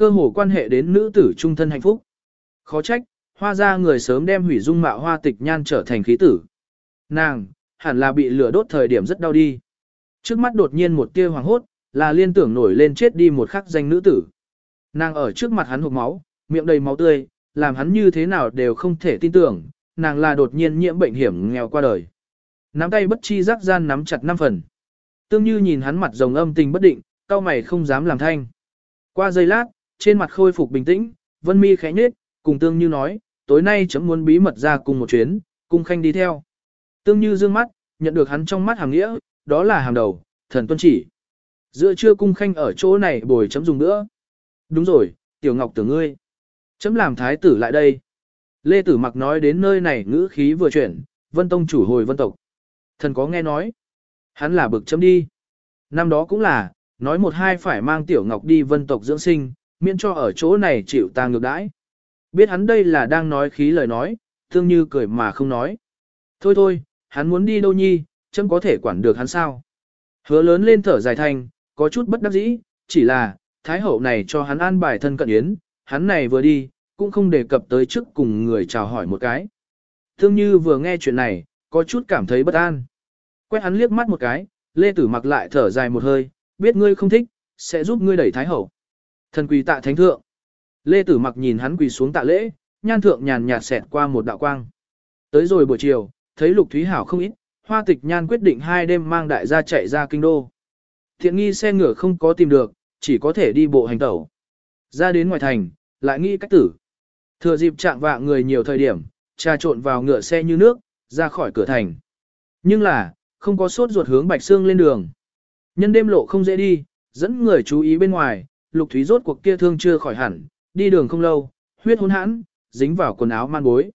cơ hồ quan hệ đến nữ tử trung thân hạnh phúc. Khó trách, hoa ra người sớm đem hủy dung mạo hoa tịch nhan trở thành khí tử. Nàng, hẳn là bị lửa đốt thời điểm rất đau đi. Trước mắt đột nhiên một tia hoàng hốt, là liên tưởng nổi lên chết đi một khắc danh nữ tử. Nàng ở trước mặt hắn hộp máu, miệng đầy máu tươi, làm hắn như thế nào đều không thể tin tưởng, nàng là đột nhiên nhiễm bệnh hiểm nghèo qua đời. Nắm tay bất chi giác gian nắm chặt năm phần. Tương như nhìn hắn mặt rồng âm tình bất định, cao mày không dám làm thanh. Qua giây lát, trên mặt khôi phục bình tĩnh, vân mi khẽ nhếch, cùng tương như nói, tối nay chấm muốn bí mật ra cùng một chuyến, cung khanh đi theo. Tương như dương mắt, nhận được hắn trong mắt hàng nghĩa, đó là hàng đầu, thần tuân chỉ. Giữa trưa cung khanh ở chỗ này bồi chấm dùng nữa. Đúng rồi, tiểu ngọc tưởng ngươi. Chấm làm thái tử lại đây. Lê Tử Mặc nói đến nơi này ngữ khí vừa chuyển, vân tông chủ hồi vân tộc. Thần có nghe nói. Hắn là bực chấm đi. Năm đó cũng là, nói một hai phải mang tiểu ngọc đi vân tộc dưỡng sinh, miễn cho ở chỗ này chịu ta ngược đãi. Biết hắn đây là đang nói khí lời nói, thương như cười mà không nói. Thôi thôi, hắn muốn đi đâu nhi, chấm có thể quản được hắn sao. Hứa lớn lên thở dài thành có chút bất đắc dĩ, chỉ là, thái hậu này cho hắn an bài thân cận yến, hắn này vừa đi, cũng không đề cập tới trước cùng người chào hỏi một cái. Thương như vừa nghe chuyện này, có chút cảm thấy bất an. Quét hắn liếc mắt một cái, Lê Tử mặc lại thở dài một hơi, biết ngươi không thích, sẽ giúp ngươi đẩy thái hậu. Thần quỳ tạ thánh thượng. Lê Tử mặc nhìn hắn quỳ xuống tạ lễ, nhan thượng nhàn nhạt xẹt qua một đạo quang. Tới rồi buổi chiều, thấy Lục Thúy Hảo không ít, hoa tịch nhan quyết định hai đêm mang đại gia chạy ra kinh đô. Thiện nghi xe ngựa không có tìm được, chỉ có thể đi bộ hành tẩu. Ra đến ngoài thành, lại nghĩ cách tử. Thừa dịp trạng vạ người nhiều thời điểm, trà trộn vào ngựa xe như nước, ra khỏi cửa thành. Nhưng là, không có sốt ruột hướng Bạch Sương lên đường. Nhân đêm lộ không dễ đi, dẫn người chú ý bên ngoài, Lục Thúy rốt cuộc kia thương chưa khỏi hẳn, đi đường không lâu, huyết hỗn hãn, dính vào quần áo man bối.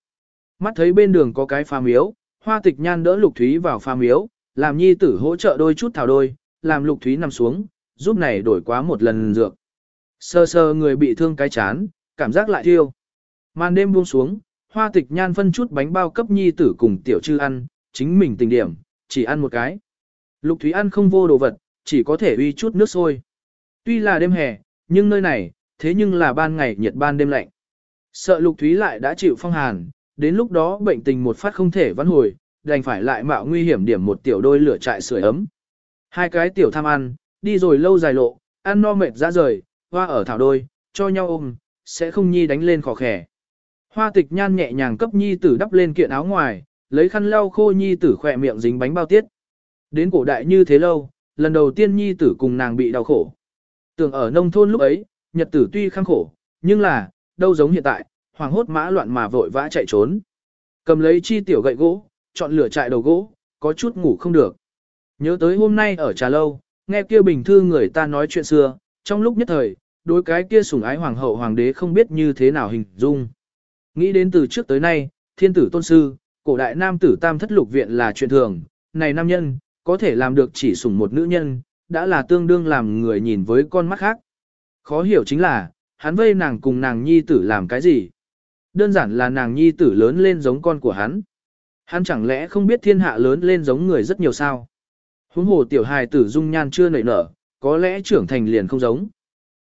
Mắt thấy bên đường có cái phà miếu, hoa tịch nhan đỡ Lục Thúy vào phà miếu, làm nhi tử hỗ trợ đôi chút thảo đôi, làm Lục Thúy nằm xuống, giúp này đổi quá một lần dược. Sơ sơ người bị thương cái chán, cảm giác lại thiêu. Màn đêm buông xuống, hoa tịch nhan phân chút bánh bao cấp nhi tử cùng tiểu chư ăn, chính mình tình điểm, chỉ ăn một cái. Lục Thúy ăn không vô đồ vật, chỉ có thể uy chút nước sôi. Tuy là đêm hè, nhưng nơi này, thế nhưng là ban ngày nhiệt ban đêm lạnh. Sợ Lục Thúy lại đã chịu phong hàn, đến lúc đó bệnh tình một phát không thể vãn hồi, đành phải lại mạo nguy hiểm điểm một tiểu đôi lửa trại sưởi ấm. Hai cái tiểu tham ăn, đi rồi lâu dài lộ, ăn no mệt ra rời, hoa ở thảo đôi, cho nhau ôm, sẽ không nhi đánh lên khó khẻ. Hoa tịch nhan nhẹ nhàng cấp nhi tử đắp lên kiện áo ngoài, lấy khăn lau khô nhi tử khỏe miệng dính bánh bao tiết. Đến cổ đại như thế lâu, lần đầu tiên nhi tử cùng nàng bị đau khổ. Tưởng ở nông thôn lúc ấy, nhật tử tuy khăng khổ, nhưng là, đâu giống hiện tại, hoàng hốt mã loạn mà vội vã chạy trốn. Cầm lấy chi tiểu gậy gỗ, chọn lửa trại đầu gỗ, có chút ngủ không được. Nhớ tới hôm nay ở trà lâu, nghe kia bình thư người ta nói chuyện xưa, trong lúc nhất thời, đối cái kia sủng ái hoàng hậu hoàng đế không biết như thế nào hình dung. Nghĩ đến từ trước tới nay, thiên tử tôn sư, cổ đại nam tử tam thất lục viện là chuyện thường, này nam nhân, có thể làm được chỉ sủng một nữ nhân, đã là tương đương làm người nhìn với con mắt khác. Khó hiểu chính là, hắn vây nàng cùng nàng nhi tử làm cái gì? Đơn giản là nàng nhi tử lớn lên giống con của hắn. Hắn chẳng lẽ không biết thiên hạ lớn lên giống người rất nhiều sao? Huống hồ tiểu hài tử dung nhan chưa nảy nở, có lẽ trưởng thành liền không giống.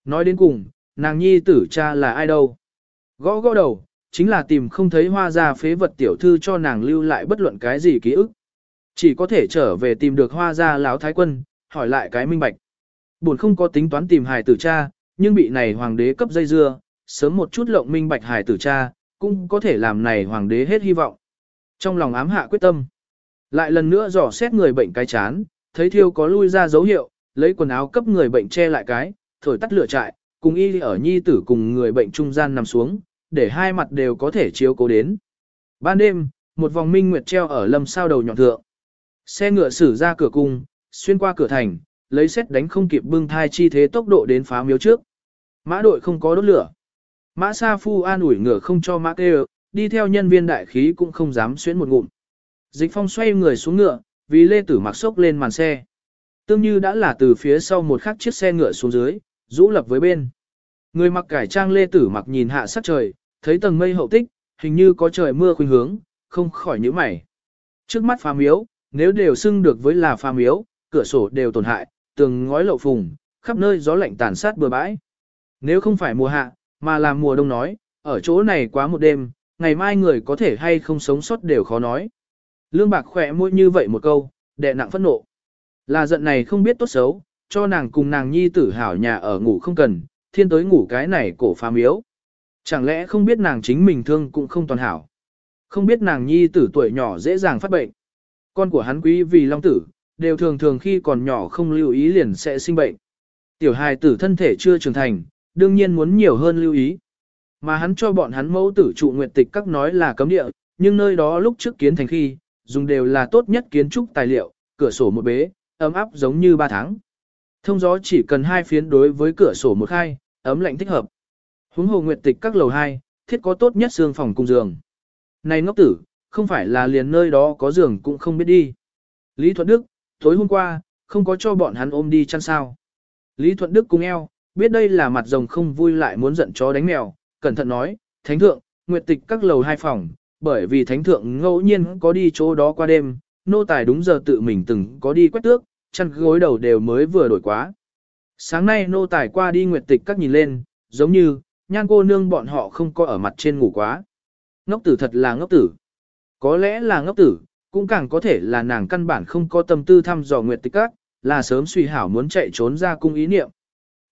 Nói đến cùng, nàng nhi tử cha là ai đâu? Gõ gõ đầu, chính là tìm không thấy hoa gia phế vật tiểu thư cho nàng lưu lại bất luận cái gì ký ức. Chỉ có thể trở về tìm được hoa gia lão thái quân, hỏi lại cái minh bạch. Buồn không có tính toán tìm hài tử cha, nhưng bị này hoàng đế cấp dây dưa, sớm một chút lộng minh bạch hài tử cha, cũng có thể làm này hoàng đế hết hy vọng. Trong lòng ám hạ quyết tâm, lại lần nữa dò xét người bệnh cái chán, thấy thiêu có lui ra dấu hiệu, lấy quần áo cấp người bệnh che lại cái, thổi tắt lửa trại, cùng y ở nhi tử cùng người bệnh trung gian nằm xuống, để hai mặt đều có thể chiếu cố đến. Ban đêm, một vòng minh nguyệt treo ở lâm sao đầu nhọn thượng. Xe ngựa xử ra cửa cung, xuyên qua cửa thành, lấy xét đánh không kịp bưng thai chi thế tốc độ đến phá miếu trước. Mã đội không có đốt lửa. Mã Sa Phu an ủi ngựa không cho mã kêu, đi theo nhân viên đại khí cũng không dám xuyến một ngụm. Dịch phong xoay người xuống ngựa, vì lê tử mặc sốc lên màn xe. Tương như đã là từ phía sau một khắc chiếc xe ngựa xuống dưới, rũ lập với bên. Người mặc cải trang lê tử mặc nhìn hạ sắc trời, thấy tầng mây hậu tích, hình như có trời mưa khuynh hướng, không khỏi nhíu mày. Trước mắt phá miếu, nếu đều xưng được với là phá miếu, cửa sổ đều tổn hại, tường ngói lậu phùng, khắp nơi gió lạnh tàn sát bừa bãi. Nếu không phải mùa hạ, mà là mùa đông nói, ở chỗ này quá một đêm, ngày mai người có thể hay không sống sót đều khó nói. Lương bạc khỏe môi như vậy một câu, đè nặng phẫn nộ. Là giận này không biết tốt xấu, cho nàng cùng nàng nhi tử hảo nhà ở ngủ không cần, thiên tới ngủ cái này cổ phá miếu. Chẳng lẽ không biết nàng chính mình thương cũng không toàn hảo. Không biết nàng nhi tử tuổi nhỏ dễ dàng phát bệnh. Con của hắn quý vì long tử, đều thường thường khi còn nhỏ không lưu ý liền sẽ sinh bệnh. Tiểu hài tử thân thể chưa trưởng thành, đương nhiên muốn nhiều hơn lưu ý. Mà hắn cho bọn hắn mẫu tử trụ nguyệt tịch các nói là cấm địa, nhưng nơi đó lúc trước kiến thành khi, dùng đều là tốt nhất kiến trúc tài liệu, cửa sổ một bế, ấm áp giống như ba tháng. Thông gió chỉ cần hai phiến đối với cửa sổ một khai, ấm lạnh thích hợp. Huống hồ nguyệt tịch các lầu hai, thiết có tốt nhất xương phòng cung giường. Này ngốc tử, không phải là liền nơi đó có giường cũng không biết đi. Lý Thuận Đức, tối hôm qua, không có cho bọn hắn ôm đi chăn sao. Lý Thuận Đức cùng eo, biết đây là mặt rồng không vui lại muốn giận chó đánh mèo, cẩn thận nói, thánh thượng, nguyệt tịch các lầu hai phòng, bởi vì thánh thượng ngẫu nhiên có đi chỗ đó qua đêm, nô tài đúng giờ tự mình từng có đi quét tước, chăn gối đầu đều mới vừa đổi quá. Sáng nay nô tài qua đi nguyệt tịch các nhìn lên, giống như, nhan cô nương bọn họ không có ở mặt trên ngủ quá. Ngốc tử thật là ngốc tử. Có lẽ là ngốc tử, cũng càng có thể là nàng căn bản không có tâm tư thăm dò nguyệt tịch các, là sớm suy hảo muốn chạy trốn ra cung ý niệm.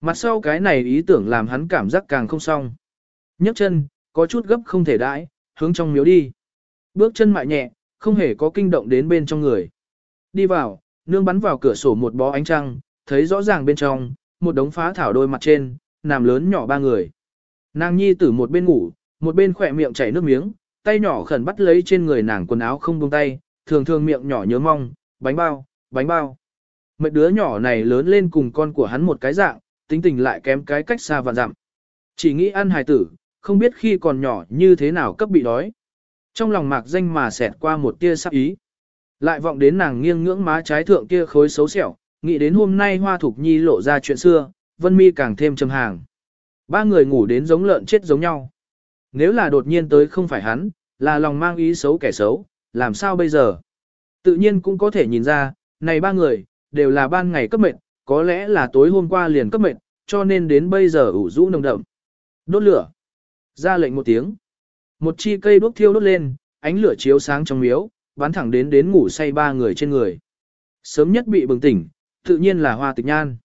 Mặt sau cái này ý tưởng làm hắn cảm giác càng không xong. nhấc chân, có chút gấp không thể đãi, hướng trong miếu đi. Bước chân mại nhẹ, không hề có kinh động đến bên trong người. Đi vào, nương bắn vào cửa sổ một bó ánh trăng, thấy rõ ràng bên trong, một đống phá thảo đôi mặt trên, nằm lớn nhỏ ba người. Nàng nhi tử một bên ngủ, một bên khỏe miệng chảy nước miếng, tay nhỏ khẩn bắt lấy trên người nàng quần áo không buông tay, thường thường miệng nhỏ nhớ mong, bánh bao, bánh bao. Mấy đứa nhỏ này lớn lên cùng con của hắn một cái dạng, tính tình lại kém cái cách xa và dặm. Chỉ nghĩ ăn hài tử, không biết khi còn nhỏ như thế nào cấp bị đói. Trong lòng mạc danh mà xẹt qua một tia sắc ý. Lại vọng đến nàng nghiêng ngưỡng má trái thượng kia khối xấu xẻo, nghĩ đến hôm nay hoa thục nhi lộ ra chuyện xưa, vân mi càng thêm trầm hàng. Ba người ngủ đến giống lợn chết giống nhau. Nếu là đột nhiên tới không phải hắn, là lòng mang ý xấu kẻ xấu, làm sao bây giờ? Tự nhiên cũng có thể nhìn ra, này ba người, đều là ban ngày cấp mệnh, có lẽ là tối hôm qua liền cấp mệnh, cho nên đến bây giờ ủ rũ nồng đậm. Đốt lửa. Ra lệnh một tiếng. Một chi cây đuốc thiêu đốt lên, ánh lửa chiếu sáng trong miếu, bắn thẳng đến đến ngủ say ba người trên người. Sớm nhất bị bừng tỉnh, tự nhiên là hoa tịch nhan.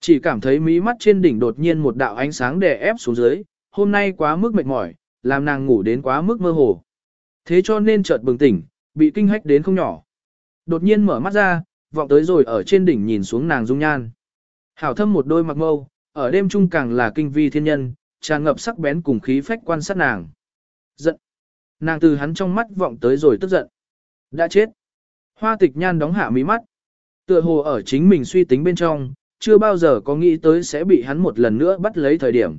Chỉ cảm thấy mí mắt trên đỉnh đột nhiên một đạo ánh sáng đè ép xuống dưới, hôm nay quá mức mệt mỏi, làm nàng ngủ đến quá mức mơ hồ. Thế cho nên chợt bừng tỉnh, bị kinh hách đến không nhỏ. Đột nhiên mở mắt ra, vọng tới rồi ở trên đỉnh nhìn xuống nàng dung nhan. Hảo thâm một đôi mặc mâu, ở đêm trung càng là kinh vi thiên nhân, tràn ngập sắc bén cùng khí phách quan sát nàng. Giận. Nàng từ hắn trong mắt vọng tới rồi tức giận. Đã chết. Hoa tịch nhan đóng hạ mí mắt. Tựa hồ ở chính mình suy tính bên trong, chưa bao giờ có nghĩ tới sẽ bị hắn một lần nữa bắt lấy thời điểm.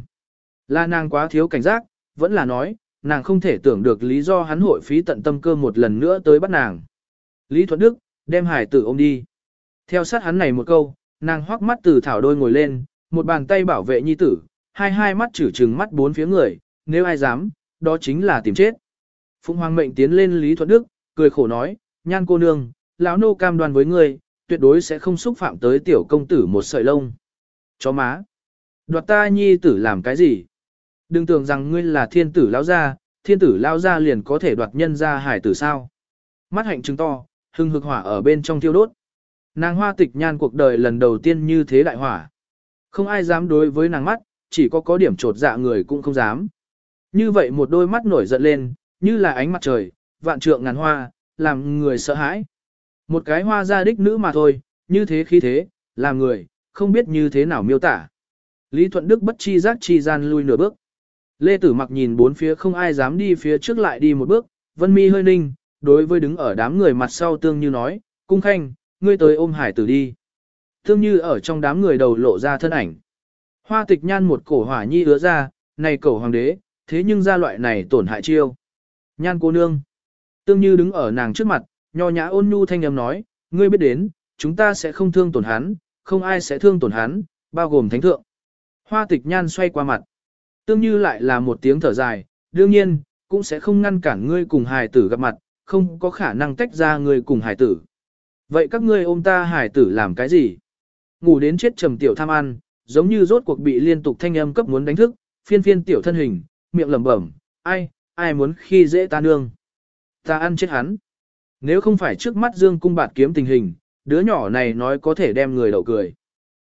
Là nàng quá thiếu cảnh giác, vẫn là nói, nàng không thể tưởng được lý do hắn hội phí tận tâm cơ một lần nữa tới bắt nàng. Lý Thuận Đức, đem hải tử ôm đi. Theo sát hắn này một câu, nàng hoắc mắt từ thảo đôi ngồi lên, một bàn tay bảo vệ nhi tử, hai hai mắt chử trừng mắt bốn phía người, nếu ai dám, đó chính là tìm chết. Phụng Hoàng mệnh tiến lên Lý Thuận Đức, cười khổ nói, nhan cô nương, lão nô cam đoan với ngươi, tuyệt đối sẽ không xúc phạm tới tiểu công tử một sợi lông. Chó má. Đoạt ta nhi tử làm cái gì? Đừng tưởng rằng ngươi là thiên tử lão gia, thiên tử lão gia liền có thể đoạt nhân ra hải tử sao. Mắt hạnh trừng to, hưng hực hỏa ở bên trong thiêu đốt. Nàng hoa tịch nhan cuộc đời lần đầu tiên như thế đại hỏa. Không ai dám đối với nàng mắt, chỉ có có điểm trột dạ người cũng không dám. Như vậy một đôi mắt nổi giận lên, như là ánh mặt trời, vạn trượng ngàn hoa, làm người sợ hãi. Một cái hoa gia đích nữ mà thôi, như thế khí thế, làm người, không biết như thế nào miêu tả. Lý Thuận Đức bất chi giác chi gian lui nửa bước. Lê Tử mặc nhìn bốn phía không ai dám đi phía trước lại đi một bước, Vân Mi hơi ninh, đối với đứng ở đám người mặt sau tương như nói, cung khanh, ngươi tới ôm hải tử đi. Tương như ở trong đám người đầu lộ ra thân ảnh. Hoa tịch nhan một cổ hỏa nhi ứa ra, này cầu hoàng đế, thế nhưng ra loại này tổn hại chiêu. Nhan cô nương. Tương như đứng ở nàng trước mặt, nho nhã ôn nhu thanh âm nói, ngươi biết đến, chúng ta sẽ không thương tổn hắn, không ai sẽ thương tổn hắn, bao gồm thánh thượng. Hoa tịch nhan xoay qua mặt. Tương như lại là một tiếng thở dài, đương nhiên, cũng sẽ không ngăn cản ngươi cùng hài tử gặp mặt, không có khả năng tách ra ngươi cùng hài tử. Vậy các ngươi ôm ta hài tử làm cái gì? Ngủ đến chết trầm tiểu tham ăn, giống như rốt cuộc bị liên tục thanh âm cấp muốn đánh thức, phiên phiên tiểu thân hình, miệng lẩm bẩm, ai, ai muốn khi dễ ta nương. Ta ăn chết hắn. Nếu không phải trước mắt Dương cung bạt kiếm tình hình, đứa nhỏ này nói có thể đem người đậu cười.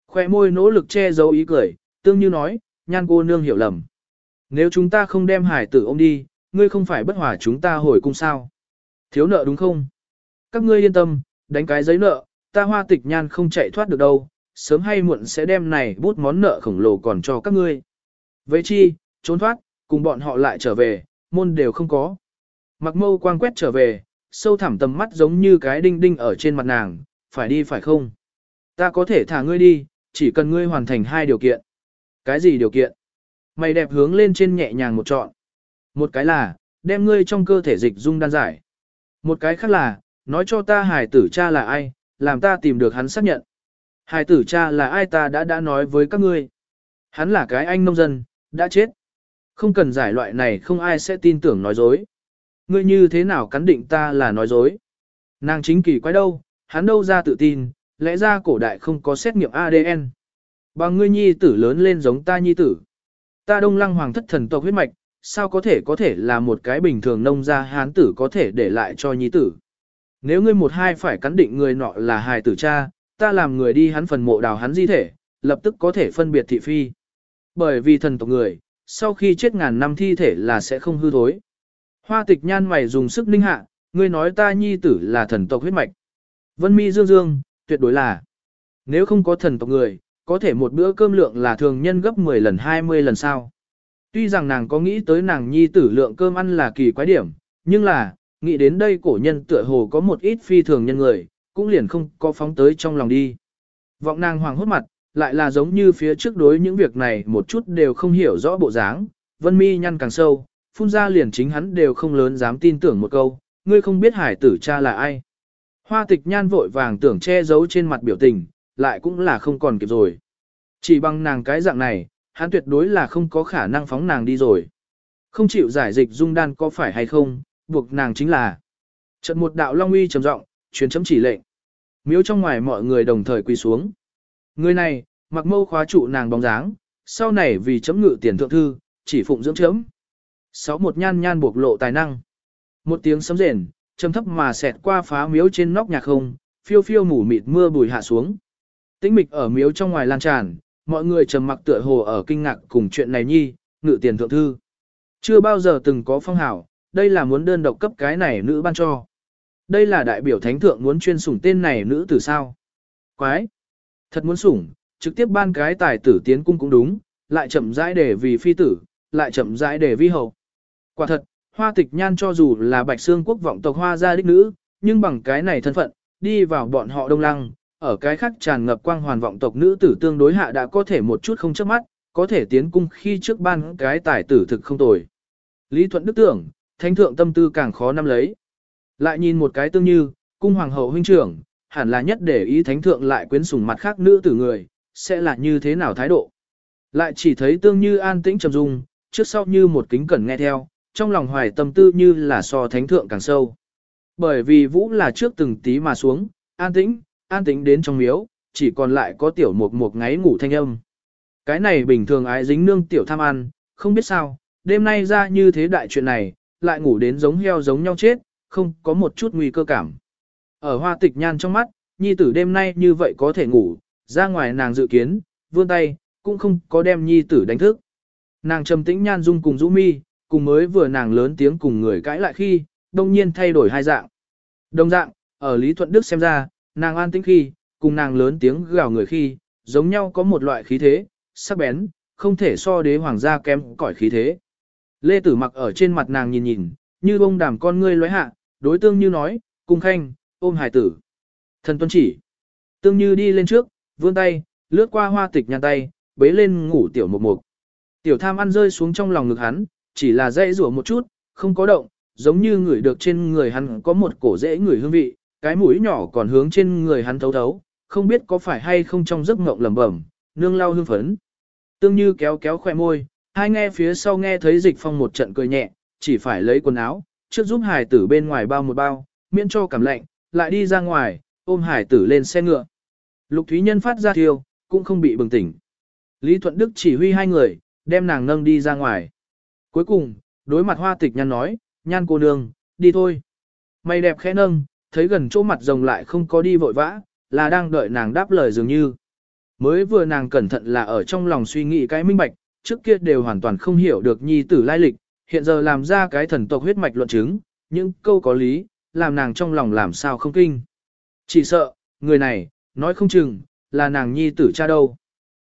Khoe môi nỗ lực che giấu ý cười, tương như nói, nhan cô nương hiểu lầm. Nếu chúng ta không đem hải tử ôm đi, ngươi không phải bất hòa chúng ta hồi cung sao. Thiếu nợ đúng không? Các ngươi yên tâm, đánh cái giấy nợ, ta hoa tịch nhan không chạy thoát được đâu, sớm hay muộn sẽ đem này bút món nợ khổng lồ còn cho các ngươi. Với chi, trốn thoát, cùng bọn họ lại trở về, môn đều không có. Mặc mâu quang quét trở về, sâu thẳm tầm mắt giống như cái đinh đinh ở trên mặt nàng, phải đi phải không? Ta có thể thả ngươi đi, chỉ cần ngươi hoàn thành hai điều kiện. Cái gì điều kiện? Mày đẹp hướng lên trên nhẹ nhàng một trọn. Một cái là, đem ngươi trong cơ thể dịch dung đan giải. Một cái khác là, nói cho ta hài tử cha là ai, làm ta tìm được hắn xác nhận. Hài tử cha là ai ta đã đã nói với các ngươi. Hắn là cái anh nông dân, đã chết. Không cần giải loại này không ai sẽ tin tưởng nói dối. Ngươi như thế nào cắn định ta là nói dối. Nàng chính kỳ quái đâu, hắn đâu ra tự tin, lẽ ra cổ đại không có xét nghiệm ADN. Bằng ngươi nhi tử lớn lên giống ta nhi tử. Ta đông lăng hoàng thất thần tộc huyết mạch, sao có thể có thể là một cái bình thường nông gia hán tử có thể để lại cho nhi tử. Nếu ngươi một hai phải cắn định người nọ là hài tử cha, ta làm người đi hắn phần mộ đào hắn di thể, lập tức có thể phân biệt thị phi. Bởi vì thần tộc người, sau khi chết ngàn năm thi thể là sẽ không hư thối. Hoa tịch nhan mày dùng sức ninh hạ, ngươi nói ta nhi tử là thần tộc huyết mạch. Vân mi dương dương, tuyệt đối là. Nếu không có thần tộc người, có thể một bữa cơm lượng là thường nhân gấp 10 lần 20 lần sao. Tuy rằng nàng có nghĩ tới nàng nhi tử lượng cơm ăn là kỳ quái điểm, nhưng là, nghĩ đến đây cổ nhân tựa hồ có một ít phi thường nhân người, cũng liền không có phóng tới trong lòng đi. Vọng nàng hoàng hốt mặt, lại là giống như phía trước đối những việc này một chút đều không hiểu rõ bộ dáng, vân mi nhăn càng sâu, phun ra liền chính hắn đều không lớn dám tin tưởng một câu, ngươi không biết hải tử cha là ai. Hoa tịch nhan vội vàng tưởng che giấu trên mặt biểu tình, lại cũng là không còn kịp rồi. Chỉ bằng nàng cái dạng này, hắn tuyệt đối là không có khả năng phóng nàng đi rồi. Không chịu giải dịch dung đan có phải hay không, buộc nàng chính là. Trận một đạo long uy trầm giọng, truyền chấm chỉ lệnh. Miếu trong ngoài mọi người đồng thời quỳ xuống. Người này, mặc mâu khóa trụ nàng bóng dáng, sau này vì chấm ngự tiền thượng thư, chỉ phụng dưỡng chấm. Sáu một nhan nhan buộc lộ tài năng. Một tiếng sấm rền, trầm thấp mà xẹt qua phá miếu trên nóc nhà không, phiêu phiêu mù mịt mưa bùi hạ xuống. Tĩnh mịch ở miếu trong ngoài lan tràn, mọi người trầm mặc tựa hồ ở kinh ngạc cùng chuyện này nhi, ngự tiền thượng thư. Chưa bao giờ từng có phong hảo, đây là muốn đơn độc cấp cái này nữ ban cho. Đây là đại biểu thánh thượng muốn chuyên sủng tên này nữ tử sao. Quái! Thật muốn sủng, trực tiếp ban cái tài tử tiến cung cũng đúng, lại chậm rãi để vì phi tử, lại chậm rãi để vi hậu. Quả thật, hoa tịch nhan cho dù là bạch xương quốc vọng tộc hoa gia đích nữ, nhưng bằng cái này thân phận, đi vào bọn họ đông lăng, ở cái khác tràn ngập quang hoàn vọng tộc nữ tử tương đối hạ đã có thể một chút không chớp mắt, có thể tiến cung khi trước ban cái tài tử thực không tồi. Lý Thuận Đức tưởng, thánh thượng tâm tư càng khó nắm lấy. Lại nhìn một cái tương như, cung hoàng hậu huynh trưởng, hẳn là nhất để ý thánh thượng lại quyến sủng mặt khác nữ tử người, sẽ là như thế nào thái độ. Lại chỉ thấy tương như an tĩnh trầm dung, trước sau như một kính cẩn nghe theo, trong lòng hoài tâm tư như là so thánh thượng càng sâu. Bởi vì vũ là trước từng tí mà xuống, an tĩnh, an tĩnh đến trong miếu, chỉ còn lại có tiểu mục mục ngáy ngủ thanh âm. Cái này bình thường ái dính nương tiểu tham ăn, không biết sao, đêm nay ra như thế đại chuyện này, lại ngủ đến giống heo giống nhau chết, không có một chút nguy cơ cảm. Ở hoa tịch nhan trong mắt, nhi tử đêm nay như vậy có thể ngủ, ra ngoài nàng dự kiến, vươn tay, cũng không có đem nhi tử đánh thức. Nàng trầm tĩnh nhan dung cùng rũ mi, cùng mới vừa nàng lớn tiếng cùng người cãi lại khi, đông nhiên thay đổi hai dạng. Đồng dạng, ở Lý Thuận Đức xem ra, nàng an tĩnh khi, cùng nàng lớn tiếng gào người khi, giống nhau có một loại khí thế, sắc bén, không thể so đế hoàng gia kém cỏi khí thế. Lê Tử mặc ở trên mặt nàng nhìn nhìn, như bông đàm con ngươi lóe hạ, đối tương như nói, cung khanh, ôm hải tử. Thần tuân chỉ. Tương như đi lên trước, vươn tay, lướt qua hoa tịch nhăn tay, bế lên ngủ tiểu một mục. Tiểu tham ăn rơi xuống trong lòng ngực hắn, chỉ là dễ rủa một chút, không có động, giống như người được trên người hắn có một cổ dễ người hương vị, cái mũi nhỏ còn hướng trên người hắn thấu thấu, không biết có phải hay không trong giấc ngộng lẩm bẩm, nương lau hương phấn. Tương như kéo kéo khoe môi, hai nghe phía sau nghe thấy dịch phong một trận cười nhẹ, chỉ phải lấy quần áo, trước giúp hải tử bên ngoài bao một bao, miễn cho cảm lạnh, lại đi ra ngoài, ôm hải tử lên xe ngựa. Lục Thúy Nhân phát ra thiêu, cũng không bị bừng tỉnh. Lý Thuận Đức chỉ huy hai người, đem nàng nâng đi ra ngoài. Cuối cùng, đối mặt hoa tịch nhan nói, nhan cô nương, đi thôi. Mày đẹp khẽ nâng, thấy gần chỗ mặt rồng lại không có đi vội vã, là đang đợi nàng đáp lời dường như. Mới vừa nàng cẩn thận là ở trong lòng suy nghĩ cái minh bạch, trước kia đều hoàn toàn không hiểu được nhi tử lai lịch, hiện giờ làm ra cái thần tộc huyết mạch luận chứng, những câu có lý, làm nàng trong lòng làm sao không kinh. Chỉ sợ, người này, nói không chừng, là nàng nhi tử cha đâu.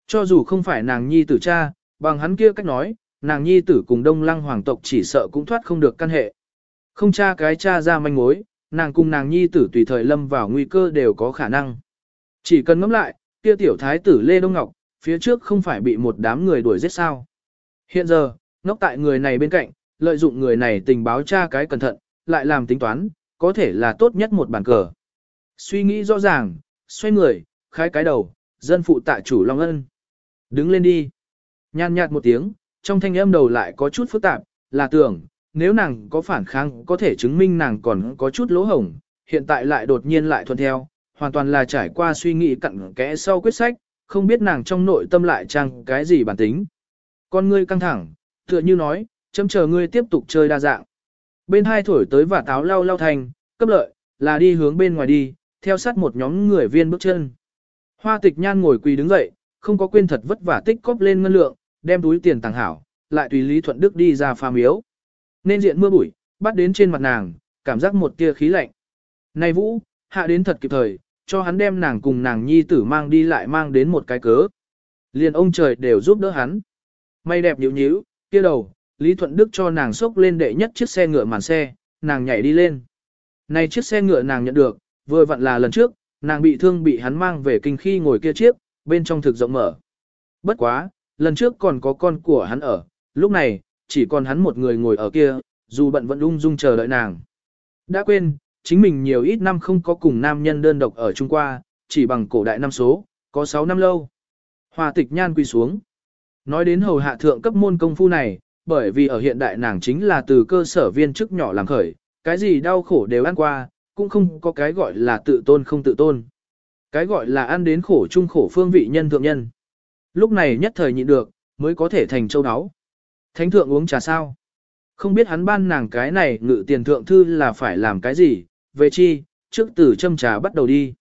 Cho dù không phải nàng nhi tử cha, bằng hắn kia cách nói, nàng nhi tử cùng đông lăng hoàng tộc chỉ sợ cũng thoát không được căn hệ. Không cha cái cha ra manh mối, nàng cùng nàng nhi tử tùy thời lâm vào nguy cơ đều có khả năng. Chỉ cần ngẫm lại, kia tiểu thái tử Lê Đông Ngọc, phía trước không phải bị một đám người đuổi giết sao. Hiện giờ, ngốc tại người này bên cạnh, lợi dụng người này tình báo tra cái cẩn thận, lại làm tính toán, có thể là tốt nhất một bàn cờ. Suy nghĩ rõ ràng, xoay người, khai cái đầu, dân phụ tạ chủ Long Ân. Đứng lên đi. Nhàn nhạt một tiếng, trong thanh âm đầu lại có chút phức tạp, là tưởng, nếu nàng có phản kháng có thể chứng minh nàng còn có chút lỗ hổng, hiện tại lại đột nhiên lại thuận theo, hoàn toàn là trải qua suy nghĩ cặn kẽ sau quyết sách, không biết nàng trong nội tâm lại trang cái gì bản tính. Con ngươi căng thẳng, tựa như nói, chấm chờ ngươi tiếp tục chơi đa dạng. Bên hai thổi tới và táo lau lau thành, cấp lợi, là đi hướng bên ngoài đi, theo sát một nhóm người viên bước chân. Hoa tịch nhan ngồi quỳ đứng dậy, không có quên thật vất vả tích cóp lên ngân lượng, đem túi tiền tàng hảo, lại tùy Lý Thuận Đức đi ra pha miếu. Nên diện mưa bụi, bắt đến trên mặt nàng, cảm giác một tia khí lạnh. Này Vũ, hạ đến thật kịp thời, cho hắn đem nàng cùng nàng nhi tử mang đi lại mang đến một cái cớ. Liền ông trời đều giúp đỡ hắn. may đẹp nhíu nhíu, kia đầu, Lý Thuận Đức cho nàng sốc lên đệ nhất chiếc xe ngựa màn xe, nàng nhảy đi lên. Này chiếc xe ngựa nàng nhận được, vừa vặn là lần trước, nàng bị thương bị hắn mang về kinh khi ngồi kia chiếc, bên trong thực rộng mở. Bất quá, lần trước còn có con của hắn ở, lúc này, chỉ còn hắn một người ngồi ở kia, dù bận vẫn ung dung chờ đợi nàng. Đã quên, chính mình nhiều ít năm không có cùng nam nhân đơn độc ở Trung Qua, chỉ bằng cổ đại năm số, có 6 năm lâu. Hòa tịch nhan quy xuống. Nói đến hầu hạ thượng cấp môn công phu này, bởi vì ở hiện đại nàng chính là từ cơ sở viên chức nhỏ làm khởi, cái gì đau khổ đều ăn qua, cũng không có cái gọi là tự tôn không tự tôn. Cái gọi là ăn đến khổ chung khổ phương vị nhân thượng nhân. Lúc này nhất thời nhịn được, mới có thể thành châu áo. Thánh thượng uống trà sao? Không biết hắn ban nàng cái này ngự tiền thượng thư là phải làm cái gì, về chi, trước từ châm trà bắt đầu đi.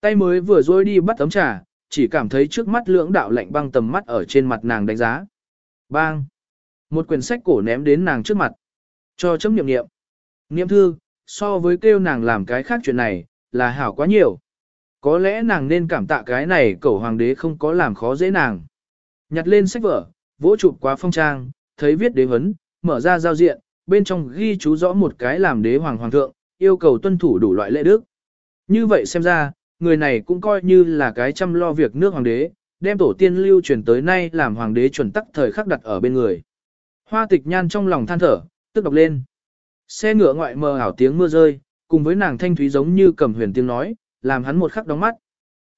Tay mới vừa dối đi bắt tấm trà, chỉ cảm thấy trước mắt lưỡng đạo lạnh băng tầm mắt ở trên mặt nàng đánh giá. Bang! Một quyển sách cổ ném đến nàng trước mặt. Cho chấm niệm niệm. Niệm thư, so với kêu nàng làm cái khác chuyện này, là hảo quá nhiều. Có lẽ nàng nên cảm tạ cái này cậu hoàng đế không có làm khó dễ nàng. Nhặt lên sách vở, vỗ chụp quá phong trang, thấy viết đế vấn, mở ra giao diện, bên trong ghi chú rõ một cái làm đế hoàng hoàng thượng, yêu cầu tuân thủ đủ loại lễ đức. Như vậy xem ra, người này cũng coi như là cái chăm lo việc nước hoàng đế, đem tổ tiên lưu truyền tới nay làm hoàng đế chuẩn tắc thời khắc đặt ở bên người. Hoa tịch nhan trong lòng than thở, tức đọc lên. Xe ngựa ngoại mờ ảo tiếng mưa rơi, cùng với nàng thanh thúy giống như cầm huyền tiếng nói, làm hắn một khắc đóng mắt.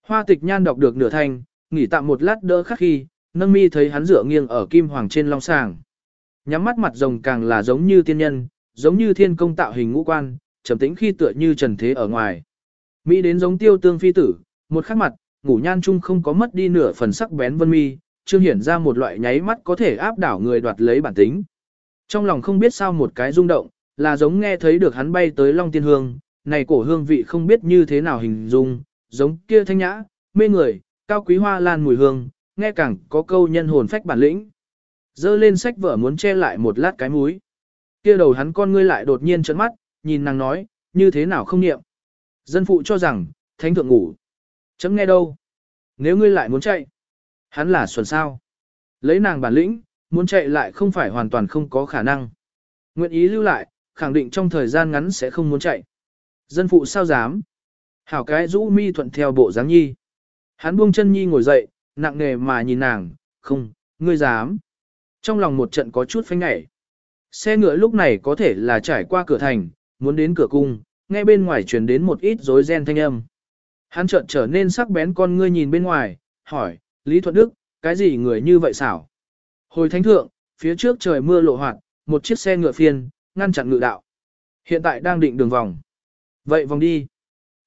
Hoa tịch nhan đọc được nửa thành nghỉ tạm một lát đỡ khắc khi, nâng mi thấy hắn dựa nghiêng ở kim hoàng trên long sàng. Nhắm mắt mặt rồng càng là giống như tiên nhân, giống như thiên công tạo hình ngũ quan, trầm tĩnh khi tựa như trần thế ở ngoài. Mỹ đến giống tiêu tương phi tử, một khắc mặt, ngủ nhan chung không có mất đi nửa phần sắc bén vân mi, trương hiển ra một loại nháy mắt có thể áp đảo người đoạt lấy bản tính. Trong lòng không biết sao một cái rung động, là giống nghe thấy được hắn bay tới Long Tiên Hương, này cổ hương vị không biết như thế nào hình dung, giống kia thanh nhã, mê người, cao quý hoa lan mùi hương, nghe càng có câu nhân hồn phách bản lĩnh. Dơ lên sách vở muốn che lại một lát cái múi. Kia đầu hắn con ngươi lại đột nhiên trợn mắt, nhìn nàng nói, như thế nào không niệm. Dân phụ cho rằng, thánh thượng ngủ. Chấm nghe đâu. Nếu ngươi lại muốn chạy, hắn là xuẩn sao. Lấy nàng bản lĩnh, muốn chạy lại không phải hoàn toàn không có khả năng. Nguyện ý lưu lại, khẳng định trong thời gian ngắn sẽ không muốn chạy. Dân phụ sao dám? Hảo cái rũ mi thuận theo bộ dáng nhi. Hắn buông chân nhi ngồi dậy, nặng nề mà nhìn nàng, không, ngươi dám. Trong lòng một trận có chút phanh ngảy. Xe ngựa lúc này có thể là trải qua cửa thành, muốn đến cửa cung, nghe bên ngoài truyền đến một ít rối ren thanh âm. Hắn chợt trở nên sắc bén con ngươi nhìn bên ngoài, hỏi, Lý Thuận Đức, cái gì người như vậy xảo? Hồi thánh thượng, phía trước trời mưa lộ hoạt, một chiếc xe ngựa phiên, ngăn chặn ngự đạo. Hiện tại đang định đường vòng. Vậy vòng đi.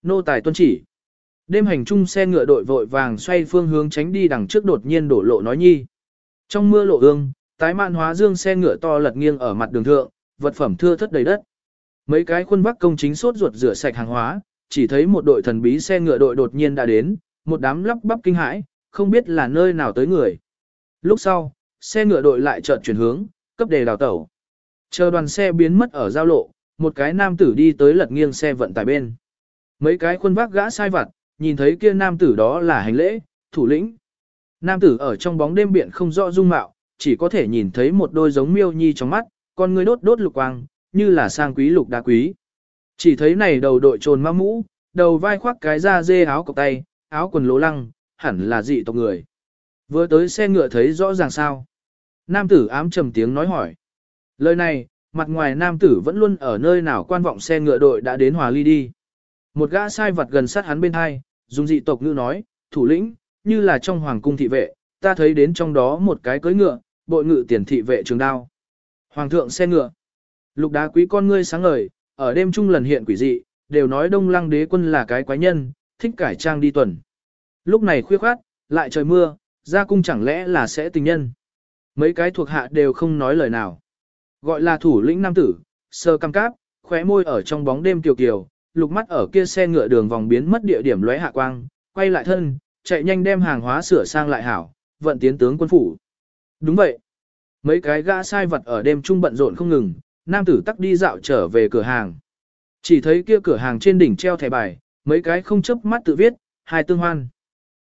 Nô tài tuân chỉ. Đêm hành chung xe ngựa đội vội vàng xoay phương hướng tránh đi đằng trước đột nhiên đổ lộ nói nhi. Trong mưa lộ ương, tái mạn hóa dương xe ngựa to lật nghiêng ở mặt đường thượng, vật phẩm thưa thất đầy đất. Mấy cái khuôn vác công chính sốt ruột rửa sạch hàng hóa, chỉ thấy một đội thần bí xe ngựa đội đột nhiên đã đến, một đám lắp bắp kinh hãi, không biết là nơi nào tới người. Lúc sau, xe ngựa đội lại chợt chuyển hướng, cấp đề đào tẩu. Chờ đoàn xe biến mất ở giao lộ, một cái nam tử đi tới lật nghiêng xe vận tải bên. Mấy cái khuôn vác gã sai vặt, nhìn thấy kia nam tử đó là hành lễ, thủ lĩnh. Nam tử ở trong bóng đêm biển không rõ dung mạo, chỉ có thể nhìn thấy một đôi giống miêu nhi trong mắt, con người đốt đốt lục quang, như là sang quý lục đá quý. Chỉ thấy này đầu đội trồn ma mũ, đầu vai khoác cái da dê áo cộc tay, áo quần lố lăng, hẳn là dị tộc người. Vừa tới xe ngựa thấy rõ ràng sao. Nam tử ám trầm tiếng nói hỏi. Lời này, mặt ngoài nam tử vẫn luôn ở nơi nào quan vọng xe ngựa đội đã đến hòa ly đi. Một gã sai vật gần sát hắn bên hai, dùng dị tộc ngữ nói, thủ lĩnh, như là trong hoàng cung thị vệ, ta thấy đến trong đó một cái cưới ngựa, bội ngự tiền thị vệ trường đao. Hoàng thượng xe ngựa. Lục đá quý con ngươi sáng ngời, ở đêm trung lần hiện quỷ dị, đều nói đông lăng đế quân là cái quái nhân, thích cải trang đi tuần. Lúc này khuya khoát, lại trời mưa, ra cung chẳng lẽ là sẽ tình nhân. Mấy cái thuộc hạ đều không nói lời nào. Gọi là thủ lĩnh nam tử, sơ cam cáp, khóe môi ở trong bóng đêm kiều kiều, lục mắt ở kia xe ngựa đường vòng biến mất địa điểm lóe hạ quang, quay lại thân, chạy nhanh đem hàng hóa sửa sang lại hảo, vận tiến tướng quân phủ. Đúng vậy. Mấy cái gã sai vật ở đêm trung bận rộn không ngừng, nam tử tắc đi dạo trở về cửa hàng. Chỉ thấy kia cửa hàng trên đỉnh treo thẻ bài, mấy cái không chấp mắt tự viết, hai tương hoan.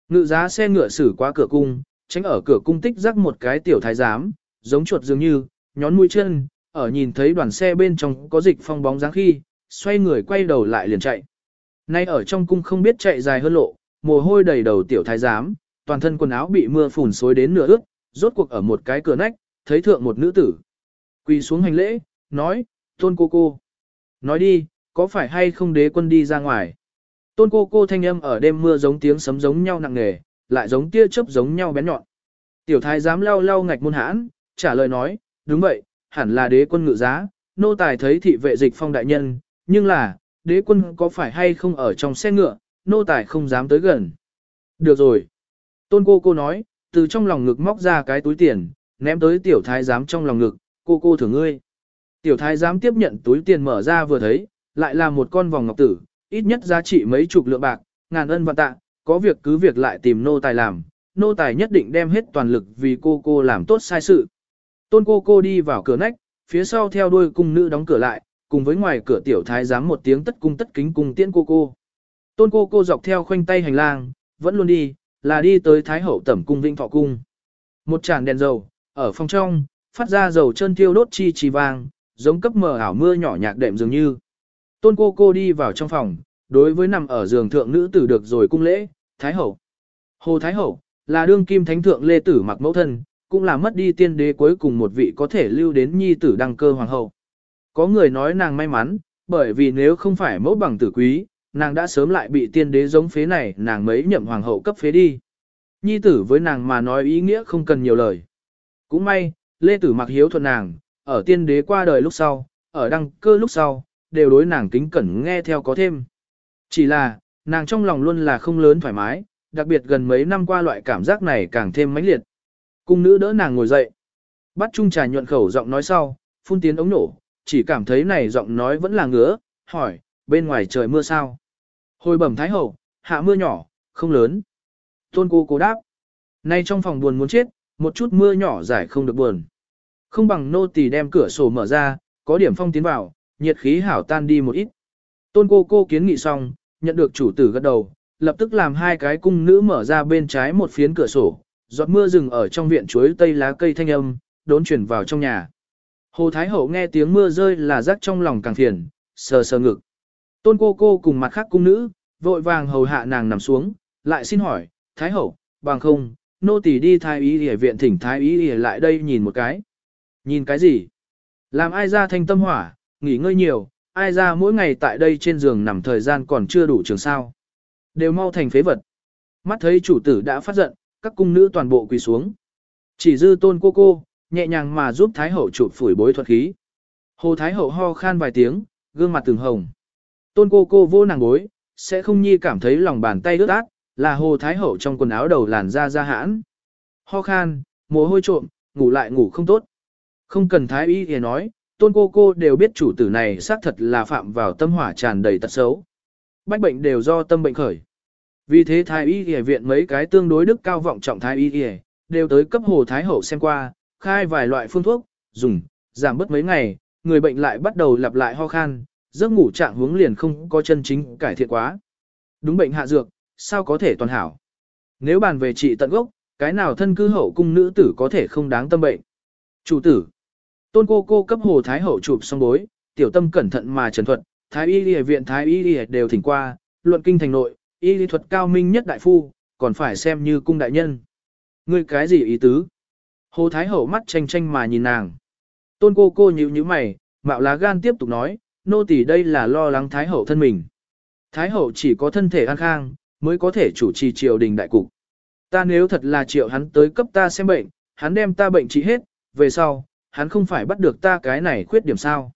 Ngự giá xe ngựa xử qua cửa cung, tránh ở cửa cung tích rắc một cái tiểu thái giám, giống chuột dường như, nhón mũi chân, ở nhìn thấy đoàn xe bên trong có dịch phong bóng dáng khi, xoay người quay đầu lại liền chạy. Nay ở trong cung không biết chạy dài hơn lộ, mồ hôi đầy đầu tiểu thái giám, toàn thân quần áo bị mưa phùn xối đến nửa ướt, rốt cuộc ở một cái cửa nách, thấy thượng một nữ tử. Quỳ xuống hành lễ, nói, tôn cô cô. Nói đi, có phải hay không đế quân đi ra ngoài? Tôn cô cô thanh âm ở đêm mưa giống tiếng sấm giống nhau nặng nề, lại giống tia chớp giống nhau bén nhọn. Tiểu thái dám lau lau ngạch môn hãn, trả lời nói, đúng vậy, hẳn là đế quân ngự giá, nô tài thấy thị vệ dịch phong đại nhân, nhưng là, đế quân có phải hay không ở trong xe ngựa, nô tài không dám tới gần. Được rồi. Tôn cô cô nói, từ trong lòng ngực móc ra cái túi tiền, ném tới tiểu thái giám trong lòng ngực, cô cô thưởng ngươi. Tiểu thái giám tiếp nhận túi tiền mở ra vừa thấy, lại là một con vòng ngọc tử, ít nhất giá trị mấy chục lượng bạc, ngàn ân vạn tạ, có việc cứ việc lại tìm nô tài làm, nô tài nhất định đem hết toàn lực vì cô cô làm tốt sai sự. Tôn cô cô đi vào cửa nách, phía sau theo đuôi cung nữ đóng cửa lại, cùng với ngoài cửa tiểu thái giám một tiếng tất cung tất kính cùng tiễn cô cô. Tôn cô cô dọc theo khoanh tay hành lang, vẫn luôn đi, là đi tới thái hậu tẩm cung vinh thọ cung. Một tràn đèn dầu, ở phòng trong, phát ra dầu chân tiêu đốt chi chi vàng, giống cấp mờ ảo mưa nhỏ nhạc đệm dường như. Tôn cô cô đi vào trong phòng, đối với nằm ở giường thượng nữ tử được rồi cung lễ, thái hậu. Hồ thái hậu, là đương kim thánh thượng lê tử mặc mẫu thân, cũng là mất đi tiên đế cuối cùng một vị có thể lưu đến nhi tử đăng cơ hoàng hậu. Có người nói nàng may mắn, bởi vì nếu không phải mẫu bằng tử quý, nàng đã sớm lại bị tiên đế giống phế này nàng mấy nhậm hoàng hậu cấp phế đi. Nhi tử với nàng mà nói ý nghĩa không cần nhiều lời. Cũng may, Lê Tử mặc hiếu thuận nàng, ở tiên đế qua đời lúc sau, ở đăng cơ lúc sau, đều đối nàng kính cẩn nghe theo có thêm. Chỉ là, nàng trong lòng luôn là không lớn thoải mái, đặc biệt gần mấy năm qua loại cảm giác này càng thêm mãnh liệt. Cung nữ đỡ nàng ngồi dậy. Bắt chung trà nhuận khẩu giọng nói sau, phun tiến ống nổ, chỉ cảm thấy này giọng nói vẫn là ngứa, hỏi, bên ngoài trời mưa sao? Hồi bẩm thái hậu, hạ mưa nhỏ, không lớn. Tôn cô cố đáp. Nay trong phòng buồn muốn chết, một chút mưa nhỏ giải không được buồn. Không bằng nô tỳ đem cửa sổ mở ra, có điểm phong tiến vào, nhiệt khí hảo tan đi một ít. Tôn cô cô kiến nghị xong, nhận được chủ tử gật đầu, lập tức làm hai cái cung nữ mở ra bên trái một phiến cửa sổ, giọt mưa rừng ở trong viện chuối tây lá cây thanh âm, đốn chuyển vào trong nhà. Hồ Thái Hậu nghe tiếng mưa rơi là rắc trong lòng càng phiền, sờ sờ ngực. Tôn cô cô cùng mặt khác cung nữ, vội vàng hầu hạ nàng nằm xuống, lại xin hỏi, Thái Hậu, bằng không, nô tỳ đi thái ý để viện thỉnh thái ý để lại đây nhìn một cái. Nhìn cái gì? Làm ai ra thanh tâm hỏa, nghỉ ngơi nhiều, ai ra mỗi ngày tại đây trên giường nằm thời gian còn chưa đủ trường sao. Đều mau thành phế vật. Mắt thấy chủ tử đã phát giận, các cung nữ toàn bộ quỳ xuống. Chỉ dư tôn cô cô, nhẹ nhàng mà giúp Thái Hậu chụp phủi bối thuật khí. Hồ Thái Hậu ho khan vài tiếng, gương mặt từng hồng. Tôn cô cô vô nàng bối, sẽ không nhi cảm thấy lòng bàn tay ướt át, là hồ thái hậu trong quần áo đầu làn da ra hãn. Ho khan, mồ hôi trộm, ngủ lại ngủ không tốt. Không cần thái y thì nói, tôn cô cô đều biết chủ tử này xác thật là phạm vào tâm hỏa tràn đầy tật xấu. Bách bệnh đều do tâm bệnh khởi. Vì thế thái y y viện mấy cái tương đối đức cao vọng trọng thái y y đều tới cấp hồ thái hậu xem qua, khai vài loại phương thuốc, dùng, giảm bớt mấy ngày, người bệnh lại bắt đầu lặp lại ho khan, giấc ngủ trạng hướng liền không có chân chính cải thiện quá. Đúng bệnh hạ dược, sao có thể toàn hảo? Nếu bàn về trị tận gốc, cái nào thân cư hậu cung nữ tử có thể không đáng tâm bệnh? Chủ tử. Tôn cô cô cấp hồ thái hậu chụp xong bối, tiểu tâm cẩn thận mà trần thuật, thái y y viện thái y y đều thỉnh qua, luận kinh thành nội, y lý thuật cao minh nhất đại phu, còn phải xem như cung đại nhân. Ngươi cái gì ý tứ? Hồ thái hậu mắt tranh tranh mà nhìn nàng. Tôn cô cô nhíu nhíu mày, mạo lá gan tiếp tục nói, nô tỳ đây là lo lắng thái hậu thân mình. Thái hậu chỉ có thân thể an khang, mới có thể chủ trì triều đình đại cục. Ta nếu thật là triệu hắn tới cấp ta xem bệnh, hắn đem ta bệnh trị hết, về sau, hắn không phải bắt được ta cái này khuyết điểm sao.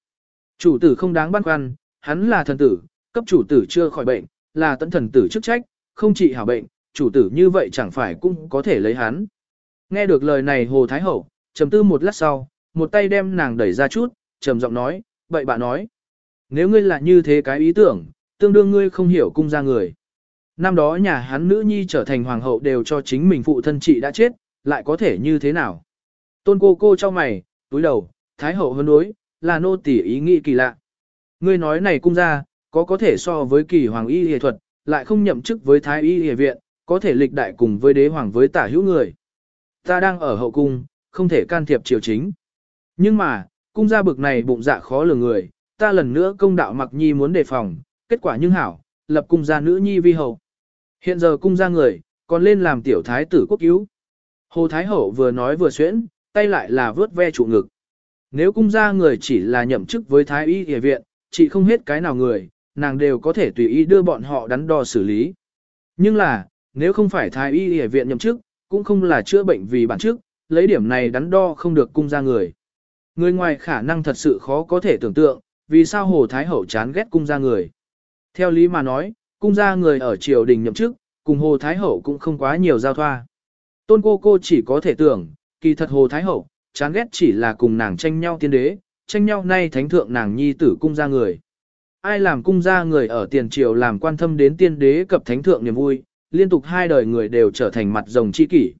Chủ tử không đáng băn khoăn, hắn là thần tử, cấp chủ tử chưa khỏi bệnh, là tận thần tử chức trách, không trị hảo bệnh, chủ tử như vậy chẳng phải cũng có thể lấy hắn. Nghe được lời này Hồ Thái Hậu, trầm tư một lát sau, một tay đem nàng đẩy ra chút, trầm giọng nói, vậy bà nói. Nếu ngươi là như thế cái ý tưởng, tương đương ngươi không hiểu cung gia người. Năm đó nhà hắn nữ nhi trở thành hoàng hậu đều cho chính mình phụ thân chị đã chết, lại có thể như thế nào? Tôn cô cô cho mày, túi đầu, thái hậu hơn đối, là nô tỉ ý nghĩ kỳ lạ. Ngươi nói này cung gia có có thể so với kỳ hoàng y hề thuật, lại không nhậm chức với thái y hề viện, có thể lịch đại cùng với đế hoàng với tả hữu người. Ta đang ở hậu cung, không thể can thiệp triều chính. Nhưng mà, cung gia bực này bụng dạ khó lường người, ta lần nữa công đạo mặc nhi muốn đề phòng, kết quả nhưng hảo, lập cung gia nữ nhi vi hậu. Hiện giờ cung gia người, còn lên làm tiểu thái tử quốc cứu. Hồ Thái Hậu vừa nói vừa xuyễn, tay lại là vớt ve trụ ngực. Nếu cung gia người chỉ là nhậm chức với Thái y y viện, chỉ không hết cái nào người, nàng đều có thể tùy ý đưa bọn họ đắn đo xử lý. Nhưng là, nếu không phải Thái y y viện nhậm chức, cũng không là chữa bệnh vì bản chức, lấy điểm này đắn đo không được cung gia người. Người ngoài khả năng thật sự khó có thể tưởng tượng, vì sao Hồ Thái Hậu chán ghét cung gia người. Theo lý mà nói, cung gia người ở triều đình nhậm chức, cùng Hồ Thái Hậu cũng không quá nhiều giao thoa. Tôn cô cô chỉ có thể tưởng, kỳ thật Hồ Thái Hậu, chán ghét chỉ là cùng nàng tranh nhau tiên đế, tranh nhau nay thánh thượng nàng nhi tử cung gia người. Ai làm cung gia người ở tiền triều làm quan thâm đến tiên đế cập thánh thượng niềm vui, liên tục hai đời người đều trở thành mặt rồng chi kỷ.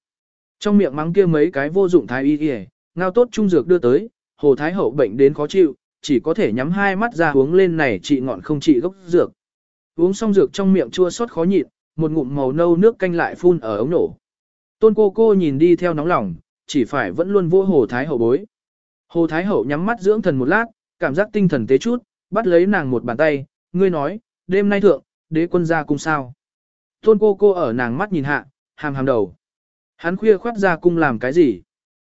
Trong miệng mắng kia mấy cái vô dụng thái y y, ngao tốt trung dược đưa tới, Hồ Thái Hậu bệnh đến khó chịu, chỉ có thể nhắm hai mắt ra uống lên này trị ngọn không trị gốc dược. Uống xong dược trong miệng chua xót khó nhịn, một ngụm màu nâu nước canh lại phun ở ống nổ. Tôn cô cô nhìn đi theo nóng lòng, chỉ phải vẫn luôn vô Hồ Thái Hậu bối. Hồ Thái Hậu nhắm mắt dưỡng thần một lát, cảm giác tinh thần tế chút, bắt lấy nàng một bàn tay, ngươi nói, đêm nay thượng, đế quân ra cung sao. Tôn cô cô ở nàng mắt nhìn hạ, hàm hàm đầu. Hắn khuya khoát ra cung làm cái gì?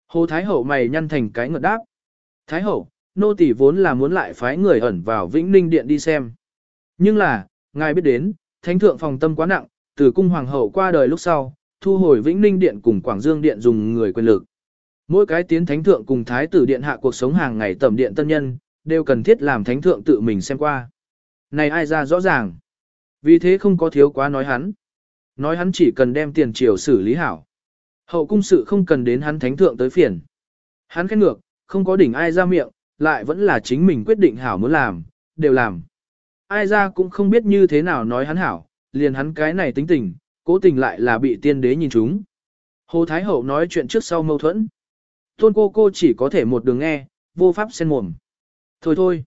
Hồ Thái Hậu mày nhăn thành cái ngợt đáp. Thái Hậu, nô tỳ vốn là muốn lại phái người ẩn vào Vĩnh Ninh Điện đi xem. Nhưng là, ngài biết đến, thánh thượng phòng tâm quá nặng, từ cung hoàng hậu qua đời lúc sau, thu hồi Vĩnh Ninh Điện cùng Quảng Dương Điện dùng người quyền lực. Mỗi cái tiến thánh thượng cùng thái tử điện hạ cuộc sống hàng ngày tẩm điện tân nhân, đều cần thiết làm thánh thượng tự mình xem qua. Này ai ra rõ ràng. Vì thế không có thiếu quá nói hắn. Nói hắn chỉ cần đem tiền triều xử lý hảo. Hậu cung sự không cần đến hắn thánh thượng tới phiền. Hắn khét ngược, không có đỉnh ai ra miệng, lại vẫn là chính mình quyết định hảo muốn làm, đều làm. Ai ra cũng không biết như thế nào nói hắn hảo, liền hắn cái này tính tình, cố tình lại là bị tiên đế nhìn chúng. Hồ Thái Hậu nói chuyện trước sau mâu thuẫn. Tôn cô cô chỉ có thể một đường nghe, vô pháp sen mồm. Thôi thôi.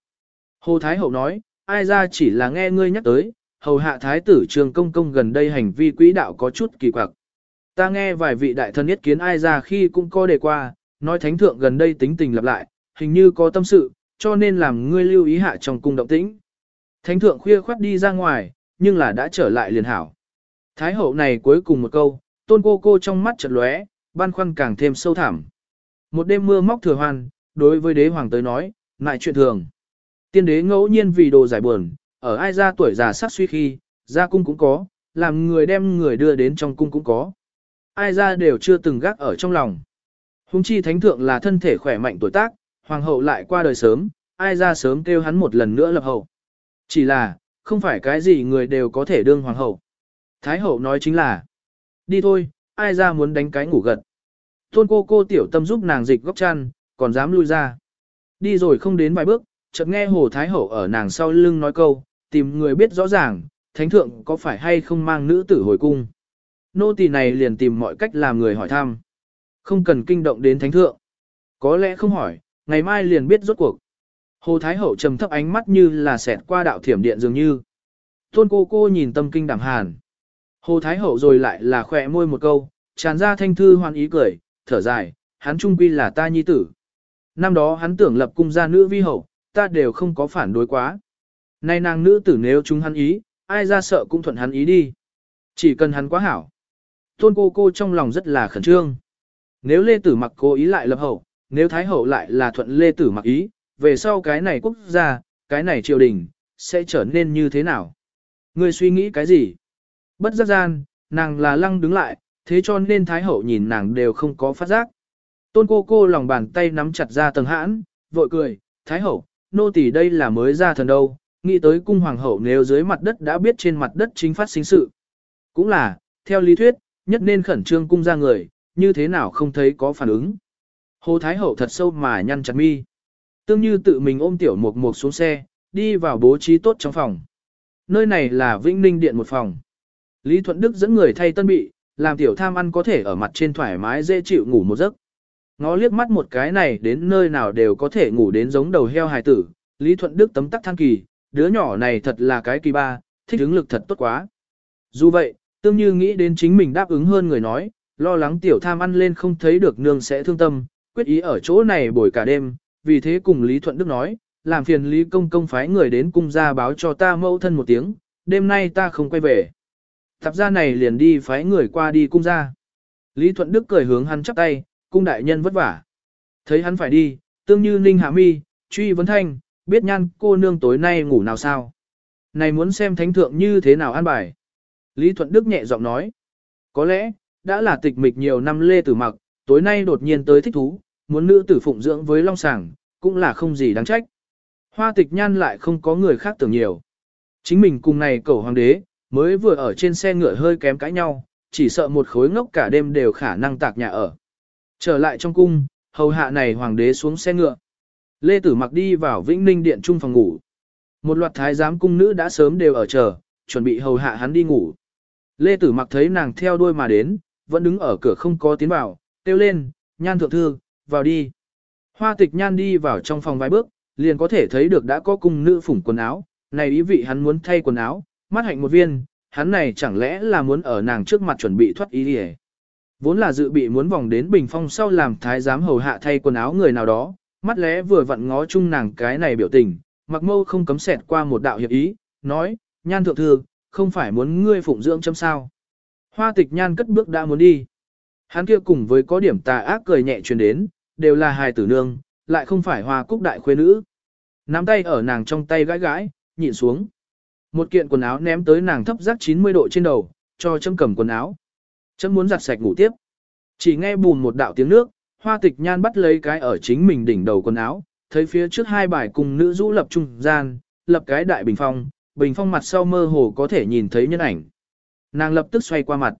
Hồ Thái Hậu nói, ai ra chỉ là nghe ngươi nhắc tới, hầu hạ thái tử trường công công gần đây hành vi quỹ đạo có chút kỳ quặc. Ta nghe vài vị đại thân nhất kiến ai ra khi cũng có đề qua, nói thánh thượng gần đây tính tình lặp lại, hình như có tâm sự, cho nên làm ngươi lưu ý hạ trong cung động tĩnh. Thánh thượng khuya khoát đi ra ngoài, nhưng là đã trở lại liền hảo. Thái hậu này cuối cùng một câu, tôn cô cô trong mắt chợt lóe, băn khoăn càng thêm sâu thẳm. Một đêm mưa móc thừa hoan, đối với đế hoàng tới nói, lại chuyện thường. Tiên đế ngẫu nhiên vì đồ giải buồn, ở ai ra tuổi già sắc suy khi, ra cung cũng có, làm người đem người đưa đến trong cung cũng có. Ai ra đều chưa từng gác ở trong lòng. Hùng chi thánh thượng là thân thể khỏe mạnh tuổi tác, hoàng hậu lại qua đời sớm, ai ra sớm kêu hắn một lần nữa lập hậu. Chỉ là, không phải cái gì người đều có thể đương hoàng hậu. Thái hậu nói chính là, đi thôi, ai ra muốn đánh cái ngủ gật. Tôn cô cô tiểu tâm giúp nàng dịch góc chăn, còn dám lui ra. Đi rồi không đến vài bước, chợt nghe Hồ Thái Hậu ở nàng sau lưng nói câu, tìm người biết rõ ràng, thánh thượng có phải hay không mang nữ tử hồi cung. Nô tỳ này liền tìm mọi cách làm người hỏi thăm. Không cần kinh động đến thánh thượng. Có lẽ không hỏi, ngày mai liền biết rốt cuộc. Hồ Thái Hậu trầm thấp ánh mắt như là xẹt qua đạo thiểm điện dường như. Tôn cô cô nhìn tâm kinh đảm hàn. Hồ Thái Hậu rồi lại là khỏe môi một câu, tràn ra thanh thư hoan ý cười, thở dài, hắn trung quy là ta nhi tử. Năm đó hắn tưởng lập cung gia nữ vi hậu, ta đều không có phản đối quá. Nay nàng nữ tử nếu chúng hắn ý, ai ra sợ cũng thuận hắn ý đi. Chỉ cần hắn quá hảo. Tôn cô cô trong lòng rất là khẩn trương. Nếu Lê Tử mặc cố ý lại lập hậu, nếu Thái hậu lại là thuận Lê Tử mặc ý, về sau cái này quốc gia, cái này triều đình, sẽ trở nên như thế nào? Ngươi suy nghĩ cái gì? Bất giác gian, nàng là lăng đứng lại, thế cho nên Thái hậu nhìn nàng đều không có phát giác. Tôn cô cô lòng bàn tay nắm chặt ra tầng hãn, vội cười, Thái hậu, nô tỳ đây là mới ra thần đâu, nghĩ tới cung hoàng hậu nếu dưới mặt đất đã biết trên mặt đất chính phát sinh sự. Cũng là, theo lý thuyết, nhất nên khẩn trương cung ra người, như thế nào không thấy có phản ứng. Hồ Thái hậu thật sâu mà nhăn chặt mi. Tương như tự mình ôm tiểu mục mục xuống xe, đi vào bố trí tốt trong phòng. Nơi này là Vĩnh Ninh Điện một phòng. Lý Thuận Đức dẫn người thay tân bị, làm tiểu tham ăn có thể ở mặt trên thoải mái dễ chịu ngủ một giấc. Ngó liếc mắt một cái này đến nơi nào đều có thể ngủ đến giống đầu heo hài tử, Lý Thuận Đức tấm tắc than kỳ, đứa nhỏ này thật là cái kỳ ba, thích ứng lực thật tốt quá. Dù vậy, tương như nghĩ đến chính mình đáp ứng hơn người nói, lo lắng tiểu tham ăn lên không thấy được nương sẽ thương tâm, quyết ý ở chỗ này bồi cả đêm, vì thế cùng Lý Thuận Đức nói, làm phiền Lý Công Công phái người đến cung ra báo cho ta mẫu thân một tiếng, đêm nay ta không quay về. Thập gia này liền đi phái người qua đi cung ra. Lý Thuận Đức cười hướng hắn chắp tay, cung đại nhân vất vả. Thấy hắn phải đi, tương như ninh hạ mi, truy vấn thanh, biết nhan cô nương tối nay ngủ nào sao. Này muốn xem thánh thượng như thế nào an bài. Lý Thuận Đức nhẹ giọng nói. Có lẽ, đã là tịch mịch nhiều năm lê tử mặc, tối nay đột nhiên tới thích thú, muốn nữ tử phụng dưỡng với long sàng, cũng là không gì đáng trách. Hoa tịch nhan lại không có người khác tưởng nhiều. Chính mình cùng này cầu hoàng đế, mới vừa ở trên xe ngựa hơi kém cãi nhau, chỉ sợ một khối ngốc cả đêm đều khả năng tạc nhà ở. Trở lại trong cung, hầu hạ này hoàng đế xuống xe ngựa. Lê Tử mặc đi vào Vĩnh Ninh Điện trung phòng ngủ. Một loạt thái giám cung nữ đã sớm đều ở chờ, chuẩn bị hầu hạ hắn đi ngủ. Lê Tử mặc thấy nàng theo đuôi mà đến, vẫn đứng ở cửa không có tiến vào, kêu lên, nhan thượng thư, vào đi. Hoa tịch nhan đi vào trong phòng vài bước, liền có thể thấy được đã có cung nữ phủng quần áo, này ý vị hắn muốn thay quần áo, mắt hạnh một viên, hắn này chẳng lẽ là muốn ở nàng trước mặt chuẩn bị thoát ý đi Vốn là dự bị muốn vòng đến bình phong sau làm thái giám hầu hạ thay quần áo người nào đó, mắt lẽ vừa vặn ngó chung nàng cái này biểu tình, mặc mâu không cấm xẹt qua một đạo hiệp ý, nói, nhan thượng thư, không phải muốn ngươi phụng dưỡng chấm sao. Hoa tịch nhan cất bước đã muốn đi. Hắn kia cùng với có điểm tà ác cười nhẹ truyền đến, đều là hài tử nương, lại không phải hoa cúc đại khuê nữ. Nắm tay ở nàng trong tay gãi gãi, nhịn xuống. Một kiện quần áo ném tới nàng thấp rắc 90 độ trên đầu, cho châm cầm quần áo. Chấm muốn giặt sạch ngủ tiếp. Chỉ nghe bùn một đạo tiếng nước, hoa tịch nhan bắt lấy cái ở chính mình đỉnh đầu quần áo, thấy phía trước hai bài cùng nữ rũ lập trung gian, lập cái đại bình phong, bình phong mặt sau mơ hồ có thể nhìn thấy nhân ảnh. Nàng lập tức xoay qua mặt.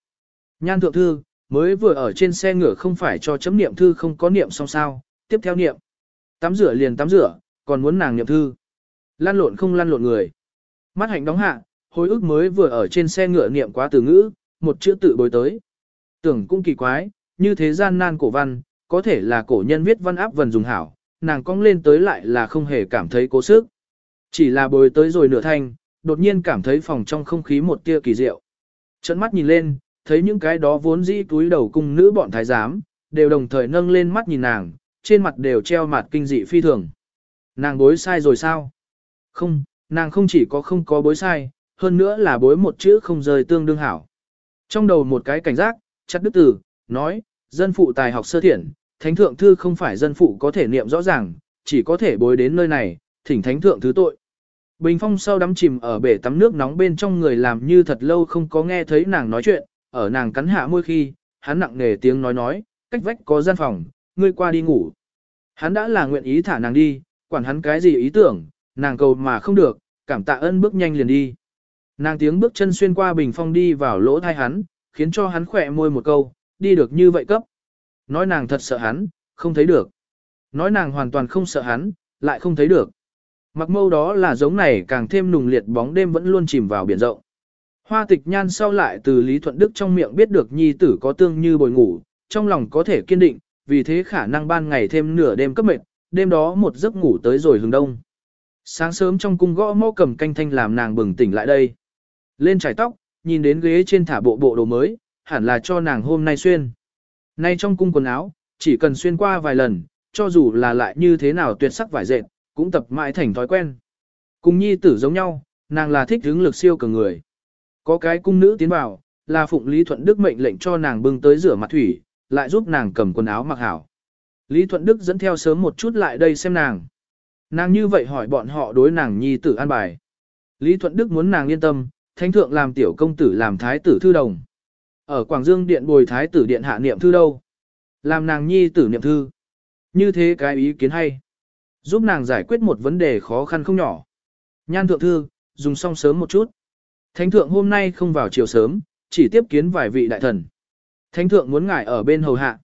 Nhan thượng thư, mới vừa ở trên xe ngựa không phải cho chấm niệm thư không có niệm xong sao, tiếp theo niệm. Tắm rửa liền tắm rửa, còn muốn nàng niệm thư. Lan lộn không lăn lộn người. Mắt hạnh đóng hạ, hồi ức mới vừa ở trên xe ngựa niệm quá từ ngữ, một chữ tự bối tới. Tưởng cũng kỳ quái, như thế gian nan cổ văn, có thể là cổ nhân viết văn áp vần dùng hảo, nàng cong lên tới lại là không hề cảm thấy cố sức. Chỉ là bồi tới rồi nửa thanh, đột nhiên cảm thấy phòng trong không khí một tia kỳ diệu. Trận mắt nhìn lên, thấy những cái đó vốn dĩ túi đầu cung nữ bọn thái giám, đều đồng thời nâng lên mắt nhìn nàng, trên mặt đều treo mặt kinh dị phi thường. Nàng bối sai rồi sao? Không, nàng không chỉ có không có bối sai, hơn nữa là bối một chữ không rời tương đương hảo. Trong đầu một cái cảnh giác, chặt đức tử, nói, dân phụ tài học sơ thiện, thánh thượng thư không phải dân phụ có thể niệm rõ ràng, chỉ có thể bối đến nơi này, thỉnh thánh thượng thứ tội. Bình phong sau đắm chìm ở bể tắm nước nóng bên trong người làm như thật lâu không có nghe thấy nàng nói chuyện, ở nàng cắn hạ môi khi, hắn nặng nề tiếng nói nói, cách vách có gian phòng, ngươi qua đi ngủ. Hắn đã là nguyện ý thả nàng đi, quản hắn cái gì ý tưởng, nàng cầu mà không được, cảm tạ ơn bước nhanh liền đi. Nàng tiếng bước chân xuyên qua bình phong đi vào lỗ thai hắn, khiến cho hắn khỏe môi một câu, đi được như vậy cấp. Nói nàng thật sợ hắn, không thấy được. Nói nàng hoàn toàn không sợ hắn, lại không thấy được. Mặc mâu đó là giống này càng thêm nùng liệt bóng đêm vẫn luôn chìm vào biển rộng. Hoa tịch nhan sau lại từ Lý Thuận Đức trong miệng biết được nhi tử có tương như bồi ngủ, trong lòng có thể kiên định, vì thế khả năng ban ngày thêm nửa đêm cấp mệt, đêm đó một giấc ngủ tới rồi hướng đông. Sáng sớm trong cung gõ mõ cầm canh thanh làm nàng bừng tỉnh lại đây. Lên trải tóc, nhìn đến ghế trên thả bộ bộ đồ mới, hẳn là cho nàng hôm nay xuyên. Nay trong cung quần áo, chỉ cần xuyên qua vài lần, cho dù là lại như thế nào tuyệt sắc vải dệt, cũng tập mãi thành thói quen. Cùng nhi tử giống nhau, nàng là thích hướng lực siêu cường người. Có cái cung nữ tiến vào, là phụng Lý Thuận Đức mệnh lệnh cho nàng bưng tới rửa mặt thủy, lại giúp nàng cầm quần áo mặc hảo. Lý Thuận Đức dẫn theo sớm một chút lại đây xem nàng. Nàng như vậy hỏi bọn họ đối nàng nhi tử an bài. Lý Thuận Đức muốn nàng yên tâm, thánh thượng làm tiểu công tử làm thái tử thư đồng. Ở Quảng Dương điện bồi thái tử điện hạ niệm thư đâu? Làm nàng nhi tử niệm thư. Như thế cái ý kiến hay. Giúp nàng giải quyết một vấn đề khó khăn không nhỏ. Nhan thượng thư, dùng xong sớm một chút. Thánh thượng hôm nay không vào chiều sớm, chỉ tiếp kiến vài vị đại thần. Thánh thượng muốn ngài ở bên hầu hạ.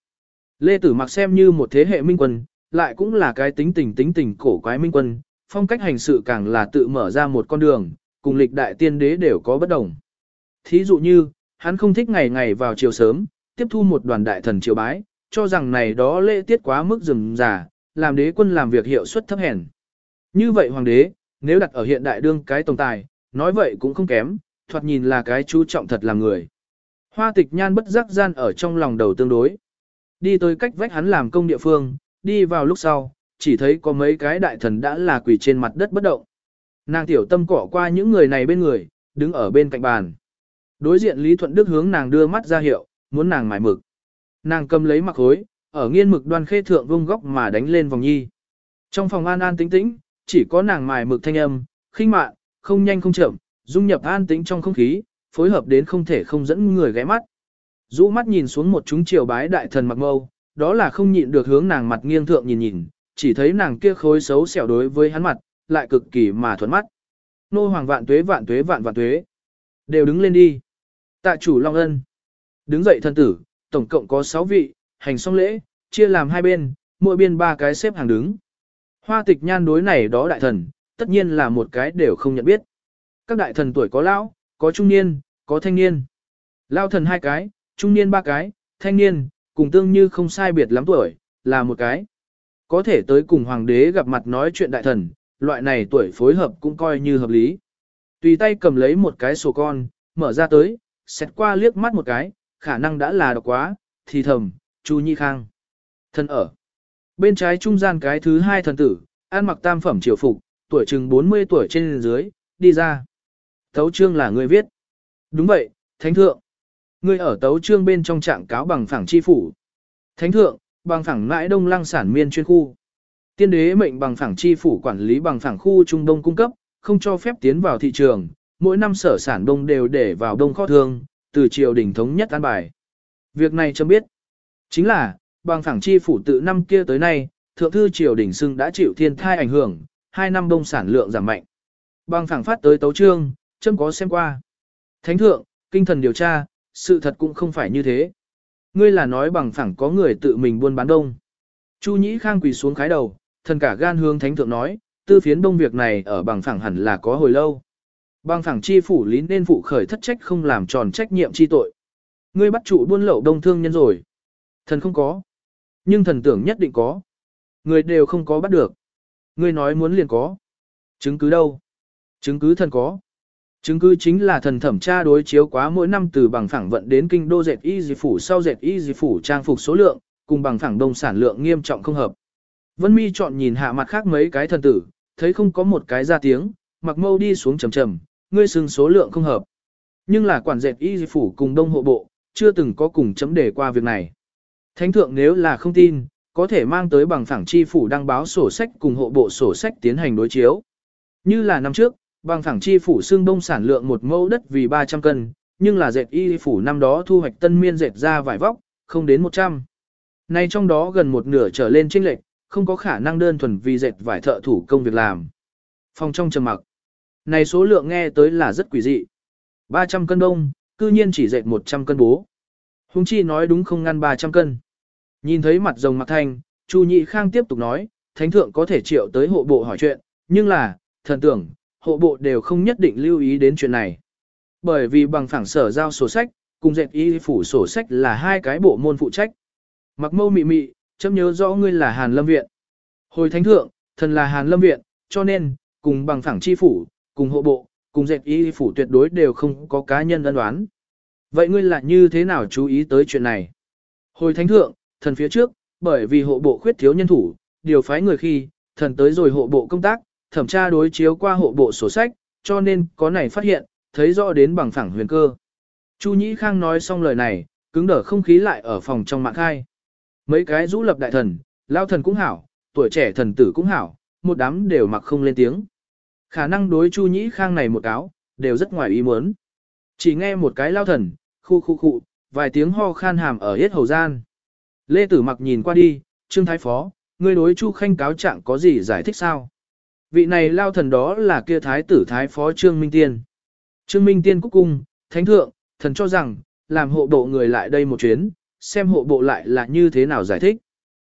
Lê Tử mặc xem như một thế hệ minh quân, lại cũng là cái tính tình tính tình cổ quái minh quân, phong cách hành sự càng là tự mở ra một con đường, cùng lịch đại tiên đế đều có bất đồng. Thí dụ như, hắn không thích ngày ngày vào chiều sớm, tiếp thu một đoàn đại thần triều bái, cho rằng này đó lễ tiết quá mức rườm rà, làm đế quân làm việc hiệu suất thấp hèn. Như vậy hoàng đế, nếu đặt ở hiện đại đương cái tổng tài, nói vậy cũng không kém, thoạt nhìn là cái chú trọng thật là người. Hoa tịch nhan bất giác gian ở trong lòng đầu tương đối. Đi tới cách vách hắn làm công địa phương, đi vào lúc sau, chỉ thấy có mấy cái đại thần đã là quỷ trên mặt đất bất động. Nàng tiểu tâm cỏ qua những người này bên người, đứng ở bên cạnh bàn. Đối diện Lý Thuận Đức hướng nàng đưa mắt ra hiệu, muốn nàng mải mực. Nàng cầm lấy mặc hối, ở nghiên mực đoan khê thượng vung góc mà đánh lên vòng nhi. Trong phòng an an tĩnh tĩnh, chỉ có nàng mài mực thanh âm, khinh mạn, không nhanh không chậm, dung nhập an tĩnh trong không khí, phối hợp đến không thể không dẫn người ghé mắt. Dũ mắt nhìn xuống một chúng triều bái đại thần mặc mâu, đó là không nhịn được hướng nàng mặt nghiêng thượng nhìn nhìn, chỉ thấy nàng kia khối xấu xẻo đối với hắn mặt, lại cực kỳ mà thuận mắt. Nô hoàng vạn tuế vạn tuế vạn vạn tuế. Đều đứng lên đi. Tạ chủ Long Ân. Đứng dậy thân tử, tổng cộng có 6 vị, hành xong lễ, chia làm hai bên, mỗi bên ba cái xếp hàng đứng. Hoa tịch nhan đối này đó đại thần, tất nhiên là một cái đều không nhận biết. Các đại thần tuổi có lão, có trung niên, có thanh niên. Lao thần hai cái, trung niên ba cái, thanh niên, cùng tương như không sai biệt lắm tuổi, là một cái. Có thể tới cùng hoàng đế gặp mặt nói chuyện đại thần, loại này tuổi phối hợp cũng coi như hợp lý. Tùy tay cầm lấy một cái sổ con, mở ra tới, xét qua liếc mắt một cái, khả năng đã là độc quá, thì thầm, Chu Nhi Khang. Thân ở. Bên trái trung gian cái thứ hai thần tử, ăn mặc tam phẩm triều phục, tuổi chừng 40 tuổi trên dưới, đi ra. Tấu trương là người viết. Đúng vậy, thánh thượng. Người ở tấu trương bên trong trạng cáo bằng phẳng chi phủ. Thánh thượng, bằng phẳng mãi đông lăng sản miên chuyên khu. Tiên đế mệnh bằng phẳng chi phủ quản lý bằng phẳng khu trung đông cung cấp, không cho phép tiến vào thị trường, mỗi năm sở sản đông đều để vào đông kho thương, từ triều đình thống nhất an bài. Việc này cho biết, chính là, bằng phẳng chi phủ tự năm kia tới nay, thượng thư triều đình xưng đã chịu thiên thai ảnh hưởng, hai năm đông sản lượng giảm mạnh. Bằng phẳng phát tới tấu trương, châm có xem qua. Thánh thượng, kinh thần điều tra, sự thật cũng không phải như thế. Ngươi là nói bằng phẳng có người tự mình buôn bán đông. Chu Nhĩ Khang quỳ xuống khái đầu, thần cả gan hướng thánh thượng nói, tư phiến đông việc này ở bằng phẳng hẳn là có hồi lâu. Bằng phẳng chi phủ lý nên phụ khởi thất trách không làm tròn trách nhiệm chi tội. Ngươi bắt trụ buôn lậu đông thương nhân rồi. Thần không có. Nhưng thần tưởng nhất định có. Người đều không có bắt được. Ngươi nói muốn liền có. Chứng cứ đâu? Chứng cứ thần có. Chứng cứ chính là thần thẩm tra đối chiếu quá mỗi năm từ bằng phẳng vận đến kinh đô dệt y di phủ sau dệt y di phủ trang phục số lượng, cùng bằng phẳng đông sản lượng nghiêm trọng không hợp. Vân mi chọn nhìn hạ mặt khác mấy cái thần tử, thấy không có một cái ra tiếng, mặc mâu đi xuống trầm trầm, ngươi xưng số lượng không hợp. Nhưng là quản dệt y di phủ cùng đông hộ bộ, chưa từng có cùng chấm đề qua việc này. Thánh thượng nếu là không tin, có thể mang tới bằng phẳng chi phủ đăng báo sổ sách cùng hộ bộ sổ sách tiến hành đối chiếu. Như là năm trước, bằng phẳng chi phủ xương đông sản lượng một mẫu đất vì 300 cân, nhưng là dệt y phủ năm đó thu hoạch tân miên dệt ra vải vóc, không đến 100. Nay trong đó gần một nửa trở lên chênh lệch, không có khả năng đơn thuần vì dệt vải thợ thủ công việc làm. Phòng trong trầm mặc. Này số lượng nghe tới là rất quỷ dị. 300 cân đông, cư nhiên chỉ dệt 100 cân bố. Hùng chi nói đúng không ngăn 300 cân. Nhìn thấy mặt rồng mặt thanh, Chu Nhị Khang tiếp tục nói, thánh thượng có thể triệu tới hộ bộ hỏi chuyện, nhưng là, thần tưởng, hộ bộ đều không nhất định lưu ý đến chuyện này. Bởi vì bằng phẳng sở giao sổ sách, cùng dẹp y phủ sổ sách là hai cái bộ môn phụ trách. Mặc mâu mị mị, chấm nhớ rõ ngươi là Hàn Lâm Viện. Hồi thánh thượng, thần là Hàn Lâm Viện, cho nên, cùng bằng phẳng chi phủ, cùng hộ bộ, cùng dẹp y phủ tuyệt đối đều không có cá nhân ân đoán. Vậy ngươi là như thế nào chú ý tới chuyện này? Hồi thánh thượng, thần phía trước, bởi vì hộ bộ khuyết thiếu nhân thủ, điều phái người khi, thần tới rồi hộ bộ công tác, thẩm tra đối chiếu qua hộ bộ sổ sách, cho nên có này phát hiện, thấy rõ đến bằng phẳng huyền cơ. Chu Nhĩ Khang nói xong lời này, cứng đờ không khí lại ở phòng trong mạng khai. Mấy cái rũ lập đại thần, lao thần cũng hảo, tuổi trẻ thần tử cũng hảo, một đám đều mặc không lên tiếng. Khả năng đối Chu Nhĩ Khang này một cáo, đều rất ngoài ý muốn. Chỉ nghe một cái lao thần, khu khu khu, vài tiếng ho khan hàm ở hết hầu gian. Lê Tử mặc nhìn qua đi, Trương Thái Phó, ngươi đối Chu Khanh cáo trạng có gì giải thích sao? Vị này lao thần đó là kia Thái tử Thái Phó Trương Minh Tiên. Trương Minh Tiên cúc cung, Thánh Thượng, thần cho rằng, làm hộ bộ người lại đây một chuyến, xem hộ bộ lại là như thế nào giải thích.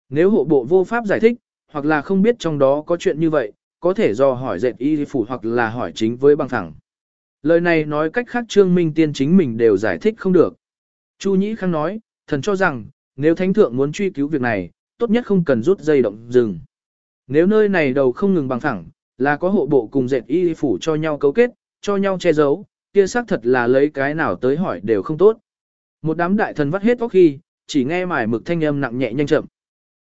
Nếu hộ bộ vô pháp giải thích, hoặc là không biết trong đó có chuyện như vậy, có thể do hỏi dệt y phủ hoặc là hỏi chính với bằng thẳng. Lời này nói cách khác Trương Minh Tiên chính mình đều giải thích không được. Chu Nhĩ Khang nói, thần cho rằng, nếu thánh thượng muốn truy cứu việc này, tốt nhất không cần rút dây động dừng. Nếu nơi này đầu không ngừng bằng thẳng, là có hộ bộ cùng dệt y phủ cho nhau cấu kết, cho nhau che giấu, kia xác thật là lấy cái nào tới hỏi đều không tốt. Một đám đại thần vắt hết óc khi, chỉ nghe mải mực thanh âm nặng nhẹ nhanh chậm.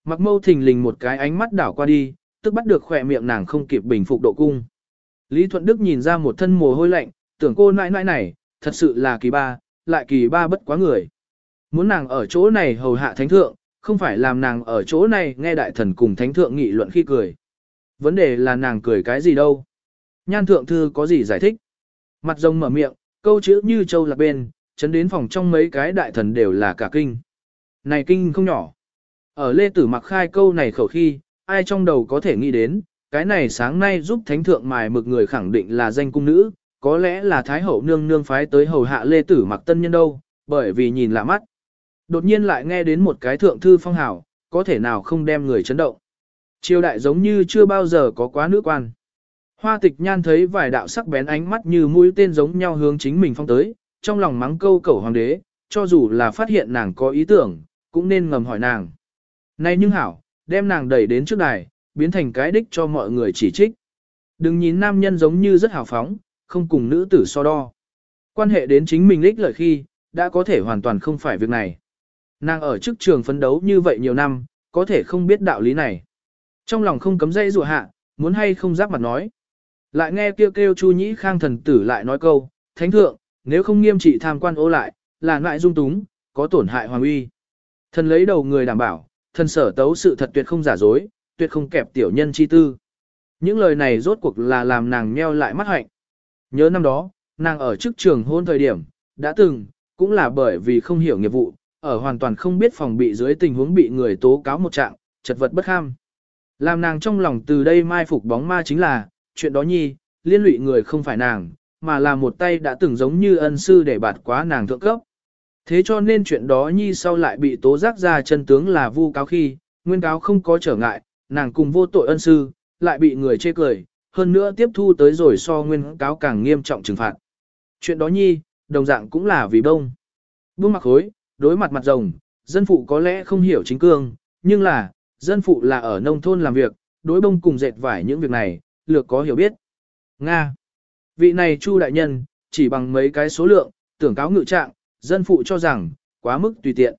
Mặc mâu thình lình một cái ánh mắt đảo qua đi, tức bắt được khỏe miệng nàng không kịp bình phục độ cung. Lý Thuận Đức nhìn ra một thân mồ hôi lạnh, tưởng cô nãi nãi này, thật sự là kỳ ba, lại kỳ ba bất quá người. Muốn nàng ở chỗ này hầu hạ thánh thượng, không phải làm nàng ở chỗ này nghe đại thần cùng thánh thượng nghị luận khi cười. Vấn đề là nàng cười cái gì đâu. Nhan thượng thư có gì giải thích. Mặt rồng mở miệng, câu chữ như châu lạc bên, chấn đến phòng trong mấy cái đại thần đều là cả kinh. Này kinh không nhỏ. Ở Lê Tử mặc khai câu này khẩu khi, ai trong đầu có thể nghĩ đến, cái này sáng nay giúp thánh thượng mài mực người khẳng định là danh cung nữ, có lẽ là Thái Hậu nương nương phái tới hầu hạ Lê Tử mặc tân nhân đâu, bởi vì nhìn lạ mắt. Đột nhiên lại nghe đến một cái thượng thư phong hào, có thể nào không đem người chấn động. Triều đại giống như chưa bao giờ có quá nữ quan. Hoa tịch nhan thấy vài đạo sắc bén ánh mắt như mũi tên giống nhau hướng chính mình phong tới, trong lòng mắng câu cẩu hoàng đế, cho dù là phát hiện nàng có ý tưởng, cũng nên ngầm hỏi nàng. Này nhưng hảo, đem nàng đẩy đến trước đài, biến thành cái đích cho mọi người chỉ trích. Đừng nhìn nam nhân giống như rất hào phóng, không cùng nữ tử so đo. Quan hệ đến chính mình lích lợi khi, đã có thể hoàn toàn không phải việc này. Nàng ở trước trường phấn đấu như vậy nhiều năm, có thể không biết đạo lý này. Trong lòng không cấm dây rùa hạ, muốn hay không giáp mặt nói. Lại nghe kêu kêu Chu Nhĩ Khang thần tử lại nói câu, Thánh thượng, nếu không nghiêm trị tham quan ô lại, là ngại dung túng, có tổn hại hoàng uy. Thần lấy đầu người đảm bảo, thần sở tấu sự thật tuyệt không giả dối, tuyệt không kẹp tiểu nhân chi tư. Những lời này rốt cuộc là làm nàng nheo lại mắt hạnh. Nhớ năm đó, nàng ở trước trường hôn thời điểm, đã từng, cũng là bởi vì không hiểu nghiệp vụ, ở hoàn toàn không biết phòng bị dưới tình huống bị người tố cáo một trạng, chật vật bất kham. Làm nàng trong lòng từ đây mai phục bóng ma chính là, chuyện đó nhi, liên lụy người không phải nàng, mà là một tay đã từng giống như ân sư để bạt quá nàng thượng cấp. Thế cho nên chuyện đó nhi sau lại bị tố giác ra chân tướng là vu cáo khi, nguyên cáo không có trở ngại, nàng cùng vô tội ân sư, lại bị người chê cười, hơn nữa tiếp thu tới rồi so nguyên cáo càng nghiêm trọng trừng phạt. Chuyện đó nhi, đồng dạng cũng là vì bông. Buông mặc hối, đối mặt mặt rồng, dân phụ có lẽ không hiểu chính cương, nhưng là, dân phụ là ở nông thôn làm việc, đối bông cùng dệt vải những việc này, lược có hiểu biết. Nga. Vị này Chu đại nhân, chỉ bằng mấy cái số lượng, tưởng cáo ngự trạng, dân phụ cho rằng, quá mức tùy tiện.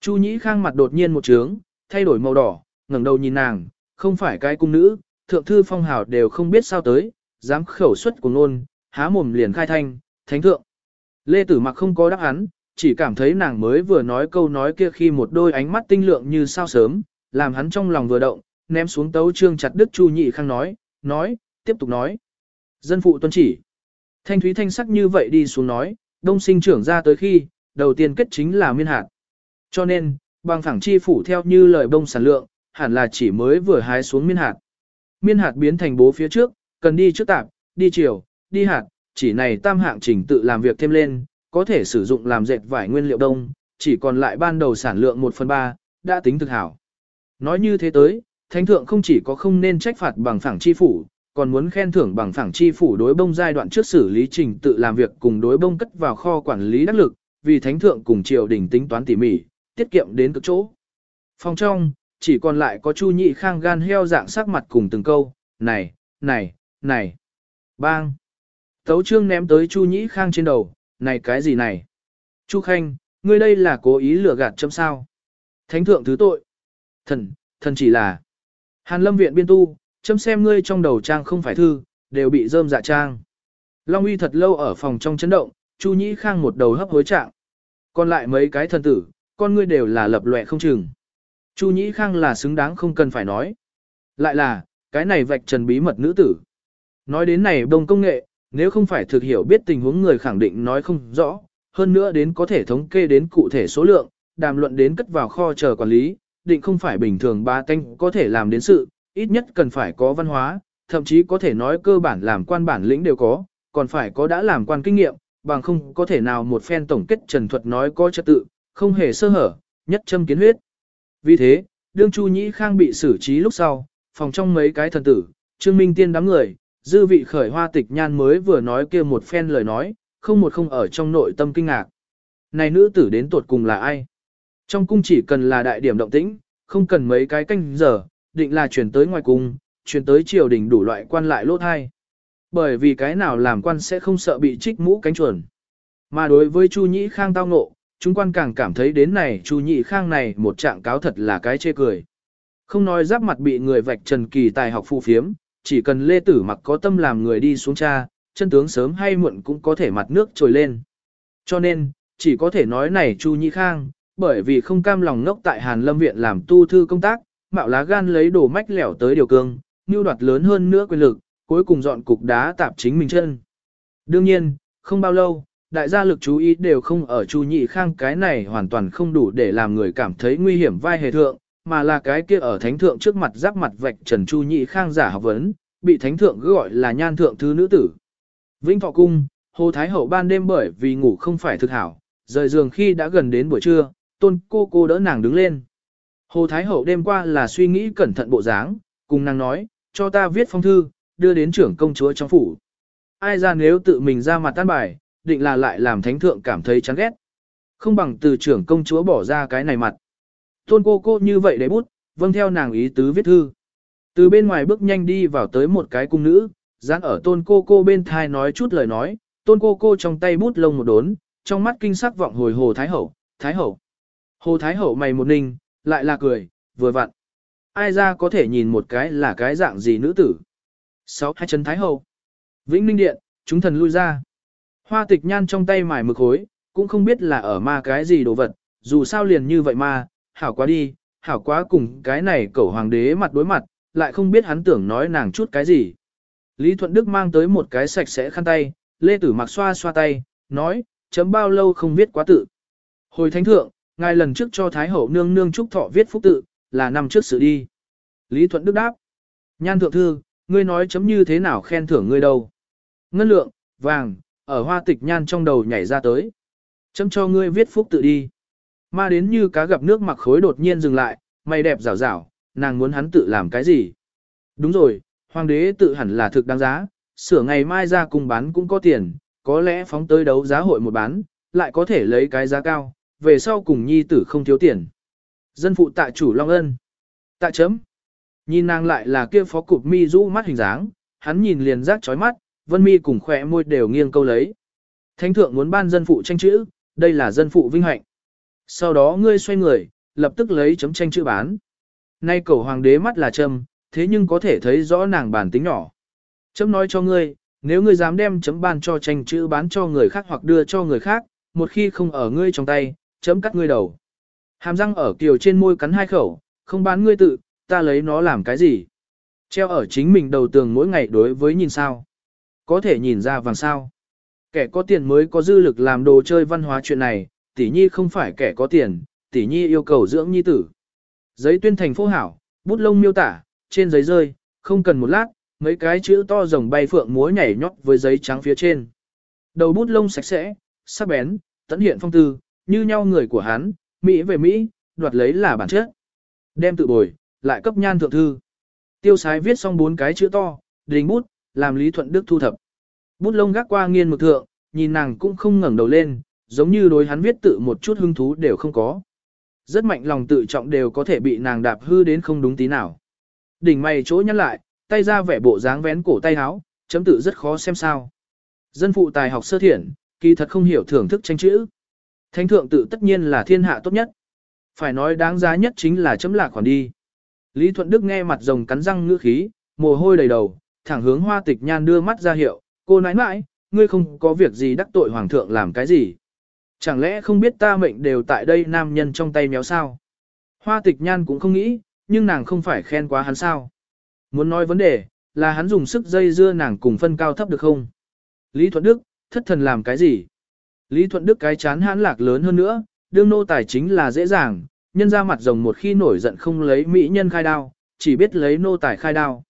Chu nhĩ khang mặt đột nhiên một trướng, thay đổi màu đỏ, ngẩng đầu nhìn nàng, không phải cái cung nữ, thượng thư phong hào đều không biết sao tới, dám khẩu xuất của ngôn, há mồm liền khai thanh, thánh thượng. Lê Tử mặc không có đáp án, chỉ cảm thấy nàng mới vừa nói câu nói kia khi một đôi ánh mắt tinh lượng như sao sớm, làm hắn trong lòng vừa động, ném xuống tấu trương chặt đứt Chu Nhị Khang nói, nói, tiếp tục nói. Dân phụ tuân chỉ. Thanh thúy thanh sắc như vậy đi xuống nói, đông sinh trưởng ra tới khi, đầu tiên kết chính là miên hạt. Cho nên, bằng phẳng chi phủ theo như lời bông sản lượng, hẳn là chỉ mới vừa hái xuống miên hạt. Miên hạt biến thành bố phía trước, cần đi trước tạp, đi chiều, đi hạt, chỉ này tam hạng trình tự làm việc thêm lên, có thể sử dụng làm dệt vải nguyên liệu đông, chỉ còn lại ban đầu sản lượng 1 phần 3, đã tính thực hảo. Nói như thế tới, thánh thượng không chỉ có không nên trách phạt bằng phẳng chi phủ, còn muốn khen thưởng bằng phẳng chi phủ đối bông giai đoạn trước xử lý trình tự làm việc cùng đối bông cất vào kho quản lý đắc lực, vì thánh thượng cùng triều đình tính toán tỉ mỉ, tiết kiệm đến cực chỗ. Phòng trong, chỉ còn lại có Chu Nhị Khang gan heo dạng sắc mặt cùng từng câu, này, này, này. Bang. Tấu trương ném tới Chu Nhị Khang trên đầu, này cái gì này? Chu Khanh, ngươi đây là cố ý lừa gạt chấm sao? Thánh thượng thứ tội. Thần, thần chỉ là. Hàn lâm viện biên tu, chấm xem ngươi trong đầu trang không phải thư, đều bị rơm dạ trang. Long uy thật lâu ở phòng trong chấn động, Chu Nhĩ Khang một đầu hấp hối trạng. Còn lại mấy cái thần tử, con ngươi đều là lập lệ không chừng. Chu Nhĩ Khang là xứng đáng không cần phải nói. Lại là, cái này vạch trần bí mật nữ tử. Nói đến này đông công nghệ, nếu không phải thực hiểu biết tình huống người khẳng định nói không rõ, hơn nữa đến có thể thống kê đến cụ thể số lượng, đàm luận đến cất vào kho chờ quản lý, định không phải bình thường ba canh có thể làm đến sự, ít nhất cần phải có văn hóa, thậm chí có thể nói cơ bản làm quan bản lĩnh đều có, còn phải có đã làm quan kinh nghiệm, bằng không có thể nào một phen tổng kết trần thuật nói có trật tự, không hề sơ hở, nhất châm kiến huyết. Vì thế, đương Chu Nhĩ Khang bị xử trí lúc sau, phòng trong mấy cái thần tử, Trương Minh Tiên đám người, dư vị khởi hoa tịch nhan mới vừa nói kia một phen lời nói, không một không ở trong nội tâm kinh ngạc. Này nữ tử đến tuột cùng là ai? Trong cung chỉ cần là đại điểm động tĩnh, không cần mấy cái canh giờ, định là chuyển tới ngoài cung, chuyển tới triều đình đủ loại quan lại lốt hai. Bởi vì cái nào làm quan sẽ không sợ bị trích mũ cánh chuồn. Mà đối với Chu Nhĩ Khang tao ngộ, chúng quan càng cảm thấy đến này Chu Nhĩ Khang này một trạng cáo thật là cái chê cười. Không nói giáp mặt bị người vạch trần kỳ tài học phù phiếm, chỉ cần lê tử mặc có tâm làm người đi xuống cha, chân tướng sớm hay muộn cũng có thể mặt nước trồi lên. Cho nên, chỉ có thể nói này Chu Nhĩ Khang, bởi vì không cam lòng ngốc tại Hàn Lâm Viện làm tu thư công tác, mạo lá gan lấy đồ mách lẻo tới điều cương, mưu đoạt lớn hơn nữa quyền lực, cuối cùng dọn cục đá tạp chính mình chân. Đương nhiên, không bao lâu, đại gia lực chú ý đều không ở Chu Nhị Khang cái này hoàn toàn không đủ để làm người cảm thấy nguy hiểm vai hề thượng, mà là cái kia ở thánh thượng trước mặt giáp mặt vạch trần Chu Nhị Khang giả học vấn, bị thánh thượng gọi là nhan thượng thứ nữ tử. Vĩnh Thọ Cung, Hồ Thái Hậu ban đêm bởi vì ngủ không phải thực hảo, rời giường khi đã gần đến buổi trưa, tôn cô cô đỡ nàng đứng lên. Hồ Thái Hậu đêm qua là suy nghĩ cẩn thận bộ dáng, cùng nàng nói, cho ta viết phong thư, đưa đến trưởng công chúa trong phủ. Ai ra nếu tự mình ra mặt tan bài, định là lại làm thánh thượng cảm thấy chán ghét. Không bằng từ trưởng công chúa bỏ ra cái này mặt. Tôn cô cô như vậy đấy bút, vâng theo nàng ý tứ viết thư. Từ bên ngoài bước nhanh đi vào tới một cái cung nữ, dán ở tôn cô cô bên thai nói chút lời nói, tôn cô cô trong tay bút lông một đốn, trong mắt kinh sắc vọng hồi hồ Thái Hậu, Thái Hậu. Hồ Thái Hậu mày một ninh, lại là cười, vừa vặn. Ai ra có thể nhìn một cái là cái dạng gì nữ tử. Sáu hai chân Thái Hậu. Vĩnh Ninh Điện, chúng thần lui ra. Hoa tịch nhan trong tay mải mực hối, cũng không biết là ở ma cái gì đồ vật, dù sao liền như vậy mà hảo quá đi, hảo quá cùng cái này cẩu hoàng đế mặt đối mặt, lại không biết hắn tưởng nói nàng chút cái gì. Lý Thuận Đức mang tới một cái sạch sẽ khăn tay, Lê Tử mặc xoa xoa tay, nói, chấm bao lâu không viết quá tự. Hồi thánh thượng, ngài lần trước cho Thái Hậu nương nương trúc thọ viết phúc tự, là năm trước sự đi. Lý Thuận Đức đáp, nhan thượng thư, ngươi nói chấm như thế nào khen thưởng ngươi đâu. Ngân lượng, vàng, ở hoa tịch nhan trong đầu nhảy ra tới. Chấm cho ngươi viết phúc tự đi. Ma đến như cá gặp nước mặc khối đột nhiên dừng lại, mày đẹp rảo rảo, nàng muốn hắn tự làm cái gì. Đúng rồi, hoàng đế tự hẳn là thực đáng giá, sửa ngày mai ra cùng bán cũng có tiền, có lẽ phóng tới đấu giá hội một bán, lại có thể lấy cái giá cao, về sau cùng nhi tử không thiếu tiền. Dân phụ tạ chủ Long Ân. Tạ chấm. Nhìn nàng lại là kia phó cục mi rũ mắt hình dáng, hắn nhìn liền rác chói mắt, vân mi cùng khỏe môi đều nghiêng câu lấy. Thánh thượng muốn ban dân phụ tranh chữ, đây là dân phụ vinh hạnh. Sau đó ngươi xoay người, lập tức lấy chấm tranh chữ bán. Nay cầu hoàng đế mắt là châm, thế nhưng có thể thấy rõ nàng bản tính nhỏ. Chấm nói cho ngươi, nếu ngươi dám đem chấm ban cho tranh chữ bán cho người khác hoặc đưa cho người khác, một khi không ở ngươi trong tay, chấm cắt ngươi đầu. Hàm răng ở kiều trên môi cắn hai khẩu, không bán ngươi tự, ta lấy nó làm cái gì? Treo ở chính mình đầu tường mỗi ngày đối với nhìn sao? Có thể nhìn ra vàng sao? Kẻ có tiền mới có dư lực làm đồ chơi văn hóa chuyện này, tỷ nhi không phải kẻ có tiền, tỷ nhi yêu cầu dưỡng nhi tử. Giấy tuyên thành phố hảo, bút lông miêu tả, trên giấy rơi, không cần một lát, mấy cái chữ to rồng bay phượng múa nhảy nhót với giấy trắng phía trên. Đầu bút lông sạch sẽ, sắc bén, tận hiện phong tư, như nhau người của hắn, Mỹ về Mỹ, đoạt lấy là bản chất. Đem tự bồi, lại cấp nhan thượng thư. Tiêu sái viết xong bốn cái chữ to, đình bút, làm Lý Thuận Đức thu thập. Bút lông gác qua nghiên mực thượng, nhìn nàng cũng không ngẩng đầu lên, giống như đối hắn viết tự một chút hứng thú đều không có. Rất mạnh lòng tự trọng đều có thể bị nàng đạp hư đến không đúng tí nào. Đỉnh mày chỗ nhăn lại, tay ra vẻ bộ dáng vén cổ tay áo, chấm tự rất khó xem sao. Dân phụ tài học sơ thiện, kỳ thật không hiểu thưởng thức tranh chữ. Thánh thượng tự tất nhiên là thiên hạ tốt nhất. Phải nói đáng giá nhất chính là chấm lạc khoản đi. Lý Thuận Đức nghe mặt rồng cắn răng ngữ khí, mồ hôi đầy đầu, thẳng hướng hoa tịch nhan đưa mắt ra hiệu, cô nãi nãi, ngươi không có việc gì đắc tội hoàng thượng làm cái gì. Chẳng lẽ không biết ta mệnh đều tại đây nam nhân trong tay méo sao? Hoa tịch nhan cũng không nghĩ, nhưng nàng không phải khen quá hắn sao. Muốn nói vấn đề, là hắn dùng sức dây dưa nàng cùng phân cao thấp được không? Lý Thuận Đức, thất thần làm cái gì? Lý Thuận Đức cái chán hãn lạc lớn hơn nữa, đương nô tài chính là dễ dàng, nhân ra mặt rồng một khi nổi giận không lấy mỹ nhân khai đao, chỉ biết lấy nô tài khai đao.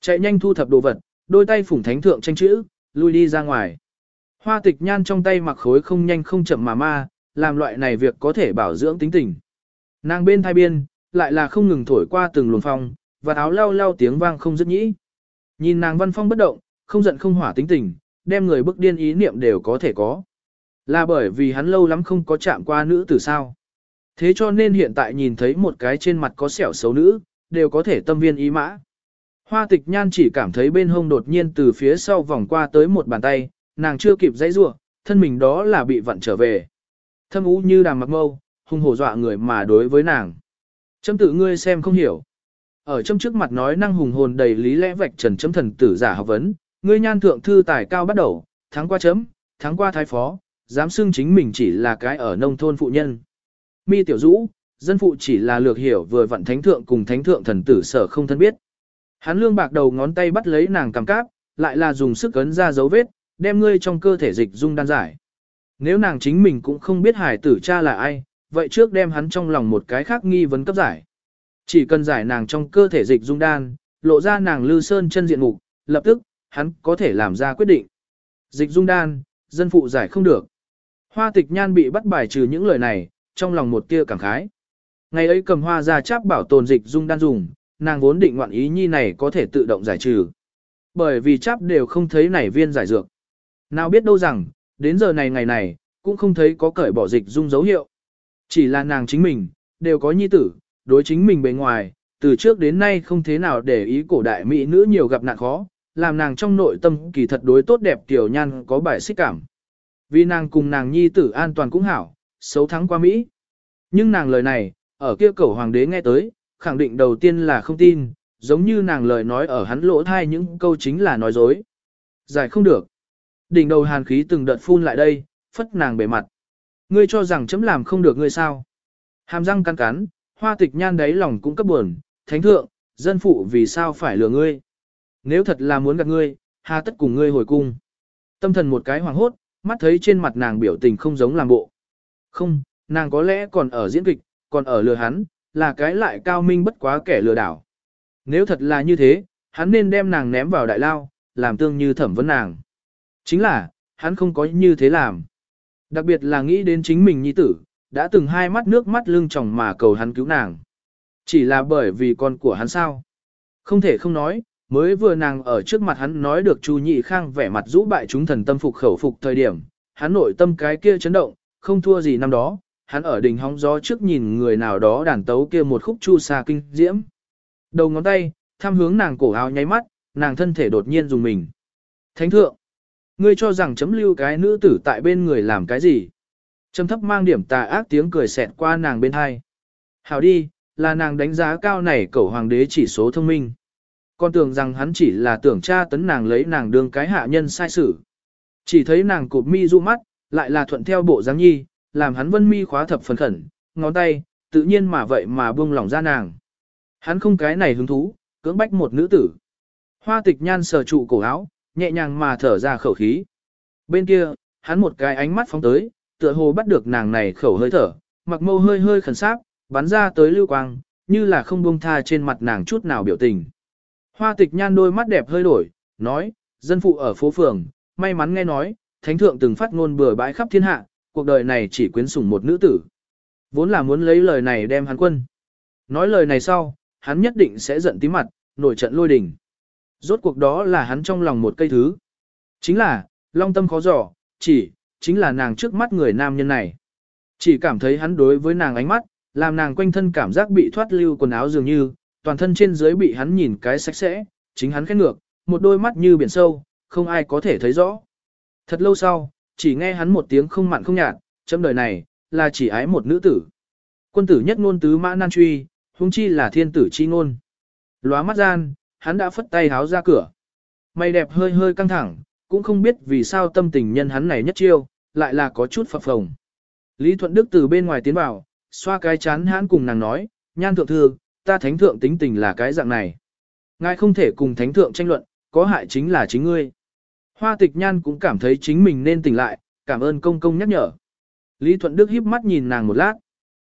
Chạy nhanh thu thập đồ vật, đôi tay phủng thánh thượng tranh chữ, lui đi ra ngoài. Hoa tịch nhan trong tay mặc khối không nhanh không chậm mà ma, làm loại này việc có thể bảo dưỡng tính tình. Nàng bên thai biên, lại là không ngừng thổi qua từng luồng phong, và áo lau lau tiếng vang không dứt nhĩ. Nhìn nàng văn phong bất động, không giận không hỏa tính tình, đem người bức điên ý niệm đều có thể có. Là bởi vì hắn lâu lắm không có chạm qua nữ tử sao. Thế cho nên hiện tại nhìn thấy một cái trên mặt có sẹo xấu nữ, đều có thể tâm viên ý mã. Hoa tịch nhan chỉ cảm thấy bên hông đột nhiên từ phía sau vòng qua tới một bàn tay, nàng chưa kịp dãy rủa, thân mình đó là bị vặn trở về. Thâm ú như đàm mặc mâu, hung hổ dọa người mà đối với nàng. Châm tự ngươi xem không hiểu. Ở trong trước mặt nói năng hùng hồn đầy lý lẽ vạch trần chấm thần tử giả học vấn, ngươi nhan thượng thư tài cao bắt đầu, thắng qua chấm, thắng qua thái phó, dám xưng chính mình chỉ là cái ở nông thôn phụ nhân. Mi tiểu dũ, dân phụ chỉ là lược hiểu vừa vặn thánh thượng cùng thánh thượng thần tử sở không thân biết. Hắn lương bạc đầu ngón tay bắt lấy nàng cầm cáp, lại là dùng sức ấn ra dấu vết, đem ngươi trong cơ thể dịch dung đan giải. Nếu nàng chính mình cũng không biết hải tử cha là ai, vậy trước đem hắn trong lòng một cái khác nghi vấn cấp giải. Chỉ cần giải nàng trong cơ thể dịch dung đan, lộ ra nàng lư sơn chân diện mục, lập tức, hắn có thể làm ra quyết định. Dịch dung đan, dân phụ giải không được. Hoa tịch nhan bị bắt bài trừ những lời này, trong lòng một tia cảm khái. Ngày ấy cầm hoa ra cháp bảo tồn dịch dung đan dùng, nàng vốn định ngoạn ý nhi này có thể tự động giải trừ. Bởi vì cháp đều không thấy nảy viên giải dược. Nào biết đâu rằng, đến giờ này ngày này, cũng không thấy có cởi bỏ dịch dung dấu hiệu. Chỉ là nàng chính mình, đều có nhi tử, đối chính mình bề ngoài, từ trước đến nay không thế nào để ý cổ đại mỹ nữ nhiều gặp nạn khó, làm nàng trong nội tâm kỳ thật đối tốt đẹp tiểu nhan có bài xích cảm. Vì nàng cùng nàng nhi tử an toàn cũng hảo, xấu thắng qua Mỹ. Nhưng nàng lời này, ở kia cầu hoàng đế nghe tới, khẳng định đầu tiên là không tin, giống như nàng lời nói ở hắn lỗ thai những câu chính là nói dối. Giải không được. Đỉnh đầu hàn khí từng đợt phun lại đây, phất nàng bề mặt. Ngươi cho rằng chấm làm không được ngươi sao. Hàm răng cắn cắn, hoa tịch nhan đáy lòng cũng cấp buồn, thánh thượng, dân phụ vì sao phải lừa ngươi. Nếu thật là muốn gặp ngươi, hà tất cùng ngươi hồi cung. Tâm thần một cái hoàng hốt, mắt thấy trên mặt nàng biểu tình không giống làm bộ. Không, nàng có lẽ còn ở diễn kịch, còn ở lừa hắn, là cái lại cao minh bất quá kẻ lừa đảo. Nếu thật là như thế, hắn nên đem nàng ném vào đại lao, làm tương như thẩm vấn nàng. Chính là, hắn không có như thế làm. Đặc biệt là nghĩ đến chính mình nhi tử, đã từng hai mắt nước mắt lưng tròng mà cầu hắn cứu nàng. Chỉ là bởi vì con của hắn sao. Không thể không nói, mới vừa nàng ở trước mặt hắn nói được Chu Nhị Khang vẻ mặt rũ bại chúng thần tâm phục khẩu phục thời điểm, hắn nội tâm cái kia chấn động, không thua gì năm đó, hắn ở đỉnh hóng gió trước nhìn người nào đó đàn tấu kia một khúc chu sa kinh diễm. Đầu ngón tay, tham hướng nàng cổ áo nháy mắt, nàng thân thể đột nhiên dùng mình. Thánh thượng, ngươi cho rằng chấm lưu cái nữ tử tại bên người làm cái gì? Trầm thấp mang điểm tà ác tiếng cười xẹt qua nàng bên hai. Hảo đi, là nàng đánh giá cao này cẩu hoàng đế chỉ số thông minh. Con tưởng rằng hắn chỉ là tưởng tra tấn nàng lấy nàng đương cái hạ nhân sai sử. Chỉ thấy nàng cụp mi du mắt, lại là thuận theo bộ dáng nhi, làm hắn vân mi khóa thập phần khẩn, ngón tay, tự nhiên mà vậy mà buông lỏng ra nàng. Hắn không cái này hứng thú, cưỡng bách một nữ tử. Hoa tịch nhan sờ trụ cổ áo, nhẹ nhàng mà thở ra khẩu khí. Bên kia, hắn một cái ánh mắt phóng tới, tựa hồ bắt được nàng này khẩu hơi thở, mặc mâu hơi hơi khẩn sáp, bắn ra tới lưu quang, như là không buông tha trên mặt nàng chút nào biểu tình. Hoa tịch nhan đôi mắt đẹp hơi đổi, nói, dân phụ ở phố phường, may mắn nghe nói, thánh thượng từng phát ngôn bừa bãi khắp thiên hạ, cuộc đời này chỉ quyến sủng một nữ tử. Vốn là muốn lấy lời này đem hắn quân. Nói lời này sau, hắn nhất định sẽ giận tí mặt, nổi trận lôi đình. Rốt cuộc đó là hắn trong lòng một cây thứ. Chính là, long tâm khó dò, chỉ, chính là nàng trước mắt người nam nhân này. Chỉ cảm thấy hắn đối với nàng ánh mắt, làm nàng quanh thân cảm giác bị thoát lưu quần áo dường như, toàn thân trên dưới bị hắn nhìn cái sạch sẽ, chính hắn khét ngược, một đôi mắt như biển sâu, không ai có thể thấy rõ. Thật lâu sau, chỉ nghe hắn một tiếng không mặn không nhạt, chấm đời này, là chỉ ái một nữ tử. Quân tử nhất ngôn tứ mã nan truy, huống chi là thiên tử chi ngôn. Lóa mắt gian, hắn đã phất tay háo ra cửa. Mày đẹp hơi hơi căng thẳng, cũng không biết vì sao tâm tình nhân hắn này nhất chiêu, lại là có chút phập phồng. Lý Thuận Đức từ bên ngoài tiến vào, xoa cái chán hắn cùng nàng nói, nhan thượng thư, ta thánh thượng tính tình là cái dạng này. Ngài không thể cùng thánh thượng tranh luận, có hại chính là chính ngươi. Hoa tịch nhan cũng cảm thấy chính mình nên tỉnh lại, cảm ơn công công nhắc nhở. Lý Thuận Đức híp mắt nhìn nàng một lát.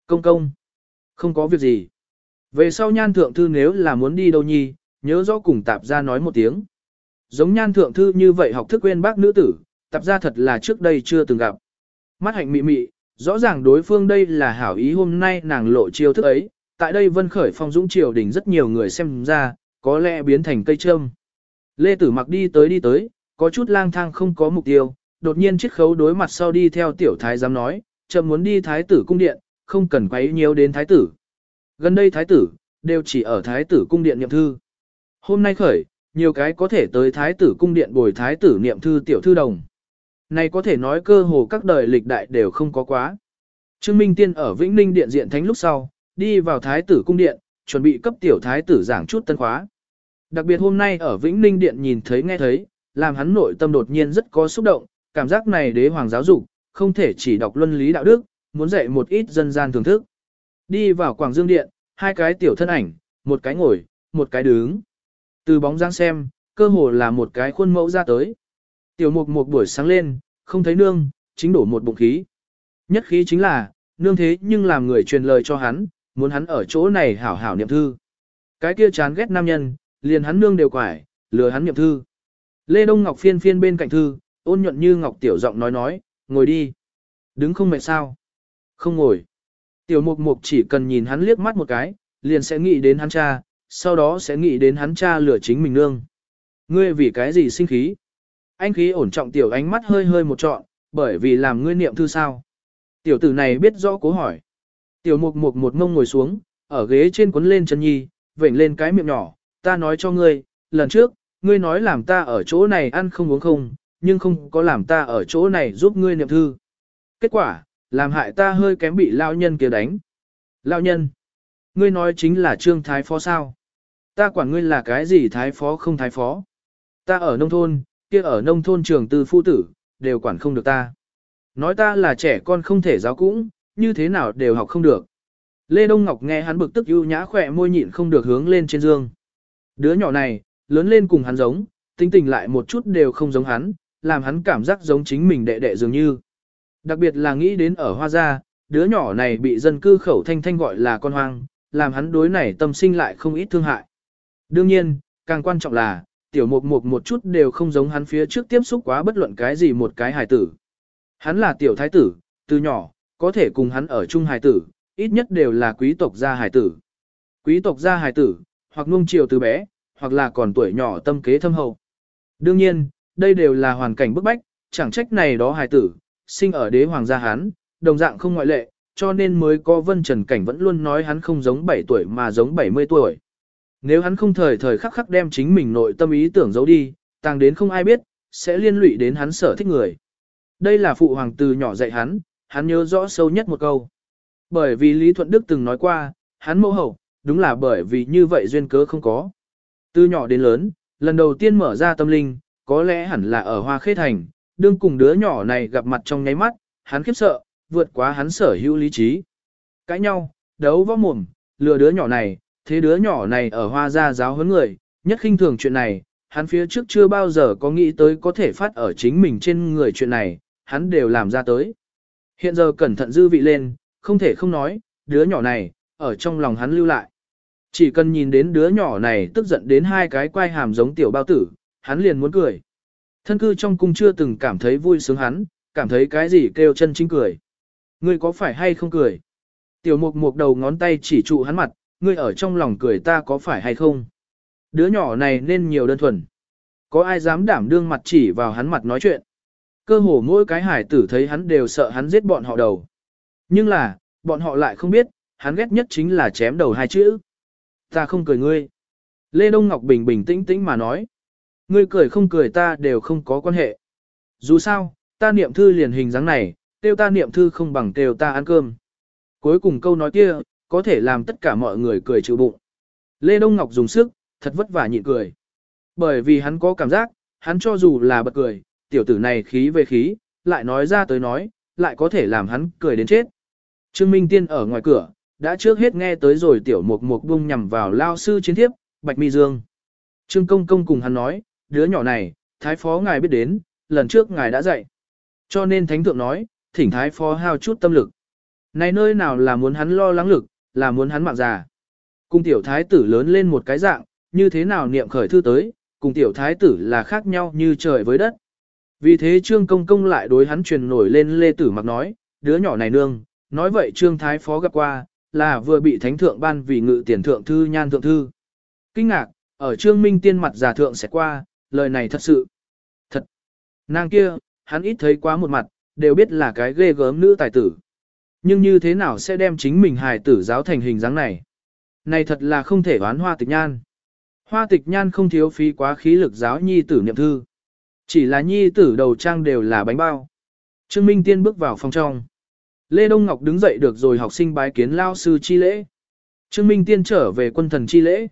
Công công. Không có việc gì. Về sau nhan thượng thư nếu là muốn đi đâu nhi, nhớ rõ cùng tạp gia nói một tiếng. Giống nhan thượng thư như vậy học thức quên bác nữ tử, tạp gia thật là trước đây chưa từng gặp. Mắt hạnh mị mị, rõ ràng đối phương đây là hảo ý hôm nay nàng lộ chiêu thức ấy, tại đây vân khởi phong dũng triều đình rất nhiều người xem ra, có lẽ biến thành cây trâm. Lê Tử mặc đi tới đi tới, có chút lang thang không có mục tiêu, đột nhiên chiếc khấu đối mặt sau đi theo tiểu thái giám nói, chậm muốn đi thái tử cung điện, không cần quấy nhiều đến thái tử. Gần đây thái tử, đều chỉ ở thái tử cung điện nhậm thư. Hôm nay khởi, nhiều cái có thể tới thái tử cung điện bồi thái tử niệm thư tiểu thư đồng. Này có thể nói cơ hồ các đời lịch đại đều không có quá. Trương Minh Tiên ở Vĩnh Ninh điện diện thánh lúc sau, đi vào thái tử cung điện, chuẩn bị cấp tiểu thái tử giảng chút tân khóa. Đặc biệt hôm nay ở Vĩnh Ninh điện nhìn thấy nghe thấy, làm hắn nội tâm đột nhiên rất có xúc động, cảm giác này đế hoàng giáo dục, không thể chỉ đọc luân lý đạo đức, muốn dạy một ít dân gian thưởng thức. Đi vào Quảng Dương Điện, hai cái tiểu thân ảnh, một cái ngồi, một cái đứng. Từ bóng dáng xem, cơ hồ là một cái khuôn mẫu ra tới. Tiểu mục một buổi sáng lên, không thấy nương, chính đổ một bụng khí. Nhất khí chính là, nương thế nhưng làm người truyền lời cho hắn, muốn hắn ở chỗ này hảo hảo niệm thư. Cái kia chán ghét nam nhân, liền hắn nương đều quải, lừa hắn niệm thư. Lê Đông Ngọc phiên phiên bên cạnh thư, ôn nhuận như Ngọc tiểu giọng nói nói, ngồi đi. Đứng không mệt sao? Không ngồi. Tiểu mục mục chỉ cần nhìn hắn liếc mắt một cái, liền sẽ nghĩ đến hắn cha, sau đó sẽ nghĩ đến hắn cha lừa chính mình nương. Ngươi vì cái gì sinh khí? Anh khí ổn trọng tiểu ánh mắt hơi hơi một trọn, bởi vì làm ngươi niệm thư sao. Tiểu tử này biết rõ cố hỏi. Tiểu mục mục một ngông ngồi xuống, ở ghế trên quấn lên chân nhi, vểnh lên cái miệng nhỏ, ta nói cho ngươi, lần trước, ngươi nói làm ta ở chỗ này ăn không uống không, nhưng không có làm ta ở chỗ này giúp ngươi niệm thư. Kết quả, làm hại ta hơi kém bị lao nhân kia đánh. Lao nhân, ngươi nói chính là trương thái phó sao. Ta quản ngươi là cái gì thái phó không thái phó. Ta ở nông thôn, kia ở nông thôn trường tư phu tử, đều quản không được ta. Nói ta là trẻ con không thể giáo cũng, như thế nào đều học không được. Lê Đông Ngọc nghe hắn bực tức ưu nhã khỏe môi nhịn không được hướng lên trên dương. Đứa nhỏ này, lớn lên cùng hắn giống, tính tình lại một chút đều không giống hắn, làm hắn cảm giác giống chính mình đệ đệ dường như. Đặc biệt là nghĩ đến ở Hoa Gia, đứa nhỏ này bị dân cư khẩu thanh thanh gọi là con hoang, làm hắn đối này tâm sinh lại không ít thương hại. Đương nhiên, càng quan trọng là, tiểu mục mục một chút đều không giống hắn phía trước tiếp xúc quá bất luận cái gì một cái hài tử. Hắn là tiểu thái tử, từ nhỏ, có thể cùng hắn ở chung hài tử, ít nhất đều là quý tộc gia hài tử. Quý tộc gia hài tử, hoặc nuông chiều từ bé, hoặc là còn tuổi nhỏ tâm kế thâm hậu. Đương nhiên, đây đều là hoàn cảnh bức bách, chẳng trách này đó hài tử, sinh ở đế hoàng gia hắn, đồng dạng không ngoại lệ, cho nên mới có vân trần cảnh vẫn luôn nói hắn không giống 7 tuổi mà giống 70 tuổi. Nếu hắn không thời thời khắc khắc đem chính mình nội tâm ý tưởng giấu đi, tàng đến không ai biết, sẽ liên lụy đến hắn sở thích người. Đây là phụ hoàng từ nhỏ dạy hắn, hắn nhớ rõ sâu nhất một câu. Bởi vì Lý Thuận Đức từng nói qua, hắn mẫu hậu, đúng là bởi vì như vậy duyên cớ không có. Từ nhỏ đến lớn, lần đầu tiên mở ra tâm linh, có lẽ hẳn là ở Hoa Khê Thành, đương cùng đứa nhỏ này gặp mặt trong nháy mắt, hắn khiếp sợ, vượt quá hắn sở hữu lý trí. Cãi nhau, đấu võ mồm, lừa đứa nhỏ này, thế đứa nhỏ này ở Hoa gia giáo huấn người, nhất khinh thường chuyện này, hắn phía trước chưa bao giờ có nghĩ tới có thể phát ở chính mình trên người chuyện này, hắn đều làm ra tới. Hiện giờ cẩn thận dư vị lên, không thể không nói, đứa nhỏ này, ở trong lòng hắn lưu lại. Chỉ cần nhìn đến đứa nhỏ này tức giận đến hai cái quai hàm giống tiểu bao tử, hắn liền muốn cười. Thân cư trong cung chưa từng cảm thấy vui sướng hắn, cảm thấy cái gì kêu chân chính cười. Ngươi có phải hay không cười? Tiểu mục mục đầu ngón tay chỉ trụ hắn mặt, ngươi ở trong lòng cười ta có phải hay không? Đứa nhỏ này nên nhiều đơn thuần. Có ai dám đảm đương mặt chỉ vào hắn mặt nói chuyện? Cơ hồ mỗi cái hải tử thấy hắn đều sợ hắn giết bọn họ đầu. Nhưng là, bọn họ lại không biết, hắn ghét nhất chính là chém đầu hai chữ. Ta không cười ngươi. Lê Đông Ngọc bình bình tĩnh tĩnh mà nói. Ngươi cười không cười ta đều không có quan hệ. Dù sao, ta niệm thư liền hình dáng này, tiêu ta niệm thư không bằng tiêu ta ăn cơm. Cuối cùng câu nói kia, có thể làm tất cả mọi người cười chịu bụng. Lê Đông Ngọc dùng sức, thật vất vả nhịn cười. Bởi vì hắn có cảm giác, hắn cho dù là bật cười, tiểu tử này khí về khí, lại nói ra tới nói, lại có thể làm hắn cười đến chết. Trương Minh Tiên ở ngoài cửa, đã trước hết nghe tới rồi tiểu mục mục bung nhằm vào lao sư chiến thiếp, Bạch Mi Dương. Trương Công Công cùng hắn nói, đứa nhỏ này, thái phó ngài biết đến, lần trước ngài đã dạy. Cho nên thánh thượng nói, thỉnh thái phó hao chút tâm lực. Này nơi nào là muốn hắn lo lắng lực, là muốn hắn mạng già. Cùng tiểu thái tử lớn lên một cái dạng, như thế nào niệm khởi thư tới, cùng tiểu thái tử là khác nhau như trời với đất. Vì thế Trương Công Công lại đối hắn truyền nổi lên Lê Tử Mặc nói, đứa nhỏ này nương, nói vậy Trương Thái Phó gặp qua, là vừa bị Thánh Thượng ban vì ngự tiền thượng thư nhan thượng thư. Kinh ngạc, ở Trương Minh tiên mặt giả thượng sẽ qua, lời này thật sự. Thật. Nàng kia, hắn ít thấy quá một mặt, đều biết là cái ghê gớm nữ tài tử. Nhưng như thế nào sẽ đem chính mình hài tử giáo thành hình dáng này? Này thật là không thể đoán hoa tịch nhan. Hoa tịch nhan không thiếu phí quá khí lực giáo nhi tử niệm thư. Chỉ là nhi tử đầu trang đều là bánh bao. Trương Minh Tiên bước vào phòng trong. Lê Đông Ngọc đứng dậy được rồi học sinh bái kiến lao sư chi lễ. Trương Minh Tiên trở về quân thần chi lễ.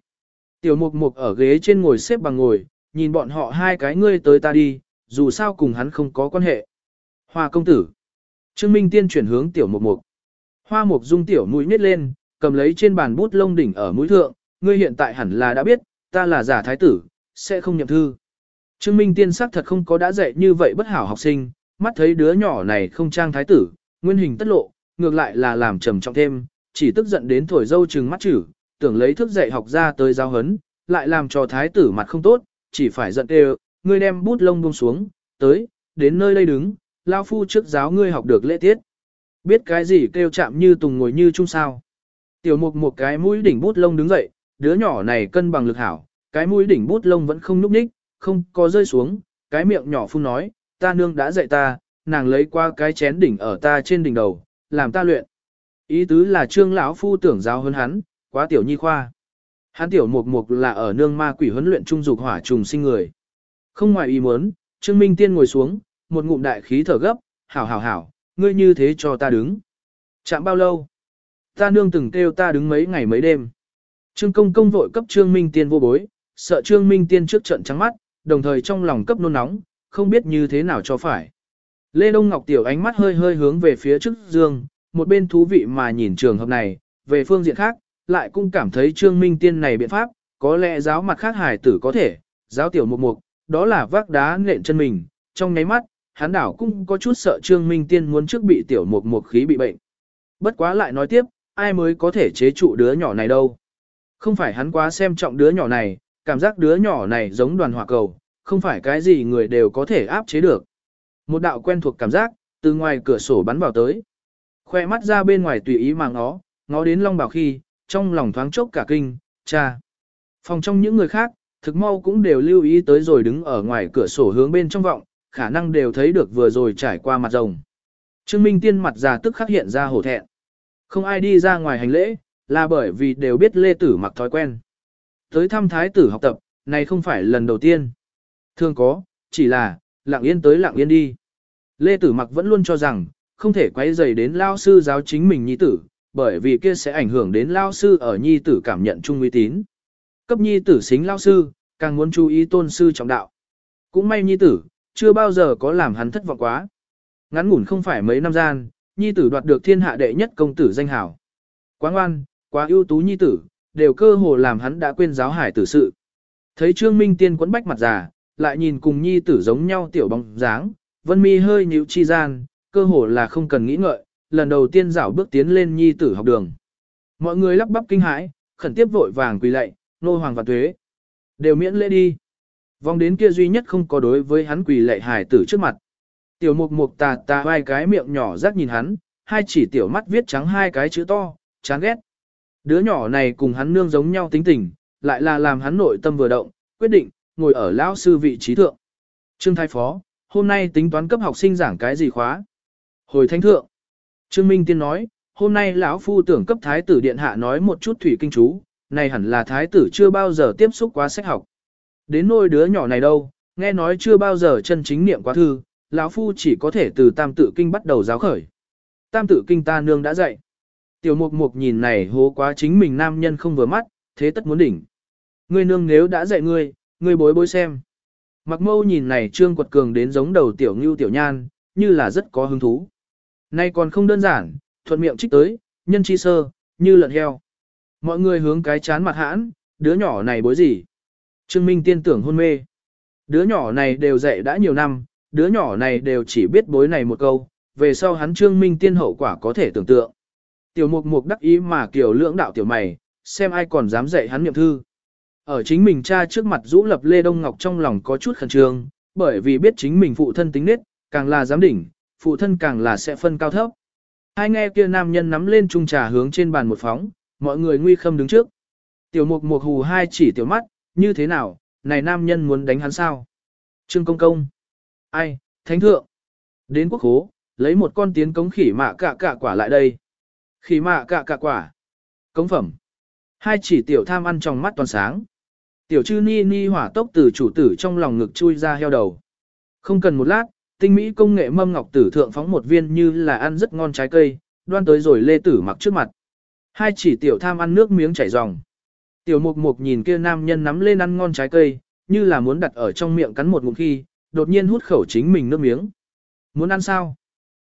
Tiểu mục mục ở ghế trên ngồi xếp bằng ngồi, nhìn bọn họ hai cái ngươi tới ta đi, dù sao cùng hắn không có quan hệ. Hoa công tử. Trương Minh Tiên chuyển hướng tiểu mục mục. Hoa mục dung tiểu mũi nhét lên, cầm lấy trên bàn bút lông đỉnh ở mũi thượng, ngươi hiện tại hẳn là đã biết, ta là giả thái tử, sẽ không nhậm thư. Trương Minh Tiên sắc thật không có đã dạy như vậy bất hảo học sinh, mắt thấy đứa nhỏ này không trang thái tử, nguyên hình tất lộ, ngược lại là làm trầm trọng thêm, chỉ tức giận đến thổi dâu trừng mắt chử, tưởng lấy thức dạy học ra tới giáo hấn, lại làm cho thái tử mặt không tốt, chỉ phải giận đều, ngươi đem bút lông buông xuống, tới, đến nơi đây đứng, lao phu trước giáo ngươi học được lễ tiết. Biết cái gì kêu chạm như tùng ngồi như chung sao. Tiểu mục một cái mũi đỉnh bút lông đứng dậy, đứa nhỏ này cân bằng lực hảo, cái mũi đỉnh bút lông vẫn không núp ních, không có rơi xuống, cái miệng nhỏ phun nói, ta nương đã dạy ta, nàng lấy qua cái chén đỉnh ở ta trên đỉnh đầu, làm ta luyện. Ý tứ là trương lão phu tưởng giáo hơn hắn, quá tiểu nhi khoa. Hắn tiểu mục mục là ở nương ma quỷ huấn luyện trung dục hỏa trùng sinh người. Không ngoài ý muốn, Trương Minh Tiên ngồi xuống, một ngụm đại khí thở gấp, hảo hảo hảo, ngươi như thế cho ta đứng. Chạm bao lâu? Ta nương từng kêu ta đứng mấy ngày mấy đêm. Trương công công vội cấp Trương Minh Tiên vô bối, sợ Trương Minh Tiên trước trận trắng mắt, đồng thời trong lòng cấp nôn nóng, không biết như thế nào cho phải. Lê Đông Ngọc Tiểu ánh mắt hơi hơi hướng về phía trước dương, một bên thú vị mà nhìn trường hợp này, về phương diện khác, lại cũng cảm thấy Trương Minh Tiên này biện pháp, có lẽ giáo mặt khác hài tử có thể, giáo tiểu mục mục, đó là vác đá nện chân mình, trong nháy mắt, hắn đảo cũng có chút sợ Trương Minh Tiên muốn trước bị tiểu mục mục khí bị bệnh. Bất quá lại nói tiếp, ai mới có thể chế trụ đứa nhỏ này đâu. Không phải hắn quá xem trọng đứa nhỏ này, cảm giác đứa nhỏ này giống đoàn hỏa cầu, không phải cái gì người đều có thể áp chế được. Một đạo quen thuộc cảm giác, từ ngoài cửa sổ bắn vào tới. Khoe mắt ra bên ngoài tùy ý mà ngó, ngó đến Long Bảo khi, trong lòng thoáng chốc cả kinh, cha. Phòng trong những người khác, thực mau cũng đều lưu ý tới rồi đứng ở ngoài cửa sổ hướng bên trong vọng, khả năng đều thấy được vừa rồi trải qua mặt rồng. Trương Minh Tiên mặt già tức khắc hiện ra hổ thẹn. Không ai đi ra ngoài hành lễ, là bởi vì đều biết Lê Tử mặc thói quen. Tới thăm thái tử học tập, này không phải lần đầu tiên. Thường có, chỉ là, lặng yên tới lặng yên đi. Lê Tử mặc vẫn luôn cho rằng, không thể quay dày đến lao sư giáo chính mình nhi tử, bởi vì kia sẽ ảnh hưởng đến lao sư ở nhi tử cảm nhận chung uy tín. Cấp nhi tử xính lao sư, càng muốn chú ý tôn sư trọng đạo. Cũng may nhi tử, chưa bao giờ có làm hắn thất vọng quá. Ngắn ngủn không phải mấy năm gian, nhi tử đoạt được thiên hạ đệ nhất công tử danh hảo. Quá ngoan, quá ưu tú nhi tử, đều cơ hồ làm hắn đã quên giáo hải tử sự. Thấy Trương Minh Tiên quấn bách mặt già, lại nhìn cùng nhi tử giống nhau tiểu bóng dáng, vân mi hơi nhíu chi gian, cơ hồ là không cần nghĩ ngợi, lần đầu tiên dạo bước tiến lên nhi tử học đường. Mọi người lắp bắp kinh hãi, khẩn tiếp vội vàng quỳ lạy, nô hoàng và tuế. Đều miễn lễ đi. Vòng đến kia duy nhất không có đối với hắn quỳ lệ hài tử trước mặt. Tiểu mục mục tà tà hai cái miệng nhỏ rắc nhìn hắn, hai chỉ tiểu mắt viết trắng hai cái chữ to, chán ghét. Đứa nhỏ này cùng hắn nương giống nhau tính tình, lại là làm hắn nội tâm vừa động, quyết định, ngồi ở lão sư vị trí thượng. Trương Thái Phó, hôm nay tính toán cấp học sinh giảng cái gì khóa? Hồi thánh thượng. Trương Minh Tiên nói, hôm nay lão phu tưởng cấp thái tử điện hạ nói một chút thủy kinh chú, này hẳn là thái tử chưa bao giờ tiếp xúc quá sách học. Đến nôi đứa nhỏ này đâu, nghe nói chưa bao giờ chân chính niệm quá thư, lão phu chỉ có thể từ tam tự kinh bắt đầu giáo khởi. Tam tự kinh ta nương đã dạy. Tiểu mục mục nhìn này hố quá chính mình nam nhân không vừa mắt, thế tất muốn đỉnh. Ngươi nương nếu đã dạy ngươi, ngươi bối bối xem. Mặc mâu nhìn này trương quật cường đến giống đầu tiểu ngưu tiểu nhan, như là rất có hứng thú. Nay còn không đơn giản, thuận miệng trích tới, nhân chi sơ, như lợn heo. Mọi người hướng cái chán mặt hãn, đứa nhỏ này bối gì? Trương Minh tiên tưởng hôn mê. Đứa nhỏ này đều dạy đã nhiều năm, đứa nhỏ này đều chỉ biết bối này một câu, về sau hắn Trương Minh tiên hậu quả có thể tưởng tượng. Tiểu mục mục đắc ý mà kiểu lưỡng đạo tiểu mày, xem ai còn dám dạy hắn niệm thư. Ở chính mình cha trước mặt rũ lập Lê Đông Ngọc trong lòng có chút khẩn trương, bởi vì biết chính mình phụ thân tính nết, càng là giám đỉnh, phụ thân càng là sẽ phân cao thấp. Hai nghe kia nam nhân nắm lên chung trà hướng trên bàn một phóng, mọi người nguy khâm đứng trước. Tiểu mục mục hù hai chỉ tiểu mắt, như thế nào, này nam nhân muốn đánh hắn sao? Trương công công. Ai, thánh thượng. Đến quốc hố, lấy một con tiến cống khỉ mạ cạ cạ quả lại đây. Khỉ mạ cạ cạ quả. Cống phẩm. Hai chỉ tiểu tham ăn trong mắt toàn sáng. Tiểu chư ni ni hỏa tốc từ chủ tử trong lòng ngực chui ra heo đầu. Không cần một lát, tinh mỹ công nghệ mâm ngọc tử thượng phóng một viên như là ăn rất ngon trái cây, đoan tới rồi lê tử mặc trước mặt. Hai chỉ tiểu tham ăn nước miếng chảy ròng. Tiểu mục mục nhìn kia nam nhân nắm lên ăn ngon trái cây, như là muốn đặt ở trong miệng cắn một ngụm khi, đột nhiên hút khẩu chính mình nước miếng. Muốn ăn sao?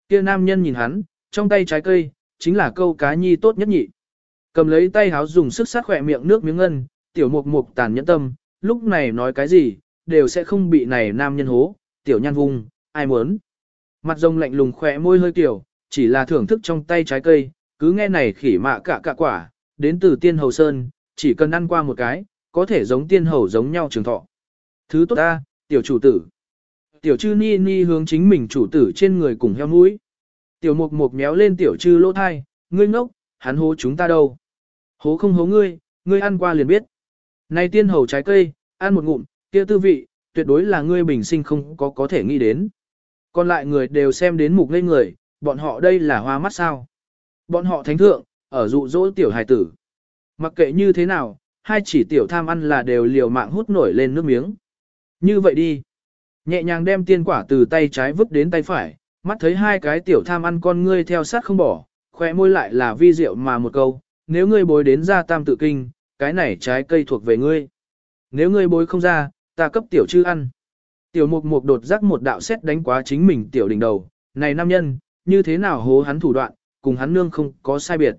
Kia nam nhân nhìn hắn, trong tay trái cây, chính là câu cá nhi tốt nhất nhị. Cầm lấy tay háo dùng sức sát khỏe miệng nước miếng ngân, tiểu mục mục tàn nhẫn tâm, lúc này nói cái gì, đều sẽ không bị này nam nhân hố, tiểu nhan vùng, ai muốn. Mặt rồng lạnh lùng khỏe môi hơi tiểu, chỉ là thưởng thức trong tay trái cây, cứ nghe này khỉ mạ cả cả quả, đến từ tiên hầu sơn, chỉ cần ăn qua một cái, có thể giống tiên hầu giống nhau trường thọ. Thứ tốt ta, tiểu chủ tử. Tiểu chư ni ni hướng chính mình chủ tử trên người cùng heo mũi. Tiểu mục mục méo lên tiểu chư lỗ thai, ngươi ngốc, hắn hố chúng ta đâu. Hố không hố ngươi, ngươi ăn qua liền biết. Này tiên hầu trái cây, ăn một ngụm, kia tư vị, tuyệt đối là ngươi bình sinh không có có thể nghĩ đến. Còn lại người đều xem đến mục ngây người, bọn họ đây là hoa mắt sao. Bọn họ thánh thượng, ở dụ dỗ tiểu hài tử. Mặc kệ như thế nào, hai chỉ tiểu tham ăn là đều liều mạng hút nổi lên nước miếng. Như vậy đi. Nhẹ nhàng đem tiên quả từ tay trái vứt đến tay phải, mắt thấy hai cái tiểu tham ăn con ngươi theo sát không bỏ, khỏe môi lại là vi diệu mà một câu, nếu ngươi bối đến ra tam tự kinh, cái này trái cây thuộc về ngươi. Nếu ngươi bối không ra, ta cấp tiểu chư ăn. Tiểu mục mục đột giác một đạo xét đánh quá chính mình tiểu đỉnh đầu, này nam nhân, như thế nào hố hắn thủ đoạn, cùng hắn nương không có sai biệt.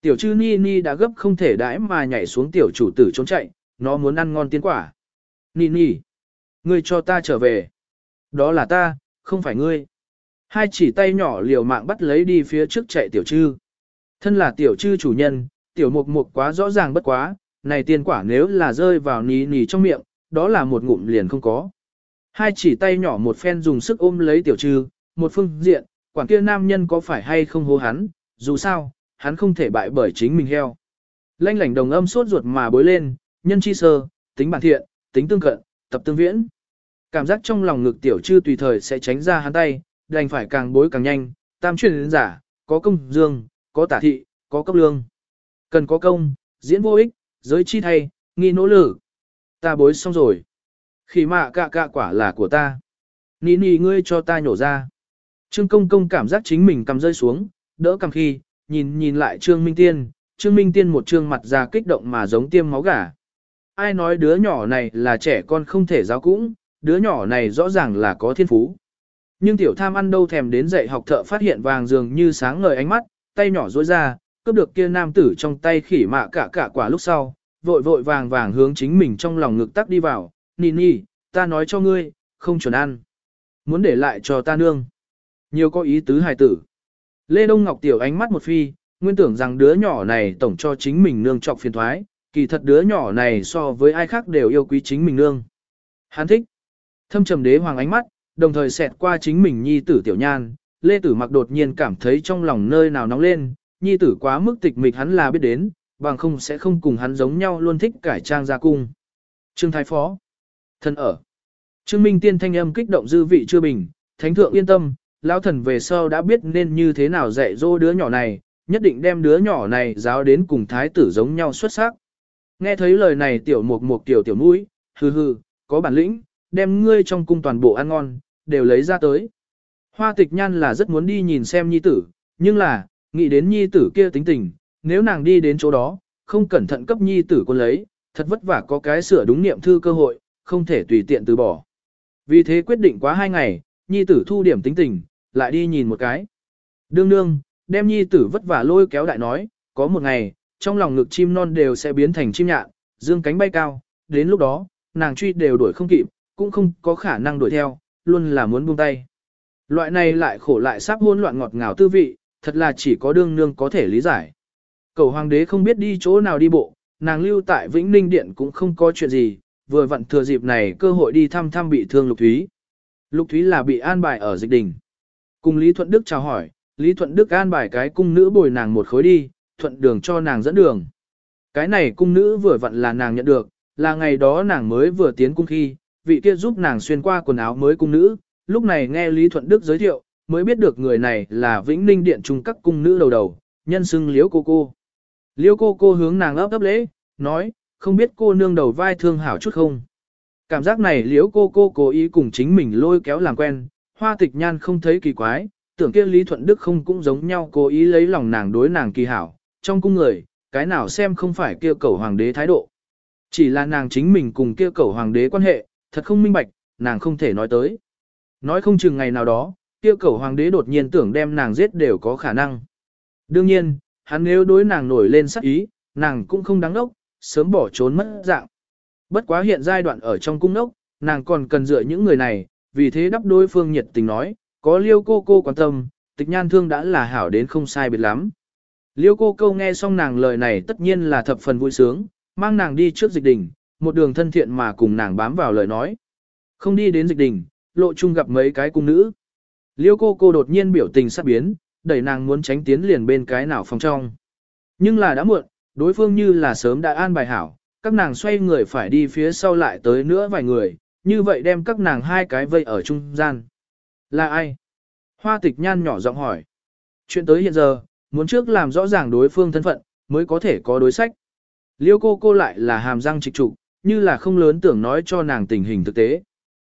Tiểu chư ni ni đã gấp không thể đãi mà nhảy xuống tiểu chủ tử trốn chạy, nó muốn ăn ngon tiên quả. Ni ni, ngươi cho ta trở về. Đó là ta, không phải ngươi. Hai chỉ tay nhỏ liều mạng bắt lấy đi phía trước chạy tiểu chư. Thân là tiểu chư chủ nhân, tiểu mục mục quá rõ ràng bất quá, này tiên quả nếu là rơi vào ní ní trong miệng, đó là một ngụm liền không có. Hai chỉ tay nhỏ một phen dùng sức ôm lấy tiểu trư, một phương diện, quản kia nam nhân có phải hay không hô hắn, dù sao, hắn không thể bại bởi chính mình heo. Lanh lảnh đồng âm sốt ruột mà bối lên, nhân chi sơ, tính bản thiện, tính tương cận, tập tương viễn. Cảm giác trong lòng ngực tiểu chư tùy thời sẽ tránh ra hắn tay, đành phải càng bối càng nhanh, tam truyền giả, có công dương, có tả thị, có cấp lương. Cần có công, diễn vô ích, giới chi thay, nghi nỗ lực. Ta bối xong rồi. Khi mạ cạ cạ quả là của ta. Nì nì ngươi cho ta nhổ ra. Trương công công cảm giác chính mình cầm rơi xuống, đỡ cầm khi, nhìn nhìn lại Trương Minh Tiên, Trương Minh Tiên một trương mặt ra kích động mà giống tiêm máu gà. Ai nói đứa nhỏ này là trẻ con không thể giáo cũng, đứa nhỏ này rõ ràng là có thiên phú. Nhưng tiểu tham ăn đâu thèm đến dạy học thợ phát hiện vàng dường như sáng ngời ánh mắt, tay nhỏ rối ra, cướp được kia nam tử trong tay khỉ mạ cả cả quả lúc sau, vội vội vàng vàng hướng chính mình trong lòng ngực tắc đi vào, nì nì, ta nói cho ngươi, không chuẩn ăn. Muốn để lại cho ta nương. Nhiều có ý tứ hài tử. Lê Đông Ngọc Tiểu ánh mắt một phi, nguyên tưởng rằng đứa nhỏ này tổng cho chính mình nương trọc phiền thoái, kỳ thật đứa nhỏ này so với ai khác đều yêu quý chính mình nương. Hắn thích. Thâm trầm đế hoàng ánh mắt, đồng thời xẹt qua chính mình nhi tử tiểu nhan, Lê Tử Mặc đột nhiên cảm thấy trong lòng nơi nào nóng lên, nhi tử quá mức tịch mịch hắn là biết đến, bằng không sẽ không cùng hắn giống nhau luôn thích cải trang ra cung. Trương Thái Phó. Thân ở. Trương Minh Tiên thanh âm kích động dư vị chưa bình, thánh thượng yên tâm, lão thần về sau đã biết nên như thế nào dạy dỗ đứa nhỏ này, nhất định đem đứa nhỏ này giáo đến cùng thái tử giống nhau xuất sắc. Nghe thấy lời này tiểu mục mục tiểu tiểu mũi, hừ hừ, có bản lĩnh, đem ngươi trong cung toàn bộ ăn ngon, đều lấy ra tới. Hoa tịch nhan là rất muốn đi nhìn xem nhi tử, nhưng là, nghĩ đến nhi tử kia tính tình, nếu nàng đi đến chỗ đó, không cẩn thận cấp nhi tử con lấy, thật vất vả có cái sửa đúng niệm thư cơ hội, không thể tùy tiện từ bỏ. Vì thế quyết định quá hai ngày, nhi tử thu điểm tính tình, lại đi nhìn một cái. Đương đương, đem nhi tử vất vả lôi kéo đại nói, có một ngày, trong lòng ngực chim non đều sẽ biến thành chim nhạn, dương cánh bay cao, đến lúc đó, nàng truy đều đuổi không kịp, cũng không có khả năng đuổi theo, luôn là muốn buông tay. Loại này lại khổ lại sắp hôn loạn ngọt ngào tư vị, thật là chỉ có đương nương có thể lý giải. Cầu hoàng đế không biết đi chỗ nào đi bộ, nàng lưu tại Vĩnh Ninh Điện cũng không có chuyện gì, vừa vặn thừa dịp này cơ hội đi thăm thăm bị thương Lục Thúy. Lục Thúy là bị an bài ở dịch đình. Cùng Lý Thuận Đức chào hỏi, Lý Thuận Đức an bài cái cung nữ bồi nàng một khối đi, thuận đường cho nàng dẫn đường. Cái này cung nữ vừa vặn là nàng nhận được, là ngày đó nàng mới vừa tiến cung khi, vị kia giúp nàng xuyên qua quần áo mới cung nữ, lúc này nghe Lý Thuận Đức giới thiệu, mới biết được người này là Vĩnh Ninh Điện trung các cung nữ đầu đầu, nhân xưng Liễu cô cô. Liễu cô cô hướng nàng ấp ấp lễ, nói, không biết cô nương đầu vai thương hảo chút không. Cảm giác này Liễu cô cô cố ý cùng chính mình lôi kéo làm quen, hoa tịch nhan không thấy kỳ quái, tưởng kia Lý Thuận Đức không cũng giống nhau cố ý lấy lòng nàng đối nàng kỳ hảo, trong cung người, cái nào xem không phải kia cầu hoàng đế thái độ. Chỉ là nàng chính mình cùng kia cầu hoàng đế quan hệ, thật không minh bạch, nàng không thể nói tới. Nói không chừng ngày nào đó, kia cầu hoàng đế đột nhiên tưởng đem nàng giết đều có khả năng. Đương nhiên, hắn nếu đối nàng nổi lên sắc ý, nàng cũng không đáng ốc, sớm bỏ trốn mất dạng. Bất quá hiện giai đoạn ở trong cung ốc, nàng còn cần dựa những người này, vì thế đắp đối phương nhiệt tình nói, có liêu cô cô quan tâm, tịch nhan thương đã là hảo đến không sai biệt lắm. Liêu cô câu nghe xong nàng lời này tất nhiên là thập phần vui sướng, mang nàng đi trước dịch đình, một đường thân thiện mà cùng nàng bám vào lời nói. Không đi đến dịch đình, lộ chung gặp mấy cái cung nữ. Liêu cô cô đột nhiên biểu tình sắc biến, đẩy nàng muốn tránh tiến liền bên cái nào phòng trong. Nhưng là đã muộn, đối phương như là sớm đã an bài hảo, các nàng xoay người phải đi phía sau lại tới nữa vài người, như vậy đem các nàng hai cái vây ở trung gian. Là ai? Hoa tịch nhan nhỏ giọng hỏi. Chuyện tới hiện giờ, muốn trước làm rõ ràng đối phương thân phận, mới có thể có đối sách. Liêu cô cô lại là hàm răng trịch trụ, như là không lớn tưởng nói cho nàng tình hình thực tế.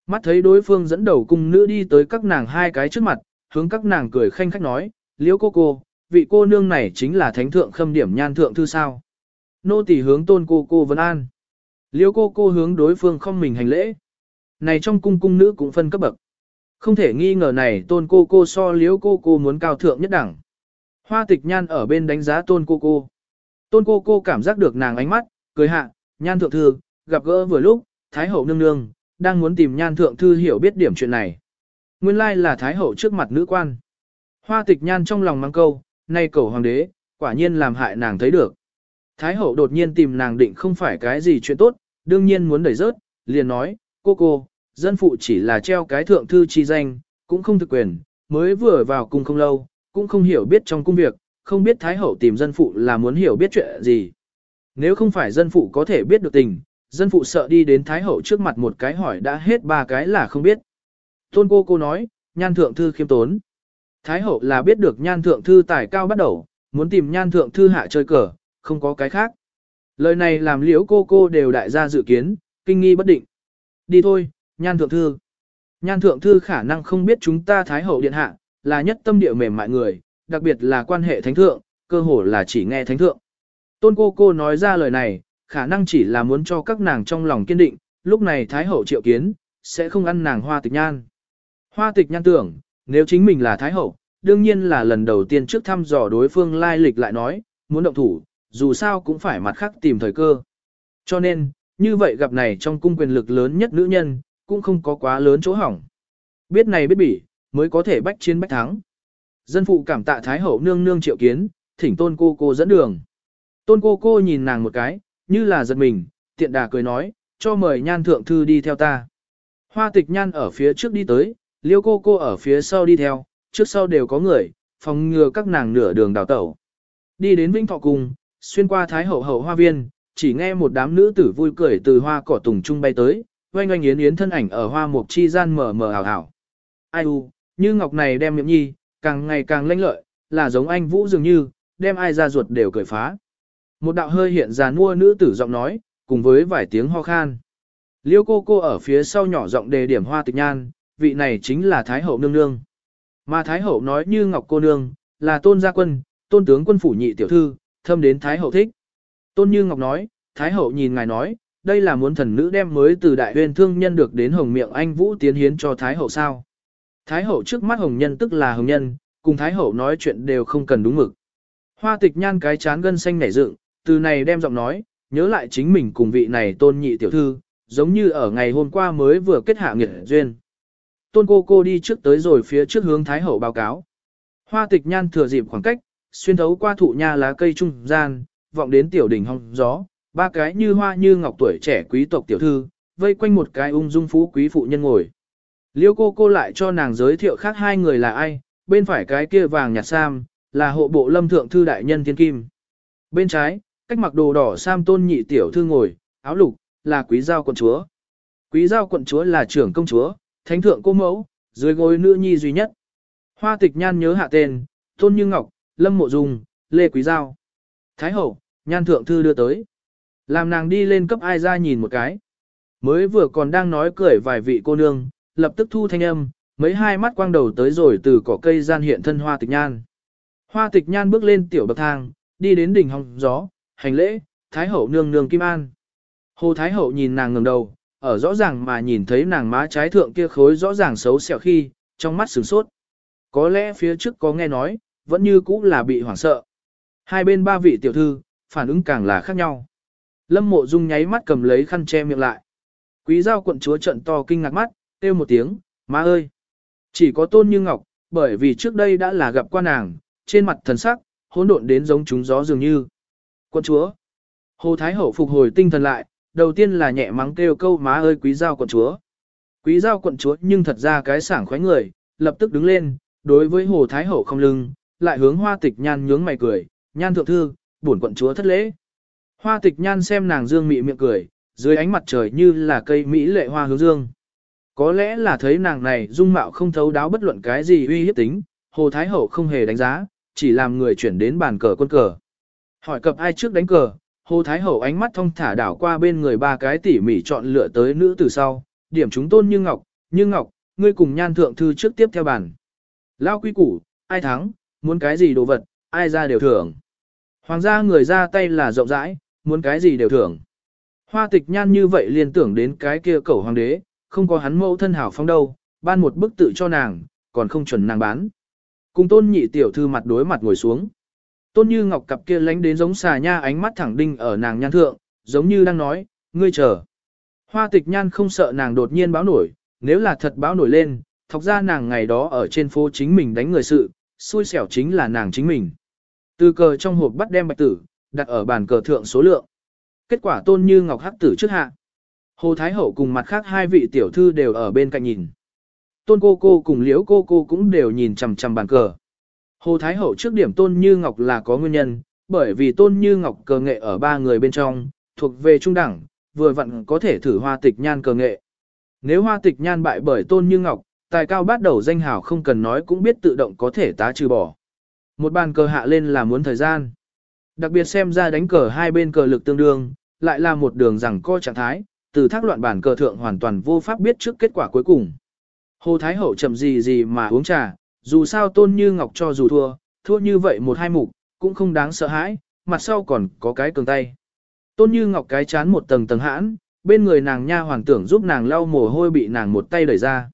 Mắt thấy đối phương dẫn đầu cung nữ đi tới các nàng hai cái trước mặt, hướng các nàng cười khanh khách nói, liêu cô cô, vị cô nương này chính là thánh thượng khâm điểm nhan thượng thư sao. Nô tỳ hướng tôn cô cô vấn an. Liêu cô cô hướng đối phương không mình hành lễ. Này trong cung cung nữ cũng phân cấp bậc. Không thể nghi ngờ này tôn cô cô so liếu cô cô muốn cao thượng nhất đẳng. Hoa tịch nhan ở bên đánh giá tôn cô cô. Tôn cô cô cảm giác được nàng ánh mắt, cười hạ, nhan thượng thư, gặp gỡ vừa lúc, Thái hậu nương nương, đang muốn tìm nhan thượng thư hiểu biết điểm chuyện này. Nguyên lai là Thái hậu trước mặt nữ quan. Hoa tịch nhan trong lòng mang câu, nay cầu hoàng đế, quả nhiên làm hại nàng thấy được. Thái hậu đột nhiên tìm nàng định không phải cái gì chuyện tốt, đương nhiên muốn đẩy rớt, liền nói, cô cô, dân phụ chỉ là treo cái thượng thư chi danh, cũng không thực quyền, mới vừa vào cung không lâu, cũng không hiểu biết trong cung việc, không biết Thái hậu tìm dân phụ là muốn hiểu biết chuyện gì. Nếu không phải dân phụ có thể biết được tình, dân phụ sợ đi đến Thái hậu trước mặt một cái hỏi đã hết ba cái là không biết. Tôn cô cô nói, nhan thượng thư khiêm tốn. Thái hậu là biết được nhan thượng thư tài cao bắt đầu, muốn tìm nhan thượng thư hạ chơi cờ, không có cái khác. Lời này làm liễu cô cô đều đại gia dự kiến, kinh nghi bất định. Đi thôi, nhan thượng thư. Nhan thượng thư khả năng không biết chúng ta Thái hậu điện hạ, là nhất tâm địa mềm mại người, đặc biệt là quan hệ thánh thượng, cơ hồ là chỉ nghe thánh thượng. Tôn cô cô nói ra lời này, khả năng chỉ là muốn cho các nàng trong lòng kiên định, lúc này Thái hậu triệu kiến, sẽ không ăn nàng hoa tịch nhan. Hoa tịch nhan tưởng, nếu chính mình là Thái hậu, đương nhiên là lần đầu tiên trước thăm dò đối phương lai lịch lại nói, muốn động thủ, dù sao cũng phải mặt khác tìm thời cơ. Cho nên, như vậy gặp này trong cung quyền lực lớn nhất nữ nhân, cũng không có quá lớn chỗ hỏng. Biết này biết bỉ, mới có thể bách chiến bách thắng. Dân phụ cảm tạ Thái hậu nương nương triệu kiến, thỉnh tôn cô cô dẫn đường. Tôn cô cô nhìn nàng một cái, như là giật mình, tiện đà cười nói, cho mời nhan thượng thư đi theo ta. Hoa tịch nhan ở phía trước đi tới, liêu cô cô ở phía sau đi theo, trước sau đều có người, phòng ngừa các nàng nửa đường đào tẩu. Đi đến Vĩnh Thọ Cung, xuyên qua Thái Hậu Hậu Hoa Viên, chỉ nghe một đám nữ tử vui cười từ hoa cỏ tùng trung bay tới, oanh oanh yến yến thân ảnh ở hoa mục chi gian mờ mờ ảo ảo. Ai u, như ngọc này đem miệng nhi, càng ngày càng lanh lợi, là giống anh Vũ dường như, đem ai ra ruột đều cởi phá. Một đạo hơi hiện ra mua nữ tử giọng nói, cùng với vài tiếng ho khan. Liêu cô cô ở phía sau nhỏ giọng đề điểm hoa tịch nhan, vị này chính là Thái Hậu nương nương. Mà Thái Hậu nói như Ngọc cô nương, là tôn gia quân, tôn tướng quân phủ nhị tiểu thư, thâm đến Thái Hậu thích. Tôn như Ngọc nói, Thái Hậu nhìn ngài nói, đây là muốn thần nữ đem mới từ đại huyền thương nhân được đến hồng miệng anh Vũ tiến hiến cho Thái Hậu sao. Thái Hậu trước mắt hồng nhân tức là hồng nhân, cùng Thái Hậu nói chuyện đều không cần đúng mực. Hoa tịch nhan cái chán gân xanh nảy dựng, từ này đem giọng nói, nhớ lại chính mình cùng vị này tôn nhị tiểu thư, giống như ở ngày hôm qua mới vừa kết hạ nghiệt duyên. Tôn cô cô đi trước tới rồi phía trước hướng Thái Hậu báo cáo. Hoa tịch nhan thừa dịp khoảng cách, xuyên thấu qua thụ nha lá cây trung gian, vọng đến tiểu đỉnh hong gió, ba cái như hoa như ngọc tuổi trẻ quý tộc tiểu thư, vây quanh một cái ung dung phú quý phụ nhân ngồi. Liêu cô cô lại cho nàng giới thiệu khác hai người là ai, bên phải cái kia vàng nhạt sam, là hộ bộ lâm thượng thư đại nhân thiên kim. Bên trái, cách mặc đồ đỏ sam tôn nhị tiểu thư ngồi, áo lục, là quý giao quận chúa. Quý giao quận chúa là trưởng công chúa, thánh thượng cô mẫu, dưới gối nữ nhi duy nhất. Hoa tịch nhan nhớ hạ tên, tôn như ngọc, lâm mộ dung, lê quý giao. Thái hậu, nhan thượng thư đưa tới. Làm nàng đi lên cấp ai ra nhìn một cái. Mới vừa còn đang nói cười vài vị cô nương, lập tức thu thanh âm, mấy hai mắt quang đầu tới rồi từ cỏ cây gian hiện thân hoa tịch nhan. Hoa tịch nhan bước lên tiểu bậc thang, đi đến đỉnh hòng gió, hành lễ, thái hậu nương nương kim an. Hồ thái hậu nhìn nàng ngẩng đầu, ở rõ ràng mà nhìn thấy nàng má trái thượng kia khối rõ ràng xấu xẹo khi, trong mắt sửng sốt. Có lẽ phía trước có nghe nói, vẫn như cũ là bị hoảng sợ. Hai bên ba vị tiểu thư, phản ứng càng là khác nhau. Lâm mộ dung nháy mắt cầm lấy khăn che miệng lại. Quý giao quận chúa trận to kinh ngạc mắt, kêu một tiếng, má ơi. Chỉ có tôn như ngọc, bởi vì trước đây đã là gặp qua nàng, trên mặt thần sắc, hỗn độn đến giống chúng gió dường như. Quận chúa. Hồ Thái Hậu phục hồi tinh thần lại, đầu tiên là nhẹ mắng kêu câu má ơi quý giao quận chúa. Quý giao quận chúa nhưng thật ra cái sảng khoái người, lập tức đứng lên, đối với Hồ Thái Hậu không lưng, lại hướng hoa tịch nhan nhướng mày cười, nhan thượng thư, bổn quận chúa thất lễ. Hoa tịch nhan xem nàng dương mị miệng cười, dưới ánh mặt trời như là cây mỹ lệ hoa hướng dương. Có lẽ là thấy nàng này dung mạo không thấu đáo bất luận cái gì uy hiếp tính, Hồ Thái Hậu không hề đánh giá, chỉ làm người chuyển đến bàn cờ quân cờ. Hỏi cập ai trước đánh cờ, Hồ Thái Hậu ánh mắt thông thả đảo qua bên người ba cái tỉ mỉ chọn lựa tới nữ từ sau, điểm chúng tôn như ngọc, như ngọc, ngươi cùng nhan thượng thư trước tiếp theo bàn. Lao quy củ, ai thắng, muốn cái gì đồ vật, ai ra đều thưởng. Hoàng gia người ra tay là rộng rãi, muốn cái gì đều thưởng. Hoa tịch nhan như vậy liền tưởng đến cái kia cẩu hoàng đế, không có hắn mẫu thân hảo phong đâu, ban một bức tự cho nàng, còn không chuẩn nàng bán. Cùng tôn nhị tiểu thư mặt đối mặt ngồi xuống. Tôn như ngọc cặp kia lánh đến giống xà nha ánh mắt thẳng đinh ở nàng nhan thượng, giống như đang nói, ngươi chờ. Hoa tịch nhan không sợ nàng đột nhiên báo nổi, nếu là thật báo nổi lên, thọc ra nàng ngày đó ở trên phố chính mình đánh người sự, xui xẻo chính là nàng chính mình. Từ cờ trong hộp bắt đem bạch tử, đặt ở bàn cờ thượng số lượng. Kết quả tôn như ngọc hắc tử trước hạ. Hồ Thái Hậu cùng mặt khác hai vị tiểu thư đều ở bên cạnh nhìn. Tôn cô cô cùng liễu cô cô cũng đều nhìn chằm chằm bàn cờ. Hồ Thái Hậu trước điểm Tôn Như Ngọc là có nguyên nhân, bởi vì Tôn Như Ngọc cờ nghệ ở ba người bên trong, thuộc về trung đẳng, vừa vặn có thể thử hoa tịch nhan cờ nghệ. Nếu hoa tịch nhan bại bởi Tôn Như Ngọc, tài cao bắt đầu danh hào không cần nói cũng biết tự động có thể tá trừ bỏ. Một bàn cờ hạ lên là muốn thời gian. Đặc biệt xem ra đánh cờ hai bên cờ lực tương đương, lại là một đường rằng co trạng thái, từ thác loạn bản cờ thượng hoàn toàn vô pháp biết trước kết quả cuối cùng. Hồ Thái Hậu chậm gì gì mà uống trà, dù sao tôn như ngọc cho dù thua, thua như vậy một hai mục, cũng không đáng sợ hãi, mặt sau còn có cái cường tay. Tôn như ngọc cái chán một tầng tầng hãn, bên người nàng nha hoàng tưởng giúp nàng lau mồ hôi bị nàng một tay đẩy ra.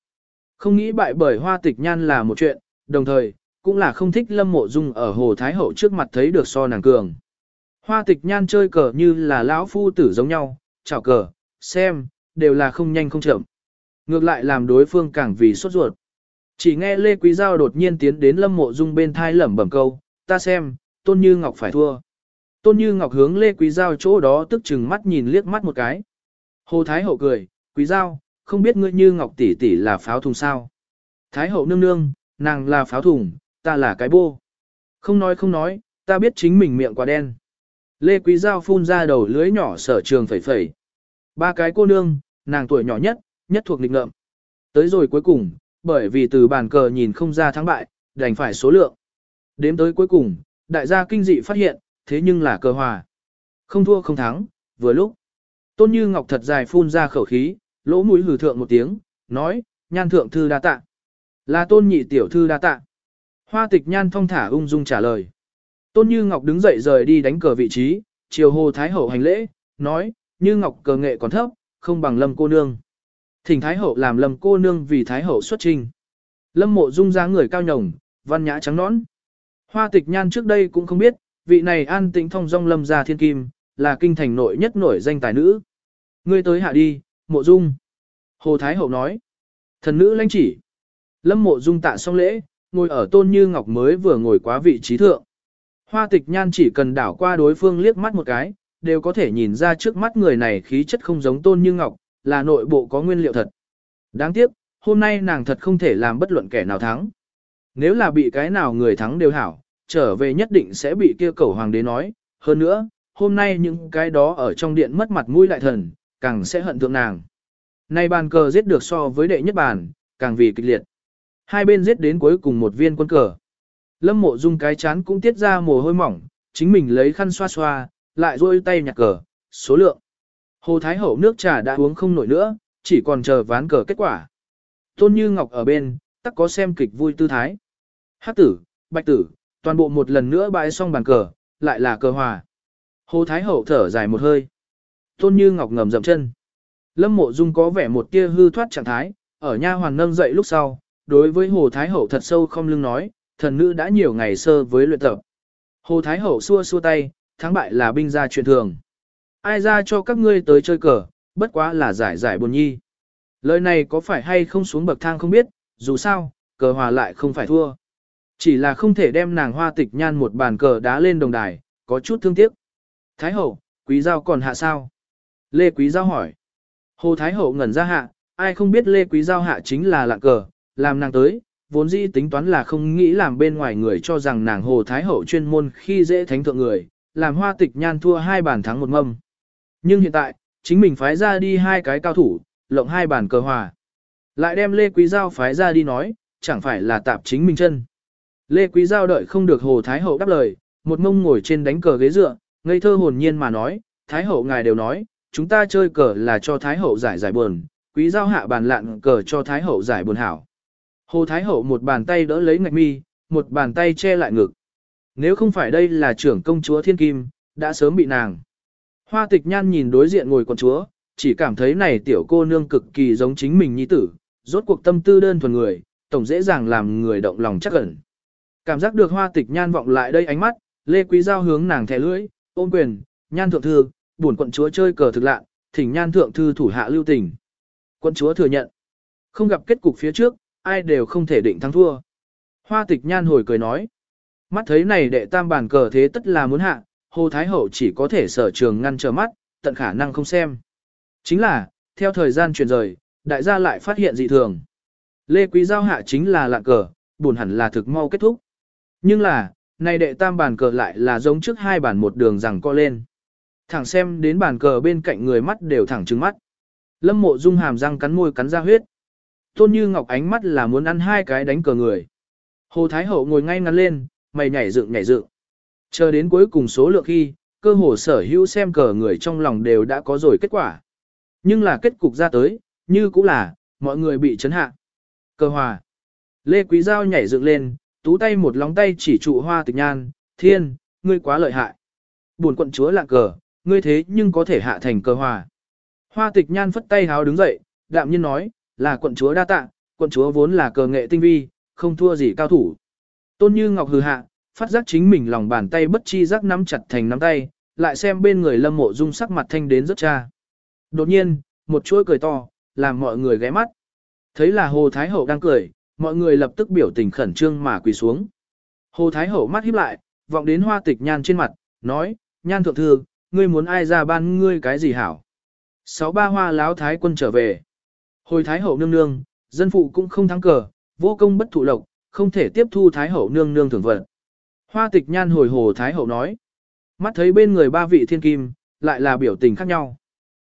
Không nghĩ bại bởi hoa tịch nhan là một chuyện, đồng thời, cũng là không thích lâm mộ dung ở hồ thái hậu trước mặt thấy được so nàng cường. Hoa tịch nhan chơi cờ như là lão phu tử giống nhau, chào cờ, xem, đều là không nhanh không chậm. Ngược lại làm đối phương càng vì sốt ruột. Chỉ nghe Lê Quý Giao đột nhiên tiến đến Lâm Mộ Dung bên thai lẩm bẩm câu, ta xem, Tôn Như Ngọc phải thua. Tôn Như Ngọc hướng Lê Quý Giao chỗ đó tức chừng mắt nhìn liếc mắt một cái. Hồ Thái Hậu cười, Quý Giao, không biết ngươi như ngọc tỷ tỷ là pháo thùng sao. Thái hậu nương nương, nàng là pháo thùng, ta là cái bô. Không nói không nói, ta biết chính mình miệng quá đen. Lê Quý Giao phun ra đầu lưới nhỏ sở trường phẩy phẩy. Ba cái cô nương, nàng tuổi nhỏ nhất, nhất thuộc lịch ngợm. Tới rồi cuối cùng, bởi vì từ bàn cờ nhìn không ra thắng bại, đành phải số lượng. Đếm tới cuối cùng, đại gia kinh dị phát hiện, thế nhưng là cờ hòa. Không thua không thắng, vừa lúc. Tôn Như Ngọc thật dài phun ra khẩu khí, lỗ mũi hừ thượng một tiếng, nói, nhan thượng thư đa tạ. Là tôn nhị tiểu thư đa tạ. Hoa tịch nhan thong thả ung dung trả lời. Tôn Như Ngọc đứng dậy rời đi đánh cờ vị trí, chiều hồ Thái Hậu hành lễ, nói, Như Ngọc cờ nghệ còn thấp, không bằng lâm cô nương. Thỉnh Thái Hậu làm lâm cô nương vì Thái Hậu xuất trình. Lâm mộ dung ra người cao nhồng, văn nhã trắng nõn. Hoa tịch nhan trước đây cũng không biết, vị này an tĩnh thông dong lâm gia thiên kim, là kinh thành nội nhất nổi danh tài nữ. Ngươi tới hạ đi, mộ dung. Hồ Thái Hậu nói. Thần nữ lãnh chỉ. Lâm mộ dung tạ xong lễ, ngồi ở tôn như ngọc mới vừa ngồi quá vị trí thượng. Hoa tịch nhan chỉ cần đảo qua đối phương liếc mắt một cái, đều có thể nhìn ra trước mắt người này khí chất không giống tôn như ngọc, là nội bộ có nguyên liệu thật. Đáng tiếc, hôm nay nàng thật không thể làm bất luận kẻ nào thắng. Nếu là bị cái nào người thắng đều hảo, trở về nhất định sẽ bị kia cầu hoàng đế nói. Hơn nữa, hôm nay những cái đó ở trong điện mất mặt mũi lại thần, càng sẽ hận thượng nàng. Nay bàn cờ giết được so với đệ nhất bàn, càng vì kịch liệt. Hai bên giết đến cuối cùng một viên quân cờ. Lâm mộ dung cái chán cũng tiết ra mồ hôi mỏng, chính mình lấy khăn xoa xoa, lại rôi tay nhặt cờ, số lượng. Hồ Thái Hậu nước trà đã uống không nổi nữa, chỉ còn chờ ván cờ kết quả. Tôn Như Ngọc ở bên, tắc có xem kịch vui tư thái. Hát tử, bạch tử, toàn bộ một lần nữa bãi xong bàn cờ, lại là cờ hòa. Hồ Thái Hậu thở dài một hơi. Tôn Như Ngọc ngầm dậm chân. Lâm Mộ Dung có vẻ một tia hư thoát trạng thái, ở nha hoàn nâng dậy lúc sau, đối với Hồ Thái Hậu thật sâu không lưng nói, thần nữ đã nhiều ngày sơ với luyện tập. Hồ Thái Hậu xua xua tay, thắng bại là binh gia chuyện thường. Ai ra cho các ngươi tới chơi cờ, bất quá là giải giải buồn nhi. Lời này có phải hay không xuống bậc thang không biết, dù sao, cờ hòa lại không phải thua. Chỉ là không thể đem nàng hoa tịch nhan một bàn cờ đá lên đồng đài, có chút thương tiếc. Thái hậu, quý giao còn hạ sao? Lê quý giao hỏi. Hồ Thái hậu ngẩn ra hạ, ai không biết Lê quý giao hạ chính là lạng cờ, làm nàng tới, vốn dĩ tính toán là không nghĩ làm bên ngoài người cho rằng nàng Hồ Thái hậu chuyên môn khi dễ thánh thượng người, làm hoa tịch nhan thua hai bàn thắng một mâm. Nhưng hiện tại, chính mình phái ra đi hai cái cao thủ, lộng hai bàn cờ hòa. Lại đem Lê Quý Giao phái ra đi nói, chẳng phải là tạp chính mình chân. Lê Quý Giao đợi không được Hồ Thái Hậu đáp lời, một mông ngồi trên đánh cờ ghế dựa, ngây thơ hồn nhiên mà nói, Thái Hậu ngài đều nói, chúng ta chơi cờ là cho Thái Hậu giải giải buồn, Quý Giao hạ bàn lạn cờ cho Thái Hậu giải buồn hảo. Hồ Thái Hậu một bàn tay đỡ lấy ngạch mi, một bàn tay che lại ngực. Nếu không phải đây là trưởng công chúa Thiên Kim, đã sớm bị nàng. Hoa tịch nhan nhìn đối diện ngồi con chúa, chỉ cảm thấy này tiểu cô nương cực kỳ giống chính mình nhi tử, rốt cuộc tâm tư đơn thuần người, tổng dễ dàng làm người động lòng chắc ẩn. Cảm giác được hoa tịch nhan vọng lại đây ánh mắt, Lê Quý Giao hướng nàng thẻ lưỡi, ôm quyền, nhan thượng thư, buồn quận chúa chơi cờ thực lạ, thỉnh nhan thượng thư thủ hạ lưu tình. Quận chúa thừa nhận, không gặp kết cục phía trước, ai đều không thể định thắng thua. Hoa tịch nhan hồi cười nói, mắt thấy này đệ tam bàn cờ thế tất là muốn hạ, Hồ Thái Hậu chỉ có thể sở trường ngăn trở mắt, tận khả năng không xem. Chính là, theo thời gian truyền rời, đại gia lại phát hiện dị thường. Lê Quý Giao hạ chính là lạ cờ, buồn hẳn là thực mau kết thúc. Nhưng là, này đệ tam bàn cờ lại là giống trước hai bàn một đường rằng co lên. Thẳng xem đến bàn cờ bên cạnh người mắt đều thẳng trừng mắt. Lâm mộ dung hàm răng cắn môi cắn ra huyết. Tôn như ngọc ánh mắt là muốn ăn hai cái đánh cờ người. Hồ Thái Hậu ngồi ngay ngắn lên, mày nhảy dựng nhảy dựng. Chờ đến cuối cùng số lượng khi, cơ hồ sở hữu xem cờ người trong lòng đều đã có rồi kết quả. Nhưng là kết cục ra tới, như cũng là, mọi người bị chấn hạ. Cờ hòa. Lê Quý Giao nhảy dựng lên, tú tay một lóng tay chỉ trụ hoa tịch nhan, thiên, ngươi quá lợi hại. Buồn quận chúa lạng cờ, ngươi thế nhưng có thể hạ thành cờ hòa. Hoa tịch nhan phất tay háo đứng dậy, đạm nhiên nói, là quận chúa đa tạ, quận chúa vốn là cờ nghệ tinh vi, không thua gì cao thủ. Tôn Như Ngọc hừ hạ, phát giác chính mình lòng bàn tay bất chi giác nắm chặt thành nắm tay, lại xem bên người lâm mộ dung sắc mặt thanh đến rất cha. Đột nhiên, một chuỗi cười to, làm mọi người ghé mắt. Thấy là Hồ Thái Hậu đang cười, mọi người lập tức biểu tình khẩn trương mà quỳ xuống. Hồ Thái Hậu mắt híp lại, vọng đến hoa tịch nhan trên mặt, nói, nhan thượng thư, ngươi muốn ai ra ban ngươi cái gì hảo. Sáu ba hoa láo thái quân trở về. Hồi Thái Hậu nương nương, dân phụ cũng không thắng cờ, vô công bất thụ lộc, không thể tiếp thu Thái Hậu nương nương thưởng vật. Hoa tịch nhan hồi hồ Thái Hậu nói. Mắt thấy bên người ba vị thiên kim, lại là biểu tình khác nhau.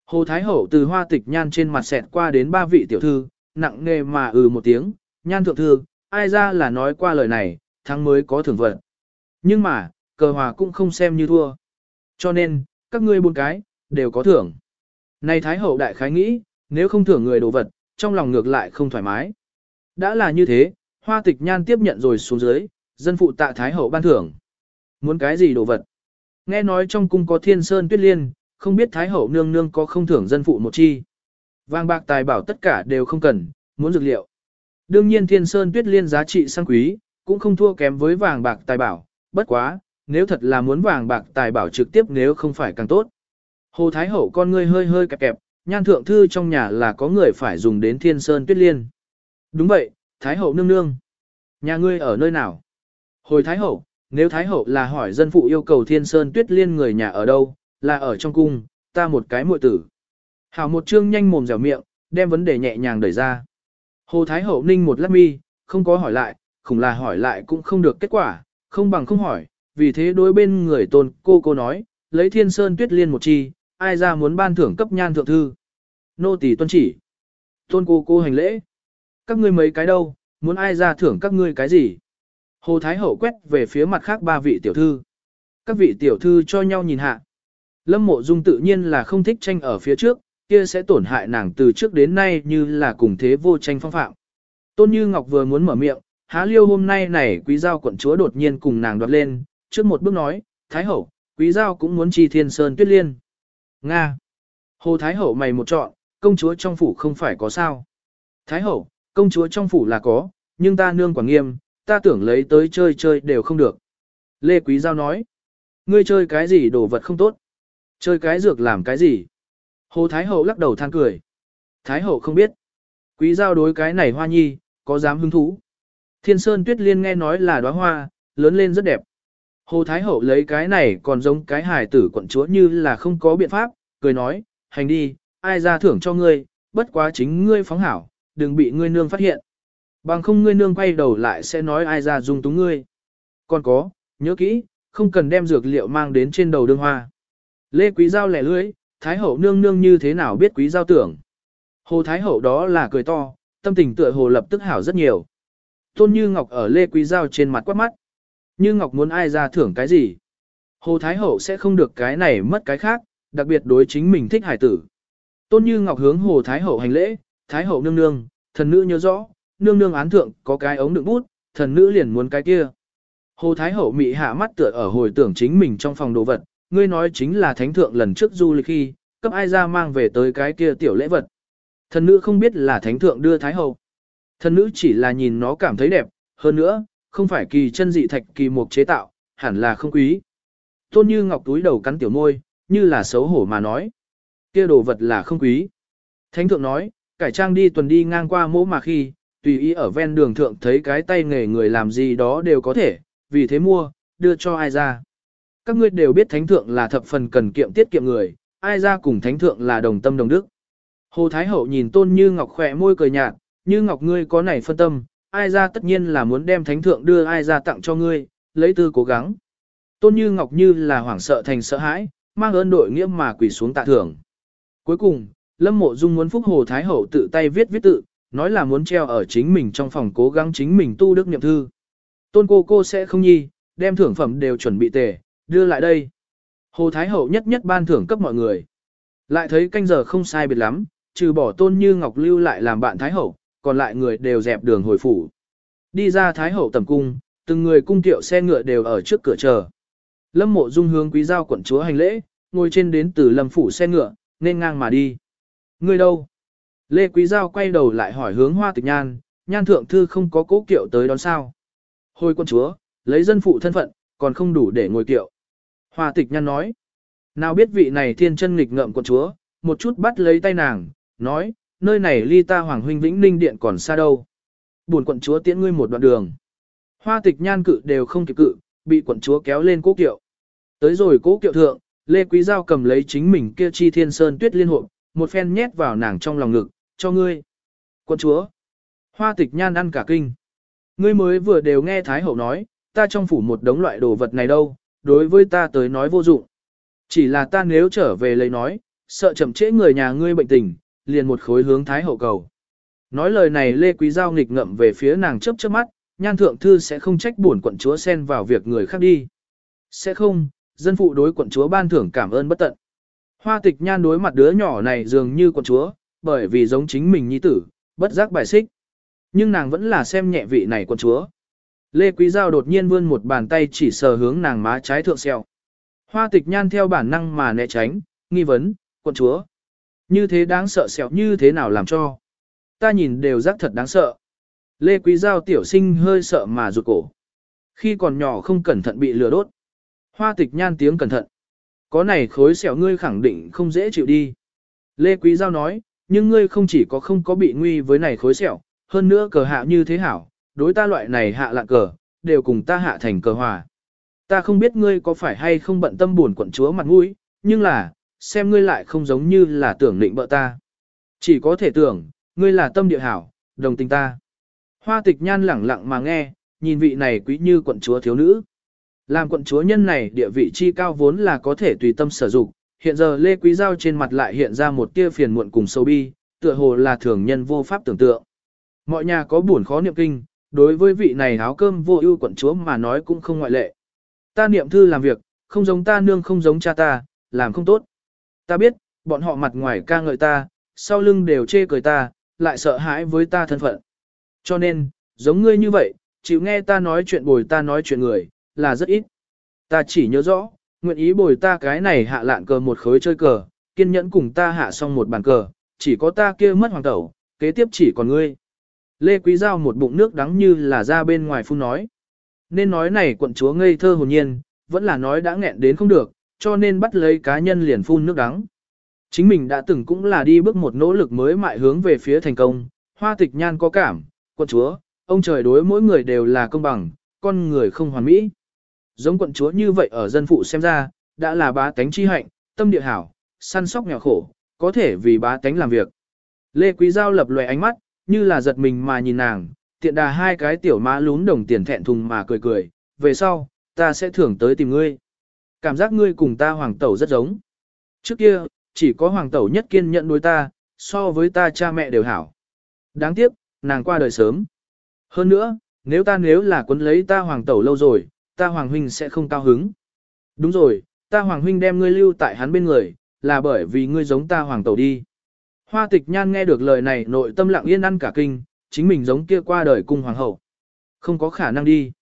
Hồ Thái Hậu từ hoa tịch nhan trên mặt xẹt qua đến ba vị tiểu thư, nặng nề mà ừ một tiếng, nhan thượng thư, ai ra là nói qua lời này, thắng mới có thưởng vật. Nhưng mà, cờ hòa cũng không xem như thua. Cho nên, các ngươi buôn cái, đều có thưởng. Này Thái Hậu đại khái nghĩ, nếu không thưởng người đồ vật, trong lòng ngược lại không thoải mái. Đã là như thế, hoa tịch nhan tiếp nhận rồi xuống dưới, dân phụ tạ Thái Hậu ban thưởng. Muốn cái gì đồ vật? Nghe nói trong cung có thiên sơn tuyết liên, không biết Thái Hậu nương nương có không thưởng dân phụ một chi. Vàng bạc tài bảo tất cả đều không cần, muốn dược liệu. Đương nhiên thiên sơn tuyết liên giá trị sang quý, cũng không thua kém với vàng bạc tài bảo, bất quá, nếu thật là muốn vàng bạc tài bảo trực tiếp nếu không phải càng tốt. Hồ Thái Hậu con ngươi hơi hơi kẹp kẹp, nhan thượng thư trong nhà là có người phải dùng đến thiên sơn tuyết liên. Đúng vậy, Thái Hậu nương nương. Nhà ngươi ở nơi nào? Hồi Thái Hậu, nếu Thái Hậu là hỏi dân phụ yêu cầu thiên sơn tuyết liên người nhà ở đâu, là ở trong cung, ta một cái muội tử. Hảo một chương nhanh mồm dẻo miệng, đem vấn đề nhẹ nhàng đẩy ra. Hồ Thái Hậu ninh một lát mi, không có hỏi lại, khủng là hỏi lại cũng không được kết quả, không bằng không hỏi, vì thế đối bên người tôn cô cô nói, lấy thiên sơn tuyết liên một chi, ai ra muốn ban thưởng cấp nhan thượng thư. Nô tỳ tuân chỉ. Tôn cô cô hành lễ. Các ngươi mấy cái đâu, muốn ai ra thưởng các ngươi cái gì? Hồ Thái Hậu quét về phía mặt khác ba vị tiểu thư. Các vị tiểu thư cho nhau nhìn hạ. Lâm mộ dung tự nhiên là không thích tranh ở phía trước, kia sẽ tổn hại nàng từ trước đến nay như là cùng thế vô tranh phong phạm. Tôn Như Ngọc vừa muốn mở miệng, há liêu hôm nay này quý giao quận chúa đột nhiên cùng nàng đoạt lên, trước một bước nói, Thái Hậu, quý giao cũng muốn chi thiên sơn tuyết liên. Nga. Hồ Thái Hậu mày một chọn, công chúa trong phủ không phải có sao. Thái Hậu, công chúa trong phủ là có, nhưng ta nương quản nghiêm, ta tưởng lấy tới chơi chơi đều không được. Lê Quý Giao nói, ngươi chơi cái gì đồ vật không tốt. Chơi cái dược làm cái gì? Hồ Thái Hậu lắc đầu than cười. Thái Hậu không biết. Quý giao đối cái này hoa nhi, có dám hứng thú. Thiên Sơn Tuyết Liên nghe nói là đóa hoa, lớn lên rất đẹp. Hồ Thái Hậu lấy cái này còn giống cái hài tử quận chúa như là không có biện pháp, cười nói, hành đi, ai ra thưởng cho ngươi, bất quá chính ngươi phóng hảo, đừng bị ngươi nương phát hiện. Bằng không ngươi nương quay đầu lại sẽ nói ai ra dung túng ngươi. Còn có, nhớ kỹ, không cần đem dược liệu mang đến trên đầu đương hoa. Lê Quý Giao lẻ lưới, Thái Hậu nương nương như thế nào biết Quý Giao tưởng. Hồ Thái Hậu đó là cười to, tâm tình tựa hồ lập tức hảo rất nhiều. Tôn Như Ngọc ở Lê Quý Giao trên mặt quát mắt. Như Ngọc muốn ai ra thưởng cái gì? Hồ Thái Hậu sẽ không được cái này mất cái khác, đặc biệt đối chính mình thích hải tử. Tôn Như Ngọc hướng Hồ Thái Hậu hành lễ, Thái Hậu nương nương, thần nữ nhớ rõ, nương nương án thượng có cái ống đựng bút, thần nữ liền muốn cái kia. Hồ Thái Hậu mị hạ mắt tựa ở hồi tưởng chính mình trong phòng đồ vật, ngươi nói chính là thánh thượng lần trước du lịch khi, cấp ai ra mang về tới cái kia tiểu lễ vật. Thần nữ không biết là thánh thượng đưa Thái Hậu. Thần nữ chỉ là nhìn nó cảm thấy đẹp, hơn nữa, không phải kỳ chân dị thạch kỳ mục chế tạo, hẳn là không quý. Tôn Như Ngọc túi đầu cắn tiểu môi, như là xấu hổ mà nói. Kia đồ vật là không quý. Thánh thượng nói, cải trang đi tuần đi ngang qua mỗ mà khi, tùy ý ở ven đường thượng thấy cái tay nghề người làm gì đó đều có thể, vì thế mua, đưa cho ai ra. Các ngươi đều biết thánh thượng là thập phần cần kiệm tiết kiệm người, ai ra cùng thánh thượng là đồng tâm đồng đức. Hồ Thái Hậu nhìn tôn như ngọc khỏe môi cười nhạt, như ngọc ngươi có này phân tâm, ai ra tất nhiên là muốn đem thánh thượng đưa ai ra tặng cho ngươi, lấy tư cố gắng. Tôn như ngọc như là hoảng sợ thành sợ hãi, mang ơn đội nghĩa mà quỳ xuống tạ thưởng. Cuối cùng, Lâm Mộ Dung muốn phúc Hồ Thái Hậu tự tay viết viết tự, nói là muốn treo ở chính mình trong phòng cố gắng chính mình tu đức niệm thư. Tôn cô cô sẽ không nhi, đem thưởng phẩm đều chuẩn bị tề, đưa lại đây. Hồ Thái Hậu nhất nhất ban thưởng cấp mọi người. Lại thấy canh giờ không sai biệt lắm, trừ bỏ tôn như Ngọc Lưu lại làm bạn Thái Hậu, còn lại người đều dẹp đường hồi phủ. Đi ra Thái Hậu tầm cung, từng người cung tiệu xe ngựa đều ở trước cửa chờ. Lâm mộ dung hướng quý giao quận chúa hành lễ, ngồi trên đến từ lâm phủ xe ngựa, nên ngang mà đi. Người đâu? Lê Quý Giao quay đầu lại hỏi hướng hoa tịch nhan, nhan thượng thư không có cố kiệu tới đón sao. Hồi quân chúa, lấy dân phụ thân phận, còn không đủ để ngồi kiệu. Hoa tịch nhan nói, nào biết vị này thiên chân nghịch ngợm quân chúa, một chút bắt lấy tay nàng, nói, nơi này ly ta hoàng huynh vĩnh ninh điện còn xa đâu. Buồn quận chúa tiễn ngươi một đoạn đường. Hoa tịch nhan cự đều không kịp cự, bị quận chúa kéo lên cố kiệu. Tới rồi cố kiệu thượng, Lê Quý Giao cầm lấy chính mình kia chi thiên sơn tuyết liên hộ, một phen nhét vào nàng trong lòng ngực, cho ngươi. Quận chúa. Hoa tịch nhan ăn cả kinh. Ngươi mới vừa đều nghe Thái Hậu nói, ta trong phủ một đống loại đồ vật này đâu, đối với ta tới nói vô dụng. Chỉ là ta nếu trở về lấy nói, sợ chậm trễ người nhà ngươi bệnh tình, liền một khối hướng Thái Hậu cầu. Nói lời này Lê Quý Giao nghịch ngậm về phía nàng chớp chớp mắt, nhan thượng thư sẽ không trách buồn quận chúa xen vào việc người khác đi. Sẽ không, dân phụ đối quận chúa ban thưởng cảm ơn bất tận. Hoa tịch nhan đối mặt đứa nhỏ này dường như quận chúa, bởi vì giống chính mình nhi tử, bất giác bài xích. Nhưng nàng vẫn là xem nhẹ vị này quận chúa. Lê Quý Giao đột nhiên vươn một bàn tay chỉ sờ hướng nàng má trái thượng xeo. Hoa tịch nhan theo bản năng mà né tránh, nghi vấn, quận chúa. Như thế đáng sợ sẹo như thế nào làm cho. Ta nhìn đều giác thật đáng sợ. Lê Quý Giao tiểu sinh hơi sợ mà rụt cổ. Khi còn nhỏ không cẩn thận bị lửa đốt. Hoa tịch nhan tiếng cẩn thận. Có này khối sẹo ngươi khẳng định không dễ chịu đi. Lê Quý Giao nói, nhưng ngươi không chỉ có không có bị nguy với này khối sẹo, hơn nữa cờ hạ như thế hảo, đối ta loại này hạ lạ cờ, đều cùng ta hạ thành cờ hòa. Ta không biết ngươi có phải hay không bận tâm buồn quận chúa mặt mũi, nhưng là, xem ngươi lại không giống như là tưởng định bợ ta. Chỉ có thể tưởng, ngươi là tâm địa hảo, đồng tình ta. Hoa tịch nhan lẳng lặng mà nghe, nhìn vị này quý như quận chúa thiếu nữ. Làm quận chúa nhân này địa vị chi cao vốn là có thể tùy tâm sử dụng, hiện giờ Lê Quý Giao trên mặt lại hiện ra một tia phiền muộn cùng sâu bi, tựa hồ là thường nhân vô pháp tưởng tượng. Mọi nhà có buồn khó niệm kinh, đối với vị này áo cơm vô ưu quận chúa mà nói cũng không ngoại lệ. Ta niệm thư làm việc, không giống ta nương không giống cha ta, làm không tốt. Ta biết, bọn họ mặt ngoài ca ngợi ta, sau lưng đều chê cười ta, lại sợ hãi với ta thân phận. Cho nên, giống ngươi như vậy, chịu nghe ta nói chuyện bồi ta nói chuyện người, là rất ít. Ta chỉ nhớ rõ, nguyện ý bồi ta cái này hạ lạn cờ một khối chơi cờ, kiên nhẫn cùng ta hạ xong một bàn cờ, chỉ có ta kia mất hoàng tẩu, kế tiếp chỉ còn ngươi. Lê Quý Giao một bụng nước đắng như là ra bên ngoài phun nói. Nên nói này quận chúa ngây thơ hồn nhiên, vẫn là nói đã nghẹn đến không được, cho nên bắt lấy cá nhân liền phun nước đắng. Chính mình đã từng cũng là đi bước một nỗ lực mới mại hướng về phía thành công, hoa tịch nhan có cảm, quận chúa, ông trời đối mỗi người đều là công bằng, con người không hoàn mỹ. Giống quận chúa như vậy ở dân phụ xem ra, đã là bá tánh chi hạnh, tâm địa hảo, săn sóc nghèo khổ, có thể vì bá tánh làm việc. Lê Quý Giao lập loè ánh mắt, như là giật mình mà nhìn nàng, tiện đà hai cái tiểu mã lún đồng tiền thẹn thùng mà cười cười, về sau, ta sẽ thưởng tới tìm ngươi. Cảm giác ngươi cùng ta hoàng tẩu rất giống. Trước kia, chỉ có hoàng tẩu nhất kiên nhận đối ta, so với ta cha mẹ đều hảo. Đáng tiếc, nàng qua đời sớm. Hơn nữa, nếu ta nếu là quấn lấy ta hoàng tẩu lâu rồi, ta hoàng huynh sẽ không cao hứng. Đúng rồi, ta hoàng huynh đem ngươi lưu tại hắn bên người, là bởi vì ngươi giống ta hoàng tẩu đi. Hoa tịch nhan nghe được lời này nội tâm lặng yên ăn cả kinh, chính mình giống kia qua đời cùng hoàng hậu. Không có khả năng đi.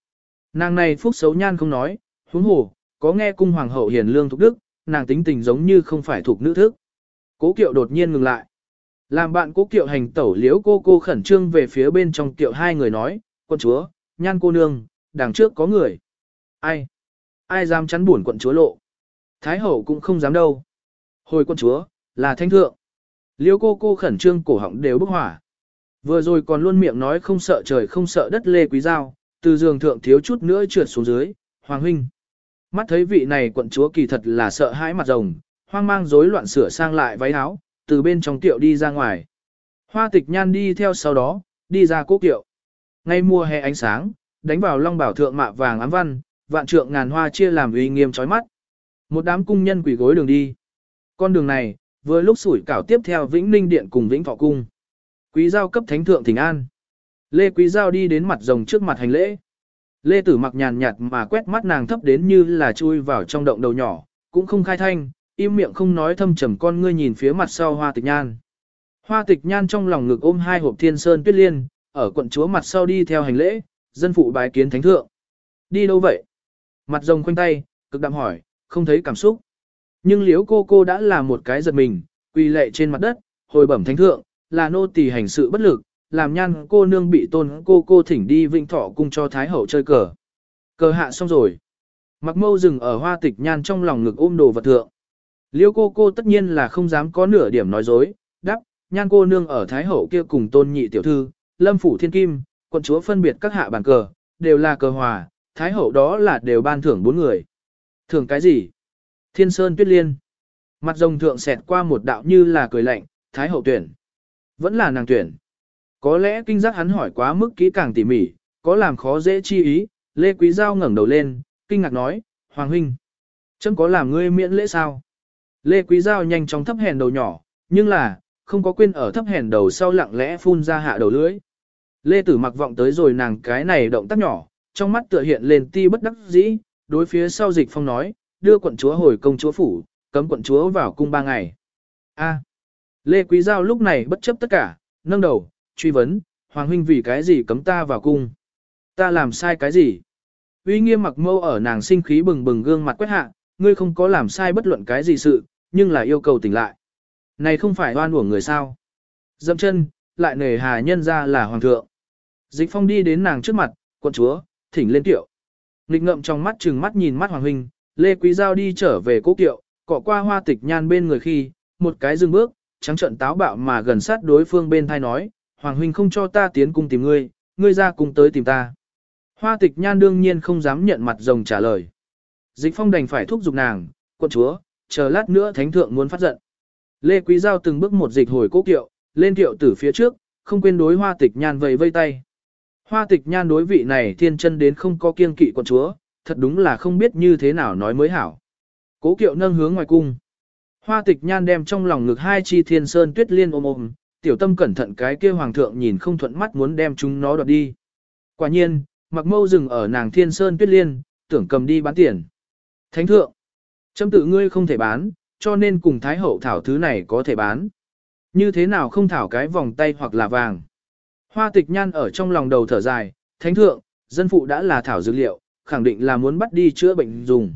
Nàng này phúc xấu nhan không nói, huống hồ, có nghe cung hoàng hậu hiền lương thục đức, nàng tính tình giống như không phải thuộc nữ thức. Cố kiệu đột nhiên ngừng lại. Làm bạn cố kiệu hành tẩu liễu cô cô khẩn trương về phía bên trong kiệu hai người nói, quân chúa, nhan cô nương, đằng trước có người. Ai? Ai dám chắn buồn quận chúa lộ? Thái hậu cũng không dám đâu. Hồi quân chúa, là thanh thượng. Liêu cô cô khẩn trương cổ họng đều bốc hỏa. Vừa rồi còn luôn miệng nói không sợ trời không sợ đất lê quý giao, từ giường thượng thiếu chút nữa trượt xuống dưới, hoàng huynh. Mắt thấy vị này quận chúa kỳ thật là sợ hãi mặt rồng, hoang mang rối loạn sửa sang lại váy áo, từ bên trong tiệu đi ra ngoài. Hoa tịch nhan đi theo sau đó, đi ra cố kiệu. Ngay mùa hè ánh sáng, đánh vào long bảo thượng mạ vàng ám văn, vạn trượng ngàn hoa chia làm uy nghiêm chói mắt. Một đám cung nhân quỷ gối đường đi. Con đường này, vừa lúc sủi cảo tiếp theo Vĩnh Ninh Điện cùng Vĩnh Thọ Cung. Quý giao cấp thánh thượng thỉnh an. Lê Quý giao đi đến mặt rồng trước mặt hành lễ. Lê Tử mặc nhàn nhạt mà quét mắt nàng thấp đến như là chui vào trong động đầu nhỏ, cũng không khai thanh, im miệng không nói thâm trầm con ngươi nhìn phía mặt sau hoa tịch nhan. Hoa tịch nhan trong lòng ngực ôm hai hộp thiên sơn tuyết liên, ở quận chúa mặt sau đi theo hành lễ, dân phụ bái kiến thánh thượng. Đi đâu vậy? Mặt rồng khoanh tay, cực đạm hỏi, không thấy cảm xúc. Nhưng liếu cô cô đã là một cái giật mình, quỳ lệ trên mặt đất, hồi bẩm thánh thượng, là nô tỳ hành sự bất lực, làm nhan cô nương bị tôn cô cô thỉnh đi vinh thọ cung cho thái hậu chơi cờ. Cờ hạ xong rồi. Mặc mâu dừng ở hoa tịch nhan trong lòng ngực ôm đồ vật thượng. Liêu cô cô tất nhiên là không dám có nửa điểm nói dối, đắp, nhan cô nương ở thái hậu kia cùng tôn nhị tiểu thư, lâm phủ thiên kim, quận chúa phân biệt các hạ bàn cờ, đều là cờ hòa, thái hậu đó là đều ban thưởng bốn người. Thưởng cái gì? Thiên Sơn Tuyết Liên. Mặt rồng thượng xẹt qua một đạo như là cười lạnh, Thái Hậu tuyển. Vẫn là nàng tuyển. Có lẽ kinh giác hắn hỏi quá mức kỹ càng tỉ mỉ, có làm khó dễ chi ý, Lê Quý Giao ngẩng đầu lên, kinh ngạc nói, Hoàng huynh, chấm có làm ngươi miễn lễ sao? Lê Quý Giao nhanh chóng thấp hèn đầu nhỏ, nhưng là, không có quên ở thấp hèn đầu sau lặng lẽ phun ra hạ đầu lưỡi. Lê Tử mặc vọng tới rồi nàng cái này động tác nhỏ, trong mắt tựa hiện lên ti bất đắc dĩ, đối phía sau dịch phong nói, đưa quận chúa hồi công chúa phủ, cấm quận chúa vào cung ba ngày. A. Lê Quý Giao lúc này bất chấp tất cả, nâng đầu, truy vấn, Hoàng huynh vì cái gì cấm ta vào cung? Ta làm sai cái gì? Uy nghiêm mặc mâu ở nàng sinh khí bừng bừng gương mặt quét hạ, ngươi không có làm sai bất luận cái gì sự, nhưng là yêu cầu tỉnh lại. Này không phải oan uổng người sao? Dậm chân, lại nề hà nhân ra là hoàng thượng. Dịch phong đi đến nàng trước mặt, quận chúa, thỉnh lên tiệu. Nghịch ngậm trong mắt trừng mắt nhìn mắt hoàng huynh, Lê Quý Giao đi trở về cố kiệu, cọ qua hoa tịch nhan bên người khi, một cái dừng bước, trắng trận táo bạo mà gần sát đối phương bên thai nói, Hoàng huynh không cho ta tiến cung tìm ngươi, ngươi ra cung tới tìm ta. Hoa tịch nhan đương nhiên không dám nhận mặt rồng trả lời. Dịch phong đành phải thúc giục nàng, quận chúa, chờ lát nữa thánh thượng muốn phát giận. Lê Quý Giao từng bước một dịch hồi cố kiệu, lên kiệu từ phía trước, không quên đối hoa tịch nhan vầy vây tay. Hoa tịch nhan đối vị này thiên chân đến không có kiên kỵ quận chúa, thật đúng là không biết như thế nào nói mới hảo. Cố kiệu nâng hướng ngoài cung. Hoa tịch nhan đem trong lòng ngực hai chi thiên sơn tuyết liên ôm ôm, tiểu tâm cẩn thận cái kia hoàng thượng nhìn không thuận mắt muốn đem chúng nó đoạt đi. Quả nhiên, mặc mâu dừng ở nàng thiên sơn tuyết liên, tưởng cầm đi bán tiền. Thánh thượng, châm tự ngươi không thể bán, cho nên cùng thái hậu thảo thứ này có thể bán. Như thế nào không thảo cái vòng tay hoặc là vàng. Hoa tịch nhan ở trong lòng đầu thở dài, thánh thượng, dân phụ đã là thảo dược liệu, khẳng định là muốn bắt đi chữa bệnh dùng.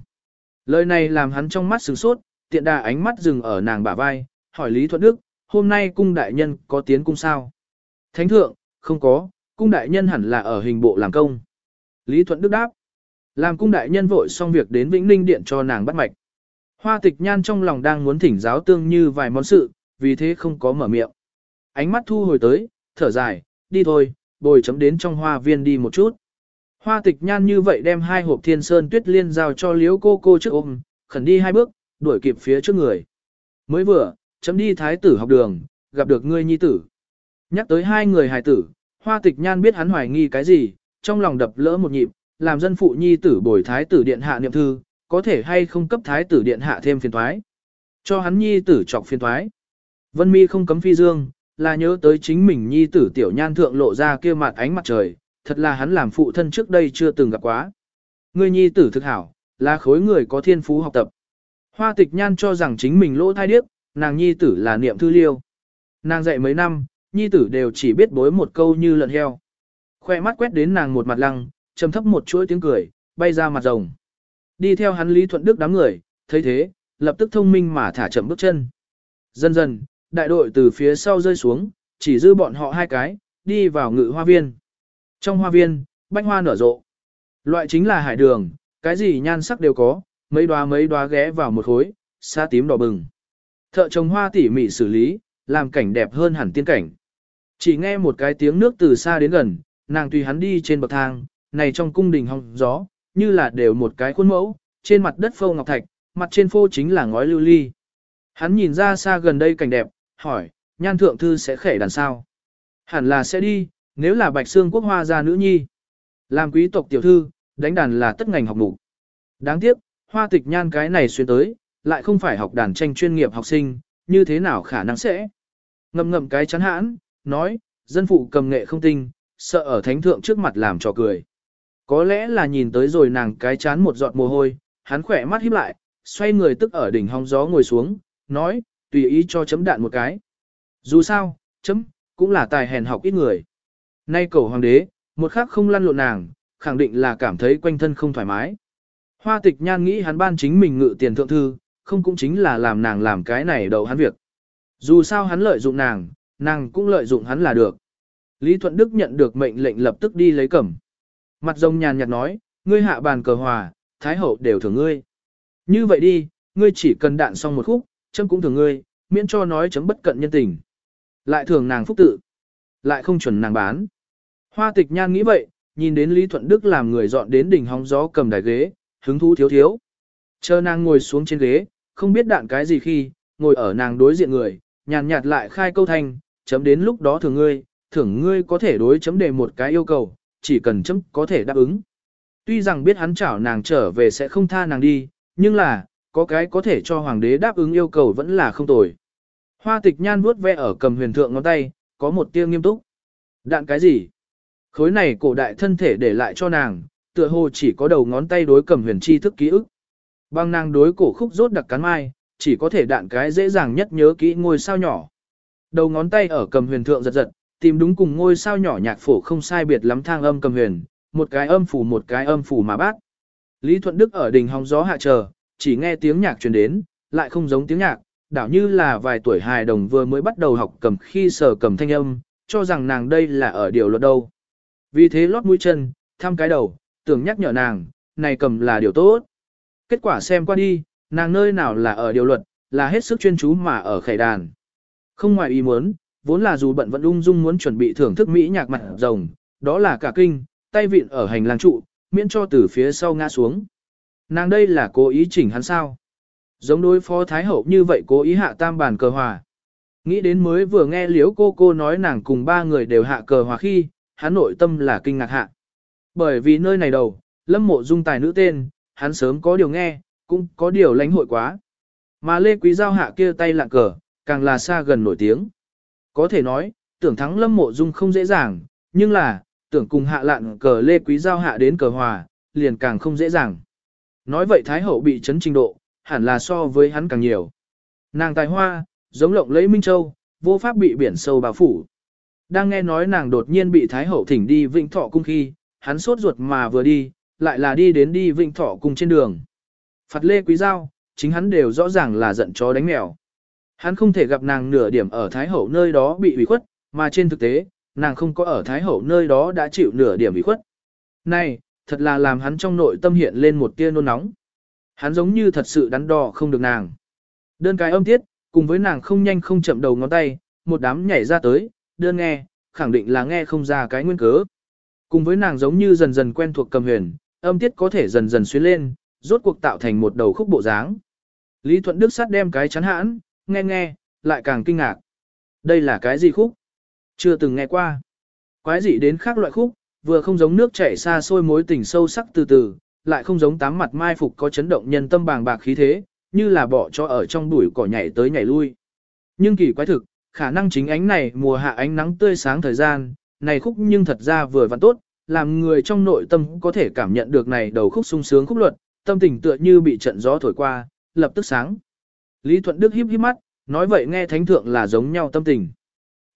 Lời này làm hắn trong mắt sửng sốt, tiện đà ánh mắt dừng ở nàng bả vai, hỏi Lý Thuận Đức, hôm nay cung đại nhân có tiến cung sao? Thánh thượng, không có, cung đại nhân hẳn là ở hình bộ làm công. Lý Thuận Đức đáp, làm cung đại nhân vội xong việc đến Vĩnh Ninh Điện cho nàng bắt mạch. Hoa tịch nhan trong lòng đang muốn thỉnh giáo tương như vài món sự, vì thế không có mở miệng. Ánh mắt thu hồi tới, thở dài, đi thôi, bồi chấm đến trong hoa viên đi một chút. Hoa tịch nhan như vậy đem hai hộp thiên sơn tuyết liên giao cho liếu cô cô trước ôm, khẩn đi hai bước, đuổi kịp phía trước người. Mới vừa, chấm đi thái tử học đường, gặp được ngươi nhi tử. Nhắc tới hai người hài tử, hoa tịch nhan biết hắn hoài nghi cái gì, trong lòng đập lỡ một nhịp, làm dân phụ nhi tử bồi thái tử điện hạ niệm thư, có thể hay không cấp thái tử điện hạ thêm phiền thoái. Cho hắn nhi tử chọc phiền thoái. Vân mi không cấm phi dương, là nhớ tới chính mình nhi tử tiểu nhan thượng lộ ra kia mặt ánh mặt trời, thật là hắn làm phụ thân trước đây chưa từng gặp quá. Người nhi tử thực hảo, là khối người có thiên phú học tập. Hoa tịch nhan cho rằng chính mình lỗ thai điếc, nàng nhi tử là niệm thư liêu. Nàng dạy mấy năm, nhi tử đều chỉ biết bối một câu như lợn heo. Khoe mắt quét đến nàng một mặt lăng, trầm thấp một chuỗi tiếng cười, bay ra mặt rồng. Đi theo hắn Lý Thuận Đức đám người, thấy thế, lập tức thông minh mà thả chậm bước chân. Dần dần, đại đội từ phía sau rơi xuống, chỉ dư bọn họ hai cái, đi vào ngự hoa viên. Trong hoa viên, bánh hoa nở rộ. Loại chính là hải đường, cái gì nhan sắc đều có, mấy đóa mấy đóa ghé vào một khối, xa tím đỏ bừng. Thợ trồng hoa tỉ mỉ xử lý, làm cảnh đẹp hơn hẳn tiên cảnh. Chỉ nghe một cái tiếng nước từ xa đến gần, nàng tùy hắn đi trên bậc thang, này trong cung đình hong gió, như là đều một cái khuôn mẫu, trên mặt đất phô ngọc thạch, mặt trên phô chính là ngói lưu ly. Hắn nhìn ra xa gần đây cảnh đẹp, hỏi, nhan thượng thư sẽ khể đàn sao? Hẳn là sẽ đi, nếu là bạch xương quốc hoa gia nữ nhi. Làm quý tộc tiểu thư, đánh đàn là tất ngành học mục. Đáng tiếc, hoa tịch nhan cái này xuyên tới, lại không phải học đàn tranh chuyên nghiệp học sinh, như thế nào khả năng sẽ. Ngầm ngầm cái chán hãn, nói, dân phụ cầm nghệ không tinh, sợ ở thánh thượng trước mặt làm trò cười. Có lẽ là nhìn tới rồi nàng cái chán một giọt mồ hôi, hắn khỏe mắt híp lại, xoay người tức ở đỉnh hong gió ngồi xuống, nói, tùy ý cho chấm đạn một cái. Dù sao, chấm, cũng là tài hèn học ít người. Nay cầu hoàng đế, một khắc không lăn lộn nàng, khẳng định là cảm thấy quanh thân không thoải mái. Hoa tịch nhan nghĩ hắn ban chính mình ngự tiền thượng thư, không cũng chính là làm nàng làm cái này đầu hắn việc. Dù sao hắn lợi dụng nàng, nàng cũng lợi dụng hắn là được. Lý Thuận Đức nhận được mệnh lệnh lập tức đi lấy cẩm. Mặt rồng nhàn nhạt nói, ngươi hạ bàn cờ hòa, thái hậu đều thưởng ngươi. Như vậy đi, ngươi chỉ cần đạn xong một khúc, chấm cũng thưởng ngươi, miễn cho nói chấm bất cận nhân tình. Lại thưởng nàng phúc tự, lại không chuẩn nàng bán. Hoa tịch nhan nghĩ vậy, nhìn đến Lý Thuận Đức làm người dọn đến đỉnh hóng gió cầm đài ghế, hứng thú thiếu thiếu. Chờ nàng ngồi xuống trên ghế, không biết đạn cái gì khi, ngồi ở nàng đối diện người, nhàn nhạt lại khai câu thanh, chấm đến lúc đó thường ngươi, thưởng ngươi có thể đối chấm đề một cái yêu cầu, chỉ cần chấm có thể đáp ứng. Tuy rằng biết hắn chảo nàng trở về sẽ không tha nàng đi, nhưng là, có cái có thể cho hoàng đế đáp ứng yêu cầu vẫn là không tồi. Hoa tịch nhan vuốt ve ở cầm huyền thượng ngón tay, có một tia nghiêm túc. Đạn cái gì? Khối này cổ đại thân thể để lại cho nàng, tựa hồ chỉ có đầu ngón tay đối cầm huyền chi thức ký ức. Băng nàng đối cổ khúc rốt đặc cắn mai, chỉ có thể đạn cái dễ dàng nhất nhớ kỹ ngôi sao nhỏ. Đầu ngón tay ở cầm huyền thượng giật giật, tìm đúng cùng ngôi sao nhỏ nhạc phổ không sai biệt lắm thang âm cầm huyền, một cái âm phủ một cái âm phủ mà bác. Lý Thuận Đức ở đỉnh hóng gió hạ chờ, chỉ nghe tiếng nhạc truyền đến, lại không giống tiếng nhạc, đảo như là vài tuổi hài đồng vừa mới bắt đầu học cầm khi sở cầm thanh âm, cho rằng nàng đây là ở điều luật đâu. Vì thế lót mũi chân, thăm cái đầu, tưởng nhắc nhở nàng, này cầm là điều tốt. Kết quả xem qua đi, nàng nơi nào là ở điều luật, là hết sức chuyên chú mà ở khải đàn. Không ngoài ý muốn, vốn là dù bận vẫn ung dung muốn chuẩn bị thưởng thức mỹ nhạc mặt rồng, đó là cả kinh, tay vịn ở hành lang trụ, miễn cho từ phía sau ngã xuống. Nàng đây là cố ý chỉnh hắn sao? Giống đối phó Thái Hậu như vậy cố ý hạ tam bàn cờ hòa. Nghĩ đến mới vừa nghe liếu cô cô nói nàng cùng ba người đều hạ cờ hòa khi, hắn nội tâm là kinh ngạc hạ. Bởi vì nơi này đầu, lâm mộ dung tài nữ tên, hắn sớm có điều nghe, cũng có điều lãnh hội quá. Mà Lê Quý Giao hạ kia tay lạng cờ, càng là xa gần nổi tiếng. Có thể nói, tưởng thắng lâm mộ dung không dễ dàng, nhưng là, tưởng cùng hạ lạn cờ Lê Quý Giao hạ đến cờ hòa, liền càng không dễ dàng. Nói vậy Thái Hậu bị chấn trình độ, hẳn là so với hắn càng nhiều. Nàng tài hoa, giống lộng lấy Minh Châu, vô pháp bị biển sâu bao phủ. Đang nghe nói nàng đột nhiên bị Thái Hậu thỉnh đi Vĩnh Thọ cung khi, hắn sốt ruột mà vừa đi, lại là đi đến đi vịnh Thọ cùng trên đường. Phạt Lê Quý Giao, chính hắn đều rõ ràng là giận chó đánh mèo. Hắn không thể gặp nàng nửa điểm ở Thái Hậu nơi đó bị ủy khuất, mà trên thực tế, nàng không có ở Thái Hậu nơi đó đã chịu nửa điểm ủy khuất. Này, thật là làm hắn trong nội tâm hiện lên một tia nôn nóng. Hắn giống như thật sự đắn đo không được nàng. Đơn cái âm tiết, cùng với nàng không nhanh không chậm đầu ngón tay, một đám nhảy ra tới, đơn nghe, khẳng định là nghe không ra cái nguyên cớ. Cùng với nàng giống như dần dần quen thuộc cầm huyền, âm tiết có thể dần dần xuyên lên, rốt cuộc tạo thành một đầu khúc bộ dáng. Lý Thuận Đức sát đem cái chắn hãn, nghe nghe, lại càng kinh ngạc. Đây là cái gì khúc? Chưa từng nghe qua. Quái gì đến khác loại khúc, vừa không giống nước chảy xa xôi mối tình sâu sắc từ từ, lại không giống tám mặt mai phục có chấn động nhân tâm bàng bạc khí thế, như là bỏ cho ở trong bụi cỏ nhảy tới nhảy lui. Nhưng kỳ quái thực, khả năng chính ánh này mùa hạ ánh nắng tươi sáng thời gian, này khúc nhưng thật ra vừa vặn tốt, làm người trong nội tâm có thể cảm nhận được này đầu khúc sung sướng khúc luật, tâm tình tựa như bị trận gió thổi qua, lập tức sáng. Lý Thuận Đức híp híp mắt, nói vậy nghe thánh thượng là giống nhau tâm tình.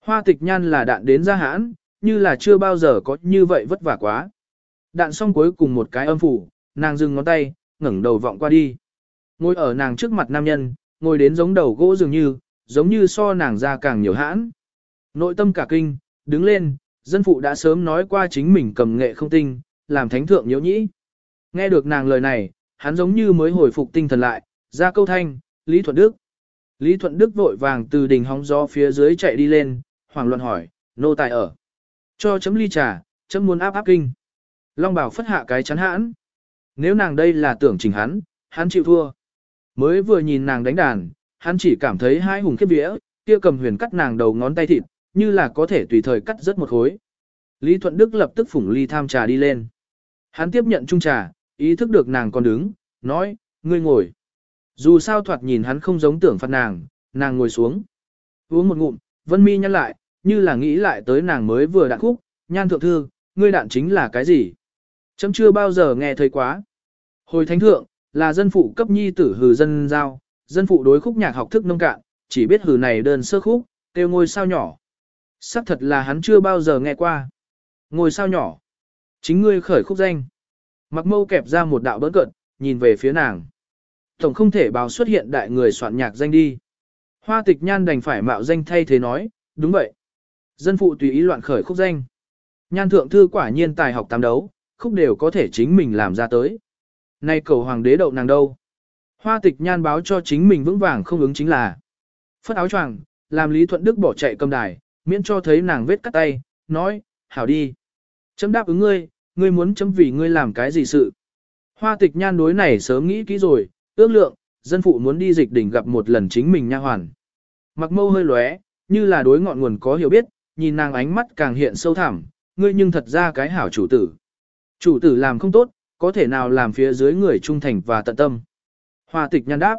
Hoa tịch nhan là đạn đến ra hãn, như là chưa bao giờ có như vậy vất vả quá. Đạn xong cuối cùng một cái âm phủ, nàng dừng ngón tay, ngẩng đầu vọng qua đi. Ngồi ở nàng trước mặt nam nhân, ngồi đến giống đầu gỗ dường như, giống như so nàng ra càng nhiều hãn. Nội tâm cả kinh, đứng lên, dân phụ đã sớm nói qua chính mình cầm nghệ không tinh, làm thánh thượng nhiễu nhĩ. Nghe được nàng lời này, hắn giống như mới hồi phục tinh thần lại, ra câu thanh, Lý Thuận Đức. Lý Thuận Đức vội vàng từ đỉnh hóng gió phía dưới chạy đi lên, hoảng loạn hỏi, nô tài ở. Cho chấm ly trà, chấm muốn áp áp kinh. Long bảo phất hạ cái chắn hãn. Nếu nàng đây là tưởng chỉnh hắn, hắn chịu thua. Mới vừa nhìn nàng đánh đàn, hắn chỉ cảm thấy hai hùng khiếp vía, kia cầm huyền cắt nàng đầu ngón tay thịt, như là có thể tùy thời cắt rất một khối. Lý Thuận Đức lập tức phủng ly tham trà đi lên. Hắn tiếp nhận chung trà, ý thức được nàng còn đứng, nói, ngươi ngồi. Dù sao thoạt nhìn hắn không giống tưởng phạt nàng, nàng ngồi xuống. Uống một ngụm, Vân Mi nhăn lại, như là nghĩ lại tới nàng mới vừa đạn khúc, nhan thượng thư, ngươi đạn chính là cái gì? Chấm chưa bao giờ nghe thấy quá. Hồi thánh thượng, là dân phụ cấp nhi tử hừ dân giao, dân phụ đối khúc nhạc học thức nông cạn, chỉ biết hừ này đơn sơ khúc, kêu ngôi sao nhỏ. Sắc thật là hắn chưa bao giờ nghe qua. Ngồi sao nhỏ. Chính ngươi khởi khúc danh. Mặc mâu kẹp ra một đạo bỡn cận, nhìn về phía nàng. Tổng không thể báo xuất hiện đại người soạn nhạc danh đi. Hoa tịch nhan đành phải mạo danh thay thế nói, đúng vậy. Dân phụ tùy ý loạn khởi khúc danh. Nhan thượng thư quả nhiên tài học tám đấu, khúc đều có thể chính mình làm ra tới. Nay cầu hoàng đế đậu nàng đâu. Hoa tịch nhan báo cho chính mình vững vàng không ứng chính là. Phất áo choàng, làm Lý Thuận Đức bỏ chạy cầm đài, miễn cho thấy nàng vết cắt tay, nói, hảo đi. Chấm đáp ứng ngươi, ngươi muốn chấm vì ngươi làm cái gì sự. Hoa tịch nhan đối này sớm nghĩ kỹ rồi, ước lượng, dân phụ muốn đi dịch đỉnh gặp một lần chính mình nha hoàn. Mặc mâu hơi lóe, như là đối ngọn nguồn có hiểu biết, nhìn nàng ánh mắt càng hiện sâu thẳm, ngươi nhưng thật ra cái hảo chủ tử. Chủ tử làm không tốt, có thể nào làm phía dưới người trung thành và tận tâm. Hoa tịch nhan đáp.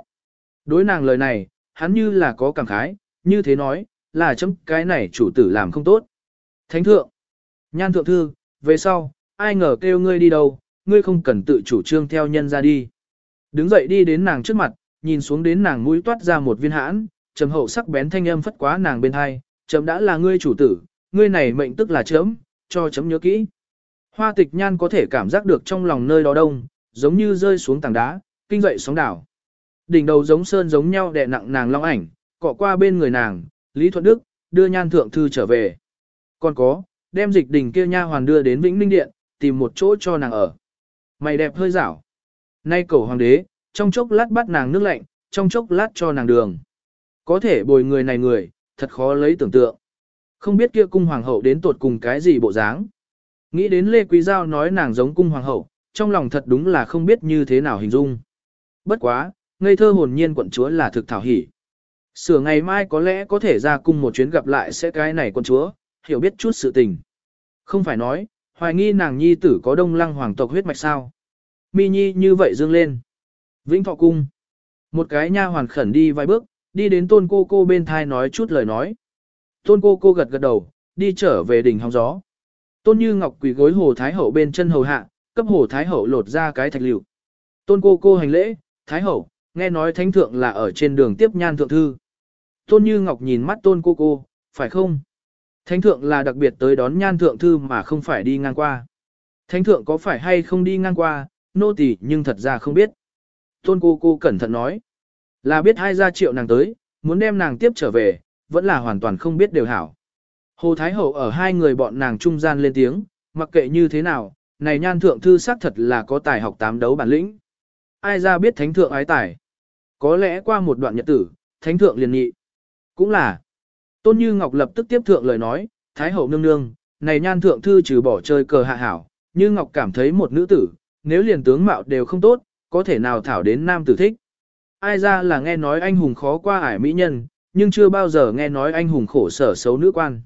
Đối nàng lời này, hắn như là có cảm khái, như thế nói, là chấm cái này chủ tử làm không tốt. Thánh thượng, nhan thượng thư, về sau, ai ngờ kêu ngươi đi đâu, ngươi không cần tự chủ trương theo nhân ra đi. Đứng dậy đi đến nàng trước mặt, nhìn xuống đến nàng mũi toát ra một viên hãn, trầm hậu sắc bén thanh âm phất quá nàng bên hai, chấm đã là ngươi chủ tử, ngươi này mệnh tức là chấm, cho chấm nhớ kỹ. Hoa tịch nhan có thể cảm giác được trong lòng nơi đó đông, giống như rơi xuống tảng đá, kinh dậy sóng đảo. Đỉnh đầu giống sơn giống nhau đè nặng nàng long ảnh, cọ qua bên người nàng, Lý Thuận Đức, đưa nhan thượng thư trở về. Còn có, đem dịch đình kia nha hoàn đưa đến Vĩnh Ninh Điện, tìm một chỗ cho nàng ở. Mày đẹp hơi rảo. Nay cầu hoàng đế, trong chốc lát bắt nàng nước lạnh, trong chốc lát cho nàng đường. Có thể bồi người này người, thật khó lấy tưởng tượng. Không biết kia cung hoàng hậu đến tột cùng cái gì bộ dáng. Nghĩ đến Lê Quý Giao nói nàng giống cung hoàng hậu, trong lòng thật đúng là không biết như thế nào hình dung. Bất quá, ngây thơ hồn nhiên quận chúa là thực thảo hỉ. Sửa ngày mai có lẽ có thể ra cung một chuyến gặp lại sẽ cái này con chúa, hiểu biết chút sự tình. Không phải nói, hoài nghi nàng nhi tử có đông lăng hoàng tộc huyết mạch sao. Mi nhi như vậy dương lên. Vĩnh thọ cung. Một cái nha hoàn khẩn đi vài bước, đi đến tôn cô cô bên thai nói chút lời nói. Tôn cô cô gật gật đầu, đi trở về đỉnh hóng gió. Tôn Như Ngọc quỳ gối Hồ Thái Hậu bên chân hầu hạ, cấp Hồ Thái Hậu lột ra cái thạch liệu. Tôn cô cô hành lễ, Thái Hậu, nghe nói thánh thượng là ở trên đường tiếp nhan thượng thư. Tôn Như Ngọc nhìn mắt tôn cô cô, phải không? Thánh thượng là đặc biệt tới đón nhan thượng thư mà không phải đi ngang qua. Thánh thượng có phải hay không đi ngang qua, nô tỳ nhưng thật ra không biết. Tôn cô cô cẩn thận nói. Là biết hai gia triệu nàng tới, muốn đem nàng tiếp trở về, vẫn là hoàn toàn không biết đều hảo. Hồ Thái Hậu ở hai người bọn nàng trung gian lên tiếng, mặc kệ như thế nào, này nhan thượng thư xác thật là có tài học tám đấu bản lĩnh. Ai ra biết thánh thượng ái tài. Có lẽ qua một đoạn nhật tử, thánh thượng liền nghị. Cũng là. Tôn Như Ngọc lập tức tiếp thượng lời nói, Thái Hậu nương nương, này nhan thượng thư trừ bỏ chơi cờ hạ hảo, Như Ngọc cảm thấy một nữ tử, nếu liền tướng mạo đều không tốt, có thể nào thảo đến nam tử thích. Ai ra là nghe nói anh hùng khó qua ải mỹ nhân, nhưng chưa bao giờ nghe nói anh hùng khổ sở xấu nữ quan.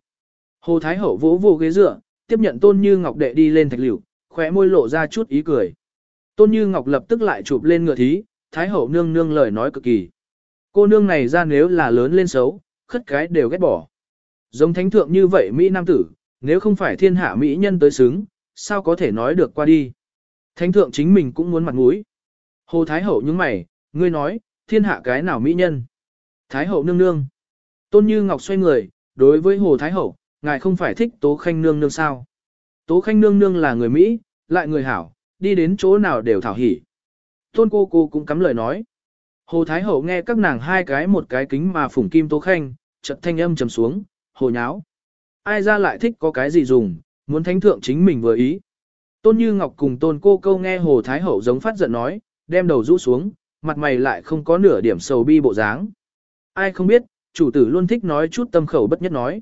Hồ Thái Hậu vỗ vô ghế dựa, tiếp nhận Tôn Như Ngọc đệ đi lên thạch liễu khóe môi lộ ra chút ý cười. Tôn Như Ngọc lập tức lại chụp lên ngựa thí, Thái Hậu nương nương lời nói cực kỳ. Cô nương này ra nếu là lớn lên xấu, khất cái đều ghét bỏ. Giống thánh thượng như vậy Mỹ Nam tử, nếu không phải thiên hạ Mỹ nhân tới xứng, sao có thể nói được qua đi. Thánh thượng chính mình cũng muốn mặt mũi. Hồ Thái Hậu những mày, ngươi nói, thiên hạ cái nào Mỹ nhân. Thái Hậu nương nương. Tôn Như Ngọc xoay người, đối với Hồ Thái Hậu, ngài không phải thích Tố Khanh nương nương sao. Tố Khanh nương nương là người Mỹ, lại người hảo, đi đến chỗ nào đều thảo hỉ. Tôn cô cô cũng cắm lời nói. Hồ Thái Hậu nghe các nàng hai cái một cái kính mà phủng kim Tố Khanh, chợt thanh âm trầm xuống, hồ nháo. Ai ra lại thích có cái gì dùng, muốn thánh thượng chính mình vừa ý. Tôn Như Ngọc cùng tôn cô câu nghe Hồ Thái Hậu giống phát giận nói, đem đầu rũ xuống, mặt mày lại không có nửa điểm sầu bi bộ dáng. Ai không biết, chủ tử luôn thích nói chút tâm khẩu bất nhất nói.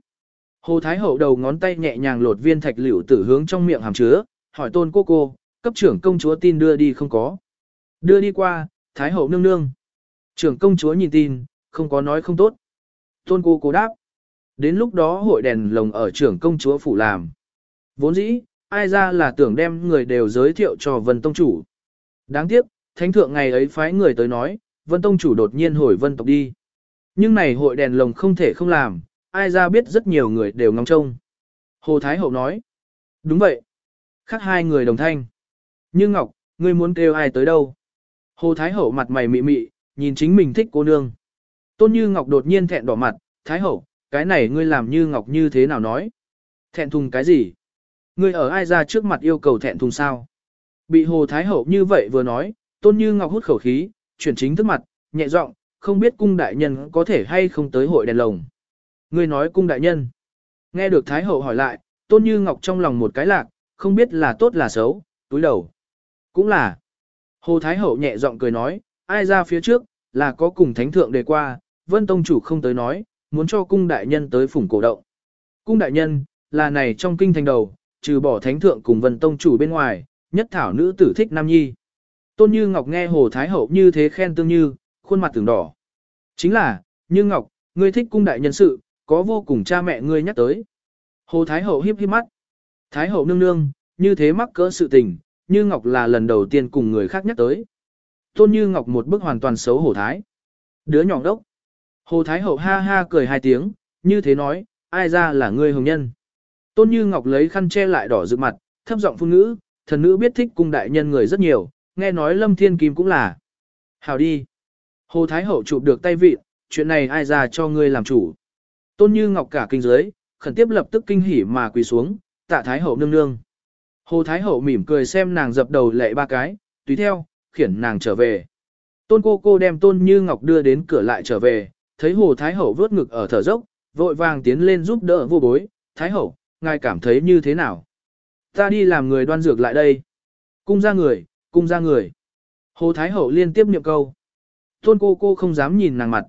Hồ Thái Hậu đầu ngón tay nhẹ nhàng lột viên thạch liễu tử hướng trong miệng hàm chứa, hỏi tôn cô cô, cấp trưởng công chúa tin đưa đi không có. Đưa đi qua, Thái Hậu nương nương. Trưởng công chúa nhìn tin, không có nói không tốt. Tôn cô cố đáp. Đến lúc đó hội đèn lồng ở trưởng công chúa phủ làm. Vốn dĩ, ai ra là tưởng đem người đều giới thiệu cho Vân Tông Chủ. Đáng tiếc, thánh thượng ngày ấy phái người tới nói, Vân Tông Chủ đột nhiên hồi Vân tộc đi. Nhưng này hội đèn lồng không thể không làm, ai ra biết rất nhiều người đều ngóng trông. Hồ Thái Hậu nói, đúng vậy. Khác hai người đồng thanh. Như Ngọc, ngươi muốn kêu ai tới đâu? Hồ Thái Hậu mặt mày mị mị, nhìn chính mình thích cô nương. Tôn Như Ngọc đột nhiên thẹn đỏ mặt, Thái Hậu, cái này ngươi làm Như Ngọc như thế nào nói? Thẹn thùng cái gì? Ngươi ở ai ra trước mặt yêu cầu thẹn thùng sao? Bị Hồ Thái Hậu như vậy vừa nói, Tôn Như Ngọc hút khẩu khí, chuyển chính thức mặt, nhẹ giọng, không biết cung đại nhân có thể hay không tới hội đèn lồng. Ngươi nói cung đại nhân. Nghe được Thái Hậu hỏi lại, Tôn Như Ngọc trong lòng một cái lạc, không biết là tốt là xấu, túi đầu. Cũng là. Hồ Thái Hậu nhẹ giọng cười nói, ai ra phía trước, là có cùng thánh thượng đề qua, vân tông chủ không tới nói, muốn cho cung đại nhân tới phủng cổ động. Cung đại nhân, là này trong kinh thành đầu, trừ bỏ thánh thượng cùng vân tông chủ bên ngoài, nhất thảo nữ tử thích nam nhi. Tôn Như Ngọc nghe Hồ Thái Hậu như thế khen tương như, khuôn mặt tưởng đỏ. Chính là, Như Ngọc, ngươi thích cung đại nhân sự, có vô cùng cha mẹ ngươi nhắc tới. Hồ Thái Hậu hiếp hiếp mắt. Thái Hậu nương nương, như thế mắc cỡ sự tình, như Ngọc là lần đầu tiên cùng người khác nhắc tới. Tôn Như Ngọc một bức hoàn toàn xấu hổ thái. Đứa nhỏ đốc. Hồ Thái Hậu ha ha cười hai tiếng, như thế nói, ai ra là ngươi hồng nhân. Tôn Như Ngọc lấy khăn che lại đỏ rực mặt, thấp giọng phụ nữ, thần nữ biết thích cung đại nhân người rất nhiều, nghe nói Lâm Thiên Kim cũng là. Hào đi. Hồ Thái Hậu chụp được tay vị, chuyện này ai ra cho ngươi làm chủ. Tôn Như Ngọc cả kinh giới, khẩn tiếp lập tức kinh hỉ mà quỳ xuống, tạ Thái Hậu nương nương. Hồ Thái Hậu mỉm cười xem nàng dập đầu lệ ba cái, tùy theo, khiển nàng trở về. Tôn cô cô đem Tôn Như Ngọc đưa đến cửa lại trở về, thấy Hồ Thái Hậu vớt ngực ở thở dốc, vội vàng tiến lên giúp đỡ vô bối, Thái Hậu, ngài cảm thấy như thế nào? Ta đi làm người đoan dược lại đây. Cung ra người, cung ra người. Hồ Thái Hậu liên tiếp niệm câu. Tôn cô cô không dám nhìn nàng mặt.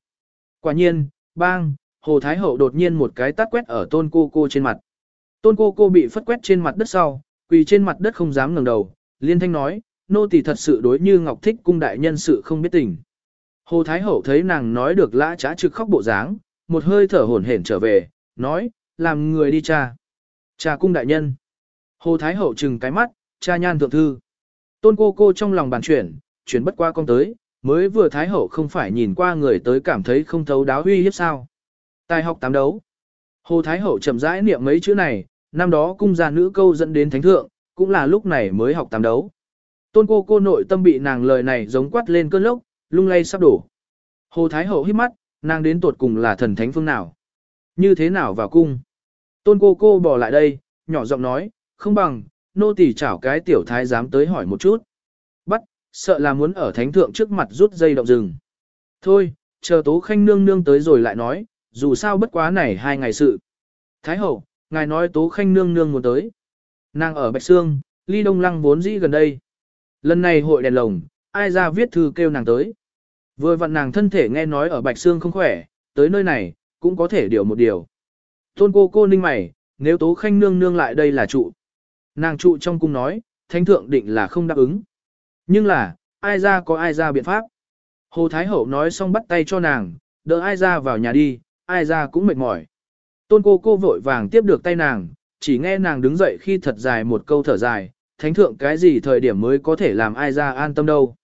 Quả nhiên, bang, Hồ Thái Hậu đột nhiên một cái tát quét ở tôn cô cô trên mặt. Tôn cô cô bị phất quét trên mặt đất sau, quỳ trên mặt đất không dám ngẩng đầu, liên thanh nói, nô tỳ thật sự đối như Ngọc thích cung đại nhân sự không biết tình. Hồ Thái Hậu thấy nàng nói được lã trá trực khóc bộ dáng, một hơi thở hổn hển trở về, nói, làm người đi cha. Cha cung đại nhân. Hồ Thái Hậu trừng cái mắt, cha nhan thượng thư. Tôn cô cô trong lòng bàn chuyển, chuyển bất qua con tới, mới vừa Thái Hậu không phải nhìn qua người tới cảm thấy không thấu đáo huy hiếp sao. Tài học tám đấu. Hồ Thái Hậu chậm rãi niệm mấy chữ này, năm đó cung gia nữ câu dẫn đến thánh thượng, cũng là lúc này mới học tám đấu. Tôn cô cô nội tâm bị nàng lời này giống quát lên cơn lốc, lung lay sắp đổ. Hồ Thái Hậu hít mắt, nàng đến tột cùng là thần thánh phương nào? Như thế nào vào cung? Tôn cô cô bỏ lại đây, nhỏ giọng nói, không bằng, nô tỳ chảo cái tiểu thái dám tới hỏi một chút. Bắt, sợ là muốn ở thánh thượng trước mặt rút dây động rừng. Thôi, chờ tố khanh nương nương tới rồi lại nói, dù sao bất quá này hai ngày sự. Thái hậu, ngài nói tố khanh nương nương muốn tới. Nàng ở Bạch Sương, ly đông lăng vốn dĩ gần đây. Lần này hội đèn lồng, ai ra viết thư kêu nàng tới. Vừa vặn nàng thân thể nghe nói ở Bạch Sương không khỏe, tới nơi này, cũng có thể điều một điều. Tôn cô cô ninh mày, nếu tố khanh nương nương lại đây là trụ. Nàng trụ trong cung nói, thánh thượng định là không đáp ứng. Nhưng là, ai ra có ai ra biện pháp. Hồ Thái Hậu nói xong bắt tay cho nàng, đỡ ai ra vào nhà đi, ai ra cũng mệt mỏi. Tôn cô cô vội vàng tiếp được tay nàng, chỉ nghe nàng đứng dậy khi thật dài một câu thở dài, thánh thượng cái gì thời điểm mới có thể làm ai ra an tâm đâu.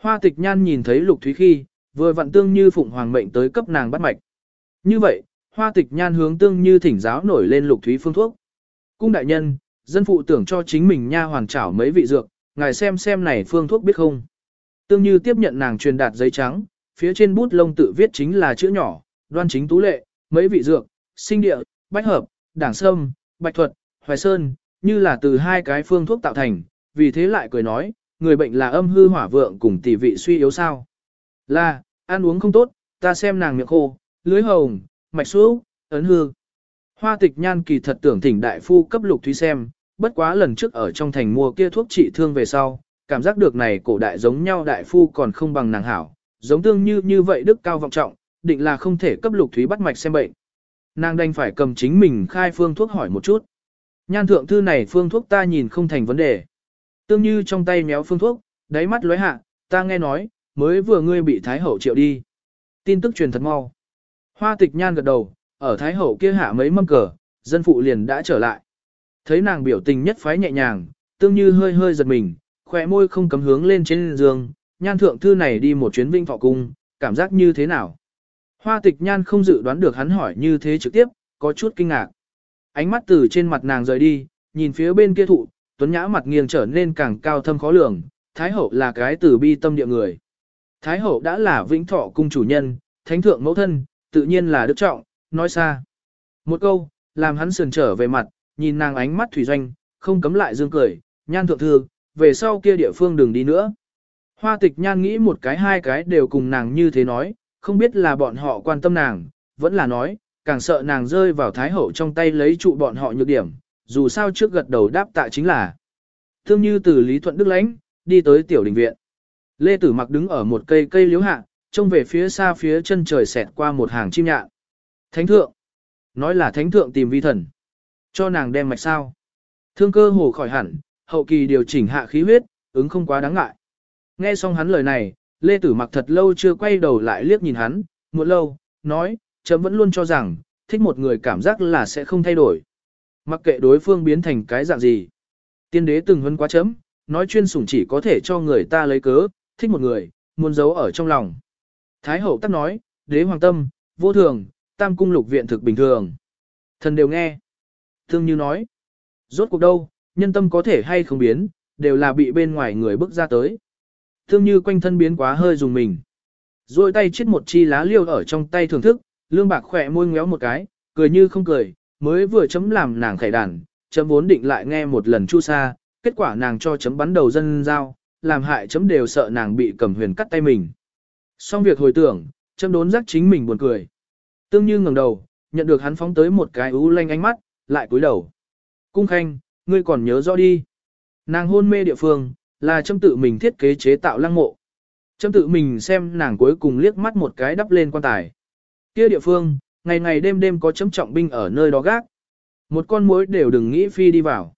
Hoa tịch nhan nhìn thấy lục thúy khi, vừa vặn tương như phụng hoàng mệnh tới cấp nàng bắt mạch. Như vậy, hoa tịch nhan hướng tương như thỉnh giáo nổi lên lục thúy phương thuốc. Cung đại nhân, dân phụ tưởng cho chính mình nha hoàn trảo mấy vị dược, ngài xem xem này phương thuốc biết không. Tương như tiếp nhận nàng truyền đạt giấy trắng, phía trên bút lông tự viết chính là chữ nhỏ, đoan chính tú lệ, mấy vị dược, sinh địa, bách hợp, đảng sâm, bạch thuật, hoài sơn, như là từ hai cái phương thuốc tạo thành, vì thế lại cười nói, người bệnh là âm hư hỏa vượng cùng tỷ vị suy yếu sao. Là, ăn uống không tốt, ta xem nàng miệng khô, lưới hồng, mạch xuống, ấn hư. Hoa tịch nhan kỳ thật tưởng thỉnh đại phu cấp lục thúy xem, bất quá lần trước ở trong thành mua kia thuốc trị thương về sau, cảm giác được này cổ đại giống nhau đại phu còn không bằng nàng hảo, giống tương như như vậy đức cao vọng trọng, định là không thể cấp lục thúy bắt mạch xem bệnh. Nàng đành phải cầm chính mình khai phương thuốc hỏi một chút. Nhan thượng thư này phương thuốc ta nhìn không thành vấn đề. Tương như trong tay méo phương thuốc, đáy mắt lóe hạ, ta nghe nói, mới vừa ngươi bị Thái Hậu triệu đi. Tin tức truyền thật mau. Hoa tịch nhan gật đầu, ở Thái Hậu kia hạ mấy mâm cờ, dân phụ liền đã trở lại. Thấy nàng biểu tình nhất phái nhẹ nhàng, tương như hơi hơi giật mình, khỏe môi không cấm hướng lên trên giường, nhan thượng thư này đi một chuyến vinh thọ cung, cảm giác như thế nào? Hoa tịch nhan không dự đoán được hắn hỏi như thế trực tiếp, có chút kinh ngạc. Ánh mắt từ trên mặt nàng rời đi, nhìn phía bên kia thụ, tuấn nhã mặt nghiêng trở nên càng cao thâm khó lường, Thái hậu là cái từ bi tâm địa người. Thái hậu đã là vĩnh thọ cung chủ nhân, thánh thượng mẫu thân, tự nhiên là đức trọng, nói xa. Một câu, làm hắn sườn trở về mặt, nhìn nàng ánh mắt thủy doanh, không cấm lại dương cười, nhan thượng thư, về sau kia địa phương đừng đi nữa. Hoa tịch nhan nghĩ một cái hai cái đều cùng nàng như thế nói, không biết là bọn họ quan tâm nàng, vẫn là nói, càng sợ nàng rơi vào thái hậu trong tay lấy trụ bọn họ nhược điểm, dù sao trước gật đầu đáp tạ chính là. Thương như từ Lý Thuận Đức lãnh, đi tới tiểu đình viện. Lê Tử mặc đứng ở một cây cây liếu hạ, trông về phía xa phía chân trời xẹt qua một hàng chim nhạn. Thánh thượng. Nói là thánh thượng tìm vi thần. Cho nàng đem mạch sao. Thương cơ hồ khỏi hẳn, hậu kỳ điều chỉnh hạ khí huyết, ứng không quá đáng ngại. Nghe xong hắn lời này, Lê Tử mặc thật lâu chưa quay đầu lại liếc nhìn hắn, muộn lâu, nói, chấm vẫn luôn cho rằng, thích một người cảm giác là sẽ không thay đổi. mặc kệ đối phương biến thành cái dạng gì. Tiên đế từng huấn quá chấm, nói chuyên sủng chỉ có thể cho người ta lấy cớ, thích một người, muốn giấu ở trong lòng. Thái hậu tắc nói, đế hoàng tâm, vô thường, tam cung lục viện thực bình thường. Thần đều nghe. Thương như nói, rốt cuộc đâu, nhân tâm có thể hay không biến, đều là bị bên ngoài người bước ra tới. Thương như quanh thân biến quá hơi dùng mình. Rồi tay chết một chi lá liêu ở trong tay thưởng thức, lương bạc khỏe môi ngéo một cái, cười như không cười, mới vừa chấm làm nàng khải đàn, chấm vốn định lại nghe một lần chu sa, kết quả nàng cho chấm bắn đầu dân giao, làm hại chấm đều sợ nàng bị cầm huyền cắt tay mình. Xong việc hồi tưởng, chấm đốn giác chính mình buồn cười. Tương như ngẩng đầu, nhận được hắn phóng tới một cái ú lanh ánh mắt, lại cúi đầu. Cung khanh, ngươi còn nhớ rõ đi. Nàng hôn mê địa phương, là châm tự mình thiết kế chế tạo lăng mộ. Châm tự mình xem nàng cuối cùng liếc mắt một cái đắp lên quan tài. Kia địa phương, ngày ngày đêm đêm có chấm trọng binh ở nơi đó gác. Một con mối đều đừng nghĩ phi đi vào.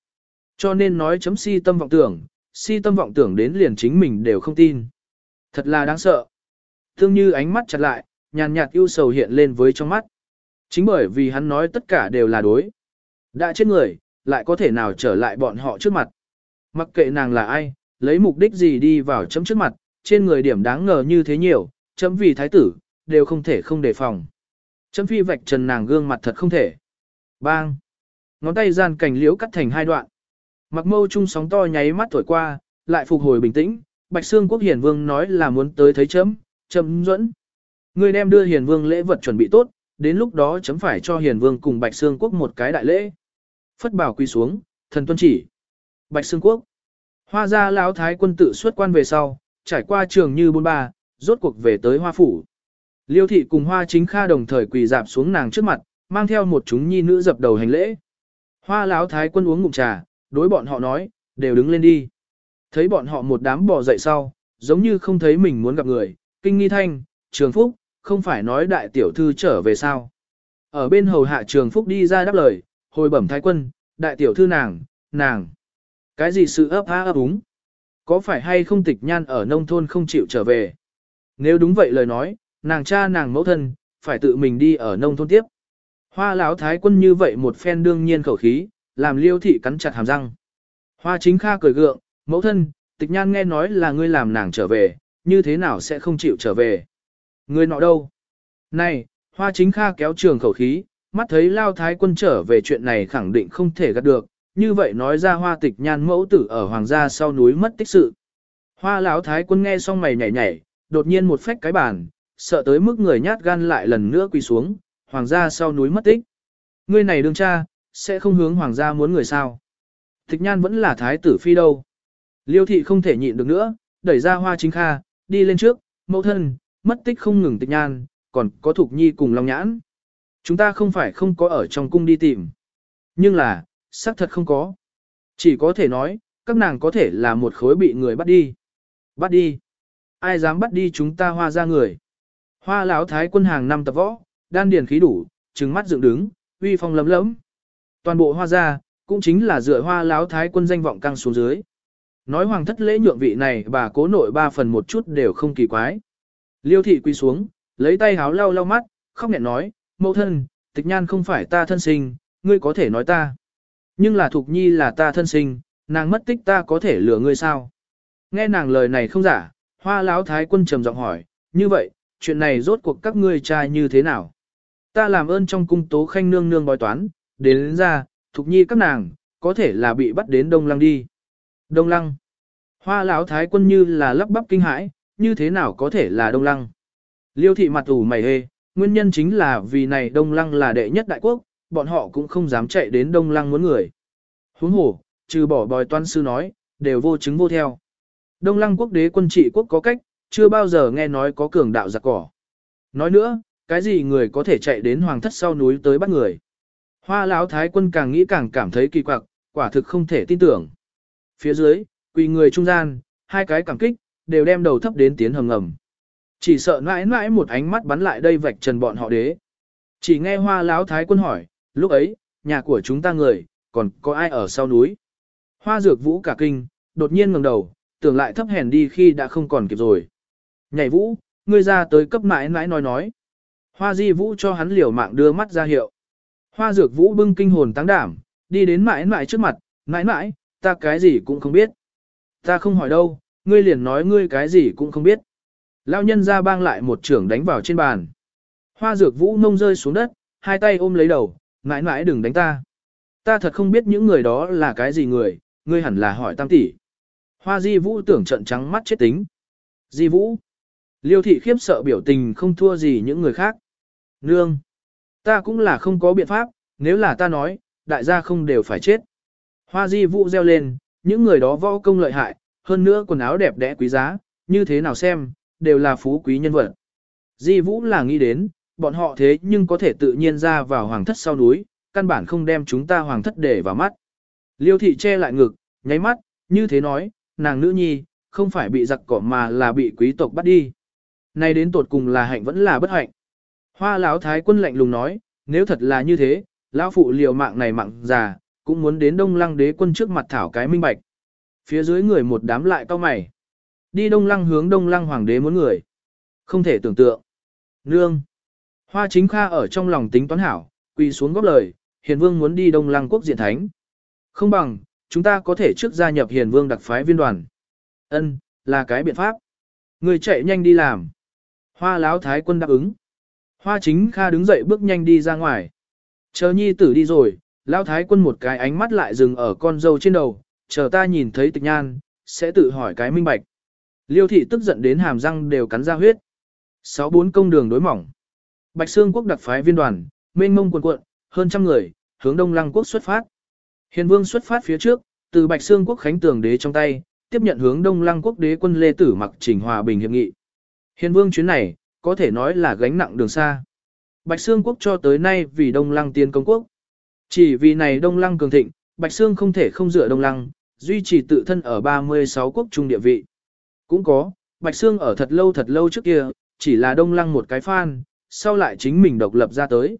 Cho nên nói chấm si tâm vọng tưởng, si tâm vọng tưởng đến liền chính mình đều không tin. Thật là đáng sợ. Thương như ánh mắt chặt lại, nhàn nhạt ưu sầu hiện lên với trong mắt. Chính bởi vì hắn nói tất cả đều là đối. Đã chết người, lại có thể nào trở lại bọn họ trước mặt. Mặc kệ nàng là ai, lấy mục đích gì đi vào chấm trước mặt, trên người điểm đáng ngờ như thế nhiều, chấm vì thái tử, đều không thể không đề phòng. Chấm phi vạch trần nàng gương mặt thật không thể. Bang! Ngón tay gian cảnh liễu cắt thành hai đoạn. Mặc mâu trung sóng to nháy mắt thổi qua, lại phục hồi bình tĩnh. Bạch Sương Quốc Hiền Vương nói là muốn tới thấy chấm, chấm dẫn. Người đem đưa Hiền Vương lễ vật chuẩn bị tốt, đến lúc đó chấm phải cho Hiền Vương cùng Bạch Sương Quốc một cái đại lễ. Phất bảo quy xuống, thần tuân chỉ. Bạch Sương Quốc. Hoa gia lão thái quân tự xuất quan về sau, trải qua trường như bôn ba, rốt cuộc về tới hoa phủ. Liêu thị cùng hoa chính kha đồng thời quỳ dạp xuống nàng trước mặt, mang theo một chúng nhi nữ dập đầu hành lễ. Hoa lão thái quân uống ngụm trà, đối bọn họ nói, đều đứng lên đi. Thấy bọn họ một đám bò dậy sau, giống như không thấy mình muốn gặp người, kinh nghi thanh, trường phúc, không phải nói đại tiểu thư trở về sao. Ở bên hầu hạ trường phúc đi ra đáp lời, hồi bẩm thái quân, đại tiểu thư nàng, nàng. Cái gì sự ấp á ấp úng? Có phải hay không tịch nhan ở nông thôn không chịu trở về? Nếu đúng vậy lời nói, nàng cha nàng mẫu thân, phải tự mình đi ở nông thôn tiếp. Hoa lão thái quân như vậy một phen đương nhiên khẩu khí, làm liêu thị cắn chặt hàm răng. Hoa chính kha cười gượng, mẫu thân, tịch nhan nghe nói là ngươi làm nàng trở về, như thế nào sẽ không chịu trở về. Ngươi nọ đâu? Này, hoa chính kha kéo trường khẩu khí, mắt thấy lao thái quân trở về chuyện này khẳng định không thể gạt được, như vậy nói ra hoa tịch nhan mẫu tử ở hoàng gia sau núi mất tích sự. Hoa lão thái quân nghe xong mày nhảy nhảy, đột nhiên một phách cái bàn, sợ tới mức người nhát gan lại lần nữa quỳ xuống, hoàng gia sau núi mất tích. Ngươi này đương cha, sẽ không hướng hoàng gia muốn người sao. Tịch nhan vẫn là thái tử phi đâu. Liêu thị không thể nhịn được nữa, đẩy ra hoa chính kha, đi lên trước, mẫu thân, mất tích không ngừng tịch nhan, còn có thục nhi cùng long nhãn. Chúng ta không phải không có ở trong cung đi tìm. Nhưng là, xác thật không có. Chỉ có thể nói, các nàng có thể là một khối bị người bắt đi. Bắt đi. Ai dám bắt đi chúng ta hoa ra người. Hoa lão thái quân hàng năm tập võ, đan điền khí đủ, trừng mắt dựng đứng, uy phong lấm lấm. Toàn bộ hoa gia, cũng chính là dựa hoa lão thái quân danh vọng căng xuống dưới. Nói hoàng thất lễ nhượng vị này bà cố nội ba phần một chút đều không kỳ quái. Liêu thị quy xuống, lấy tay háo lau lau mắt, khóc nghẹn nói, mẫu thân, tịch nhan không phải ta thân sinh, ngươi có thể nói ta. Nhưng là Thục Nhi là ta thân sinh, nàng mất tích ta có thể lừa ngươi sao? Nghe nàng lời này không giả, hoa lão thái quân trầm giọng hỏi, như vậy, chuyện này rốt cuộc các ngươi trai như thế nào? Ta làm ơn trong cung tố khanh nương nương bói toán, đến, đến ra, Thục Nhi các nàng, có thể là bị bắt đến Đông Lăng đi. Đông Lăng. Hoa lão thái quân như là lắp bắp kinh hãi, như thế nào có thể là Đông Lăng? Liêu thị mặt ủ mày hê, nguyên nhân chính là vì này Đông Lăng là đệ nhất đại quốc, bọn họ cũng không dám chạy đến Đông Lăng muốn người. Huống hồ, trừ bỏ bòi toan sư nói, đều vô chứng vô theo. Đông Lăng quốc đế quân trị quốc có cách, chưa bao giờ nghe nói có cường đạo giặc cỏ. Nói nữa, cái gì người có thể chạy đến hoàng thất sau núi tới bắt người. Hoa lão thái quân càng nghĩ càng cảm thấy kỳ quặc, quả thực không thể tin tưởng. Phía dưới, quỳ người trung gian, hai cái cảm kích, đều đem đầu thấp đến tiến hầm ngầm. Chỉ sợ mãi mãi một ánh mắt bắn lại đây vạch trần bọn họ đế. Chỉ nghe hoa lão thái quân hỏi, lúc ấy, nhà của chúng ta người, còn có ai ở sau núi. Hoa dược vũ cả kinh, đột nhiên ngẩng đầu, tưởng lại thấp hèn đi khi đã không còn kịp rồi. Nhảy vũ, ngươi ra tới cấp mãi mãi nói nói. Hoa di vũ cho hắn liều mạng đưa mắt ra hiệu. Hoa dược vũ bưng kinh hồn tăng đảm, đi đến mãi mãi trước mặt, mãi mãi, ta cái gì cũng không biết. Ta không hỏi đâu, ngươi liền nói ngươi cái gì cũng không biết. Lão nhân ra bang lại một trưởng đánh vào trên bàn. Hoa dược vũ nông rơi xuống đất, hai tay ôm lấy đầu, mãi mãi đừng đánh ta. Ta thật không biết những người đó là cái gì người, ngươi hẳn là hỏi tam tỷ. Hoa di vũ tưởng trận trắng mắt chết tính. Di vũ. Liêu thị khiếp sợ biểu tình không thua gì những người khác. Nương. Ta cũng là không có biện pháp, nếu là ta nói, đại gia không đều phải chết. Hoa di vũ reo lên, những người đó võ công lợi hại, hơn nữa quần áo đẹp đẽ quý giá, như thế nào xem, đều là phú quý nhân vật. Di vũ là nghĩ đến, bọn họ thế nhưng có thể tự nhiên ra vào hoàng thất sau núi, căn bản không đem chúng ta hoàng thất để vào mắt. Liêu thị che lại ngực, nháy mắt, như thế nói, nàng nữ nhi, không phải bị giặc cỏ mà là bị quý tộc bắt đi. Nay đến tột cùng là hạnh vẫn là bất hạnh. Hoa lão thái quân lạnh lùng nói, nếu thật là như thế, lão phụ liều mạng này mạng già, cũng muốn đến đông lăng đế quân trước mặt thảo cái minh bạch. Phía dưới người một đám lại cao mày. Đi đông lăng hướng đông lăng hoàng đế muốn người. Không thể tưởng tượng. Nương. Hoa chính kha ở trong lòng tính toán hảo, quỳ xuống góp lời, hiền vương muốn đi đông lăng quốc diện thánh. Không bằng, chúng ta có thể trước gia nhập hiền vương đặc phái viên đoàn. Ân, là cái biện pháp. Người chạy nhanh đi làm. Hoa láo thái quân đáp ứng. Hoa chính kha đứng dậy bước nhanh đi ra ngoài. Chờ nhi tử đi rồi, lão thái quân một cái ánh mắt lại dừng ở con dâu trên đầu, chờ ta nhìn thấy tịch nhan, sẽ tự hỏi cái minh bạch. Liêu thị tức giận đến hàm răng đều cắn ra huyết. Sáu bốn công đường đối mỏng. Bạch Sương quốc đặc phái viên đoàn, mênh mông quần cuộn, hơn trăm người, hướng Đông Lăng quốc xuất phát. Hiền Vương xuất phát phía trước, từ Bạch Sương quốc khánh tường đế trong tay, tiếp nhận hướng Đông Lăng quốc đế quân Lê Tử mặc chỉnh hòa bình hiệp nghị. Hiền Vương chuyến này, có thể nói là gánh nặng đường xa. Bạch Sương quốc cho tới nay vì Đông Lăng tiên công quốc. Chỉ vì này Đông Lăng cường thịnh, Bạch Sương không thể không dựa Đông Lăng, duy trì tự thân ở 36 quốc trung địa vị. Cũng có, Bạch Sương ở thật lâu thật lâu trước kia, chỉ là Đông Lăng một cái fan, sau lại chính mình độc lập ra tới.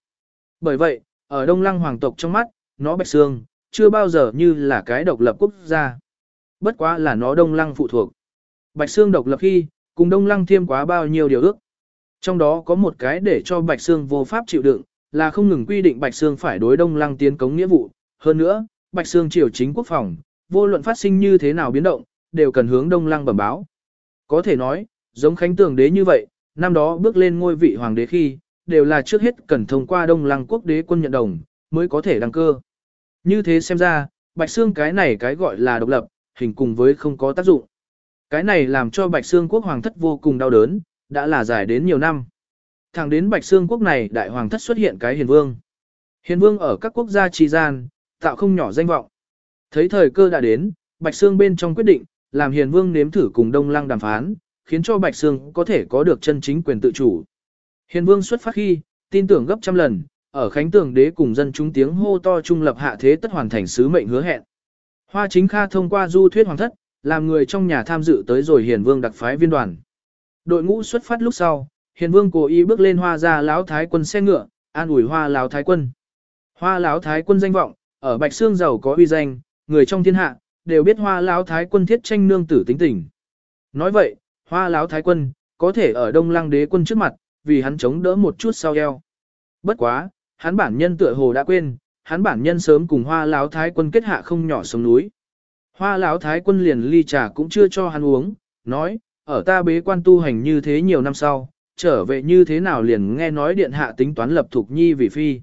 Bởi vậy, ở Đông Lăng hoàng tộc trong mắt, nó Bạch Sương, chưa bao giờ như là cái độc lập quốc gia. Bất quá là nó Đông Lăng phụ thuộc. Bạch Sương độc lập khi, cùng Đông Lăng thiêm quá bao nhiêu điều ước. Trong đó có một cái để cho Bạch Sương vô pháp chịu đựng, là không ngừng quy định Bạch Sương phải đối Đông Lăng tiến cống nghĩa vụ. Hơn nữa, Bạch Sương triều chính quốc phòng, vô luận phát sinh như thế nào biến động, đều cần hướng Đông Lăng bẩm báo. Có thể nói, giống Khánh Tường đế như vậy, năm đó bước lên ngôi vị hoàng đế khi, đều là trước hết cần thông qua Đông Lăng quốc đế quân nhận đồng, mới có thể đăng cơ. Như thế xem ra, Bạch Sương cái này cái gọi là độc lập, hình cùng với không có tác dụng. Cái này làm cho Bạch Sương quốc hoàng thất vô cùng đau đớn, đã là dài đến nhiều năm. Thẳng đến Bạch Sương quốc này đại hoàng thất xuất hiện cái hiền vương. Hiền vương ở các quốc gia trì gian, tạo không nhỏ danh vọng. Thấy thời cơ đã đến, Bạch Sương bên trong quyết định, làm hiền vương nếm thử cùng Đông Lăng đàm phán, khiến cho Bạch Sương có thể có được chân chính quyền tự chủ. Hiền vương xuất phát khi, tin tưởng gấp trăm lần, ở Khánh Tường đế cùng dân chúng tiếng hô to trung lập hạ thế tất hoàn thành sứ mệnh hứa hẹn. Hoa chính kha thông qua du thuyết hoàng thất, làm người trong nhà tham dự tới rồi hiền vương đặc phái viên đoàn. Đội ngũ xuất phát lúc sau, hiền vương cố ý bước lên hoa gia lão thái quân xe ngựa, an ủi hoa lão thái quân. Hoa lão thái quân danh vọng, ở Bạch Sương giàu có uy danh, người trong thiên hạ, đều biết hoa lão thái quân thiết tranh nương tử tính tình. Nói vậy, hoa lão thái quân, có thể ở đông lăng đế quân trước mặt, vì hắn chống đỡ một chút sau eo. Bất quá, hắn bản nhân tựa hồ đã quên, hắn bản nhân sớm cùng hoa lão thái quân kết hạ không nhỏ sống núi. Hoa lão thái quân liền ly trà cũng chưa cho hắn uống, nói, ở ta bế quan tu hành như thế nhiều năm sau, trở về như thế nào liền nghe nói điện hạ tính toán lập thục nhi vì phi.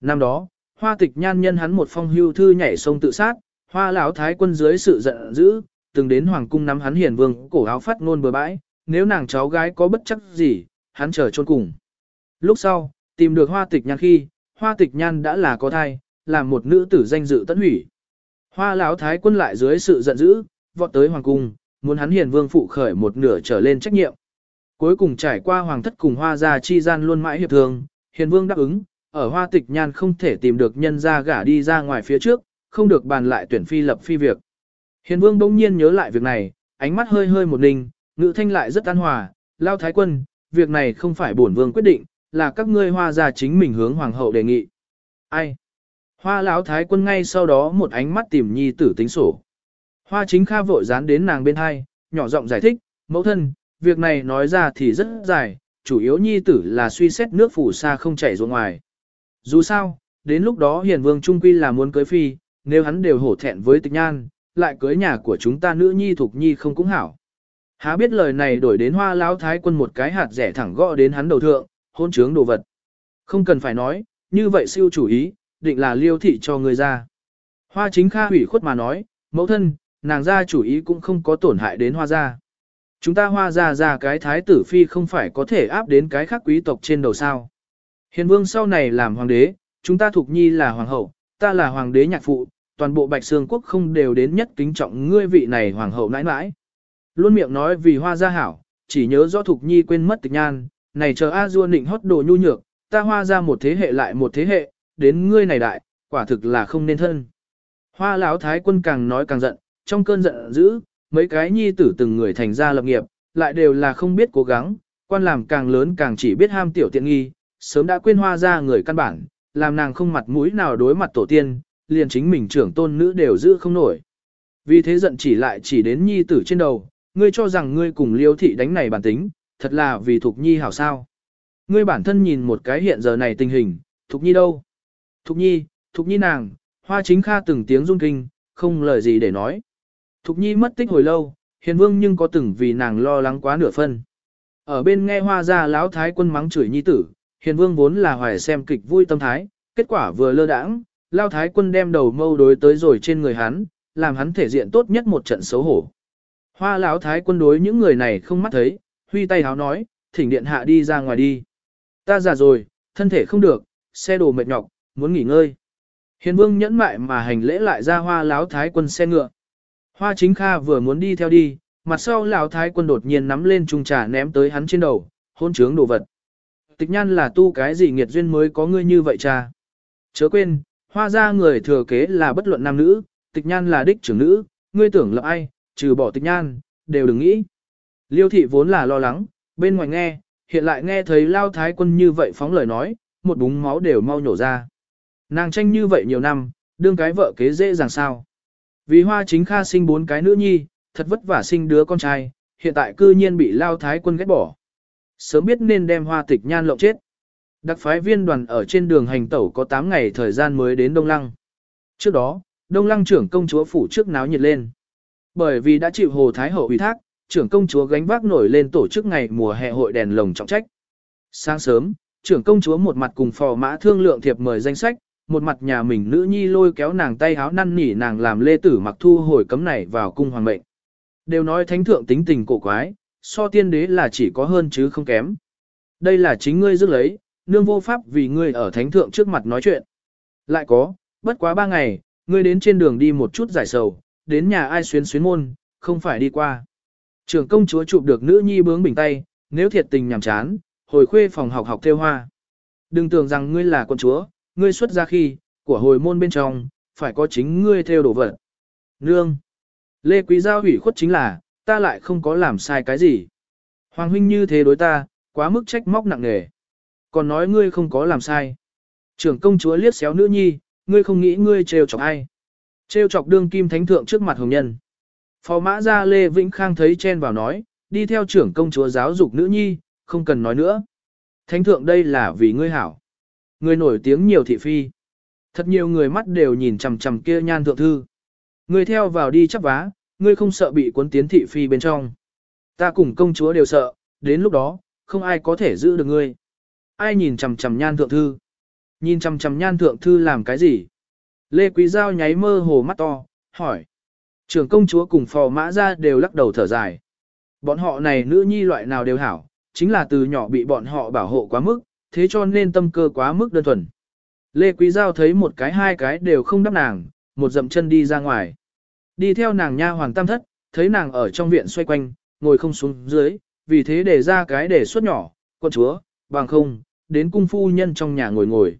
Năm đó, hoa tịch nhan nhân hắn một phong hưu thư nhảy sông tự sát, hoa lão thái quân dưới sự giận dữ, từng đến hoàng cung nắm hắn hiền vương cổ áo phát ngôn bừa bãi, nếu nàng cháu gái có bất chắc gì, hắn chờ chôn cùng. Lúc sau, tìm được hoa tịch nhan khi, hoa tịch nhan đã là có thai, là một nữ tử danh dự tận hủy. Hoa lão thái quân lại dưới sự giận dữ, vọt tới hoàng cung, muốn hắn hiền vương phụ khởi một nửa trở lên trách nhiệm. Cuối cùng trải qua hoàng thất cùng hoa gia chi gian luôn mãi hiệp thương, hiền vương đáp ứng, ở hoa tịch nhan không thể tìm được nhân gia gả đi ra ngoài phía trước, không được bàn lại tuyển phi lập phi việc. Hiền vương đông nhiên nhớ lại việc này, ánh mắt hơi hơi một ninh, ngữ thanh lại rất an hòa, lao thái quân, việc này không phải bổn vương quyết định, là các ngươi hoa gia chính mình hướng hoàng hậu đề nghị. Ai? Hoa lão thái quân ngay sau đó một ánh mắt tìm nhi tử tính sổ. Hoa chính kha vội dán đến nàng bên hai, nhỏ giọng giải thích, mẫu thân, việc này nói ra thì rất dài, chủ yếu nhi tử là suy xét nước phủ xa không chảy ruộng ngoài. Dù sao, đến lúc đó hiền vương trung quy là muốn cưới phi, nếu hắn đều hổ thẹn với tịch nhan, lại cưới nhà của chúng ta nữ nhi thuộc nhi không cũng hảo. Há biết lời này đổi đến hoa lão thái quân một cái hạt rẻ thẳng gõ đến hắn đầu thượng, hôn trướng đồ vật. Không cần phải nói, như vậy siêu chủ ý, định là liêu thị cho người ra. Hoa chính kha hủy khuất mà nói, mẫu thân, nàng ra chủ ý cũng không có tổn hại đến hoa gia. Chúng ta hoa gia ra cái thái tử phi không phải có thể áp đến cái khác quý tộc trên đầu sao. Hiền vương sau này làm hoàng đế, chúng ta thuộc nhi là hoàng hậu, ta là hoàng đế nhạc phụ, toàn bộ bạch xương quốc không đều đến nhất kính trọng ngươi vị này hoàng hậu nãi nãi. Luôn miệng nói vì hoa gia hảo, chỉ nhớ rõ Thục Nhi quên mất tịch nhan, này chờ A Du nịnh hót đồ nhu nhược, ta hoa ra một thế hệ lại một thế hệ, đến ngươi này đại, quả thực là không nên thân. Hoa lão thái quân càng nói càng giận, trong cơn giận dữ, mấy cái nhi tử từng người thành ra lập nghiệp, lại đều là không biết cố gắng, quan làm càng lớn càng chỉ biết ham tiểu tiện nghi, sớm đã quên hoa ra người căn bản, làm nàng không mặt mũi nào đối mặt tổ tiên, liền chính mình trưởng tôn nữ đều giữ không nổi. Vì thế giận chỉ lại chỉ đến nhi tử trên đầu, ngươi cho rằng ngươi cùng liêu thị đánh này bản tính, thật là vì Thục Nhi hảo sao. Ngươi bản thân nhìn một cái hiện giờ này tình hình, Thục Nhi đâu? Thục Nhi, Thục Nhi nàng, hoa chính kha từng tiếng run kinh, không lời gì để nói. Thục Nhi mất tích hồi lâu, hiền vương nhưng có từng vì nàng lo lắng quá nửa phân. Ở bên nghe hoa ra lão thái quân mắng chửi nhi tử, hiền vương vốn là hoài xem kịch vui tâm thái, kết quả vừa lơ đãng, lao thái quân đem đầu mâu đối tới rồi trên người hắn, làm hắn thể diện tốt nhất một trận xấu hổ. Hoa lão thái quân đối những người này không mắt thấy, huy tay háo nói, thỉnh điện hạ đi ra ngoài đi. Ta già rồi, thân thể không được, xe đồ mệt nhọc, muốn nghỉ ngơi. Hiền vương nhẫn mại mà hành lễ lại ra hoa lão thái quân xe ngựa. Hoa chính kha vừa muốn đi theo đi, mặt sau lão thái quân đột nhiên nắm lên trung trà ném tới hắn trên đầu, hôn trướng đồ vật. Tịch nhan là tu cái gì nghiệt duyên mới có ngươi như vậy cha. Chớ quên, hoa ra người thừa kế là bất luận nam nữ, tịch nhan là đích trưởng nữ, ngươi tưởng là ai, trừ bỏ tịch nhan, đều đừng nghĩ. Liêu thị vốn là lo lắng, bên ngoài nghe, hiện lại nghe thấy lao thái quân như vậy phóng lời nói, một búng máu đều mau nhổ ra. Nàng tranh như vậy nhiều năm, đương cái vợ kế dễ dàng sao. Vì hoa chính kha sinh bốn cái nữ nhi, thật vất vả sinh đứa con trai, hiện tại cư nhiên bị lao thái quân ghét bỏ. Sớm biết nên đem hoa tịch nhan lộng chết. Đặc phái viên đoàn ở trên đường hành tẩu có 8 ngày thời gian mới đến Đông Lăng. Trước đó, Đông Lăng trưởng công chúa phủ trước náo nhiệt lên. Bởi vì đã chịu Hồ Thái Hậu ủy thác, trưởng công chúa gánh vác nổi lên tổ chức ngày mùa hè hội đèn lồng trọng trách. Sáng sớm, trưởng công chúa một mặt cùng phò mã thương lượng thiệp mời danh sách, một mặt nhà mình nữ nhi lôi kéo nàng tay háo năn nỉ nàng làm lê tử mặc thu hồi cấm này vào cung hoàng mệnh. Đều nói thánh thượng tính tình cổ quái, so tiên đế là chỉ có hơn chứ không kém. Đây là chính ngươi dứt lấy, nương vô pháp vì ngươi ở thánh thượng trước mặt nói chuyện. Lại có, bất quá ba ngày, ngươi đến trên đường đi một chút giải sầu, đến nhà ai xuyến xuyến môn, không phải đi qua. Trưởng công chúa chụp được nữ nhi bướng bình tay, nếu thiệt tình nhàm chán, hồi khuê phòng học học theo hoa. Đừng tưởng rằng ngươi là con chúa, ngươi xuất ra khi, của hồi môn bên trong, phải có chính ngươi theo đồ vật. Nương! Lê Quý Giao hủy khuất chính là, ta lại không có làm sai cái gì. Hoàng huynh như thế đối ta, quá mức trách móc nặng nề. Còn nói ngươi không có làm sai. Trưởng công chúa liếc xéo nữ nhi, ngươi không nghĩ ngươi trêu chọc ai. Trêu chọc đương kim thánh thượng trước mặt hồng nhân. Phò mã ra Lê Vĩnh Khang thấy chen vào nói, đi theo trưởng công chúa giáo dục nữ nhi, không cần nói nữa. Thánh thượng đây là vì ngươi hảo. Ngươi nổi tiếng nhiều thị phi. Thật nhiều người mắt đều nhìn chằm chằm kia nhan thượng thư. Ngươi theo vào đi chắp vá, ngươi không sợ bị cuốn tiến thị phi bên trong. Ta cùng công chúa đều sợ, đến lúc đó, không ai có thể giữ được ngươi. Ai nhìn chằm chằm nhan thượng thư? Nhìn chằm chằm nhan thượng thư làm cái gì? Lê Quý Giao nháy mơ hồ mắt to, hỏi. Trưởng công chúa cùng phò mã ra đều lắc đầu thở dài. Bọn họ này nữ nhi loại nào đều hảo, chính là từ nhỏ bị bọn họ bảo hộ quá mức, thế cho nên tâm cơ quá mức đơn thuần. Lê Quý Giao thấy một cái hai cái đều không đáp nàng, một dậm chân đi ra ngoài. Đi theo nàng nha hoàng tam thất, thấy nàng ở trong viện xoay quanh, ngồi không xuống dưới, vì thế để ra cái đề xuất nhỏ, quân chúa, bằng không, đến cung phu nhân trong nhà ngồi ngồi.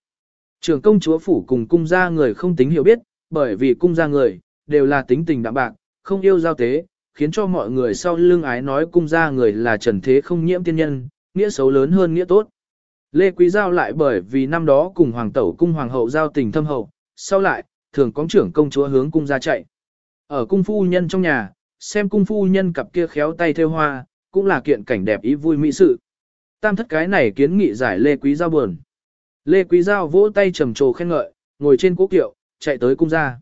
Trưởng công chúa phủ cùng cung gia người không tính hiểu biết, bởi vì cung gia người, đều là tính tình đạm bạc, không yêu giao tế, khiến cho mọi người sau lưng ái nói cung gia người là trần thế không nhiễm tiên nhân, nghĩa xấu lớn hơn nghĩa tốt. Lê Quý Giao lại bởi vì năm đó cùng hoàng tẩu cung hoàng hậu giao tình thâm hậu, sau lại, thường có trưởng công chúa hướng cung gia chạy. Ở cung phu nhân trong nhà, xem cung phu nhân cặp kia khéo tay theo hoa, cũng là kiện cảnh đẹp ý vui mỹ sự. Tam thất cái này kiến nghị giải Lê Quý Giao buồn. Lê Quý Giao vỗ tay trầm trồ khen ngợi, ngồi trên cố kiệu, chạy tới cung gia.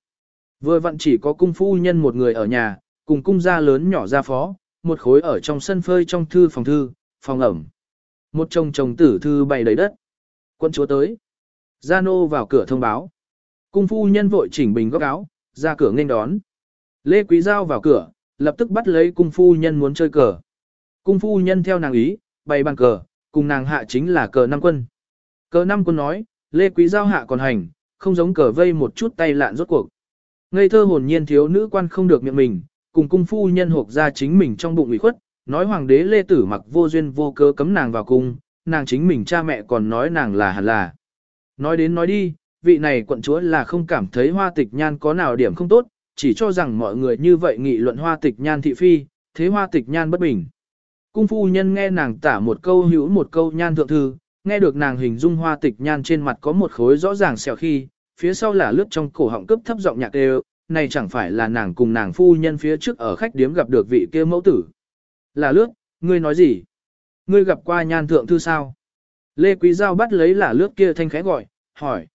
Vừa vặn chỉ có cung phu nhân một người ở nhà, cùng cung gia lớn nhỏ gia phó, một khối ở trong sân phơi trong thư phòng thư, phòng ẩm. Một chồng chồng tử thư bày đầy đất. Quân chúa tới. Gia nô vào cửa thông báo. Cung phu nhân vội chỉnh bình góc áo, ra cửa nghênh đón. Lê Quý Giao vào cửa, lập tức bắt lấy cung phu nhân muốn chơi cờ. Cung phu nhân theo nàng ý, bày bàn cờ, cùng nàng hạ chính là cờ năm quân. Cờ năm quân nói, Lê Quý Giao hạ còn hành, không giống cờ vây một chút tay lạn rốt cuộc. Ngây thơ hồn nhiên thiếu nữ quan không được miệng mình, cùng cung phu nhân hộp ra chính mình trong bụng ủy khuất, nói hoàng đế Lê Tử mặc vô duyên vô cớ cấm nàng vào cung, nàng chính mình cha mẹ còn nói nàng là hẳn là. Nói đến nói đi, vị này quận chúa là không cảm thấy hoa tịch nhan có nào điểm không tốt, chỉ cho rằng mọi người như vậy nghị luận hoa tịch nhan thị phi, thế hoa tịch nhan bất bình. Cung phu nhân nghe nàng tả một câu hữu một câu nhan thượng thư, nghe được nàng hình dung hoa tịch nhan trên mặt có một khối rõ ràng sẹo khi, phía sau là lướt trong cổ họng cấp thấp giọng nhạc đều, này chẳng phải là nàng cùng nàng phu nhân phía trước ở khách điếm gặp được vị kia mẫu tử. Là lướt, ngươi nói gì? Ngươi gặp qua nhan thượng thư sao? Lê Quý Giao bắt lấy là lướt kia thanh khẽ gọi, hỏi.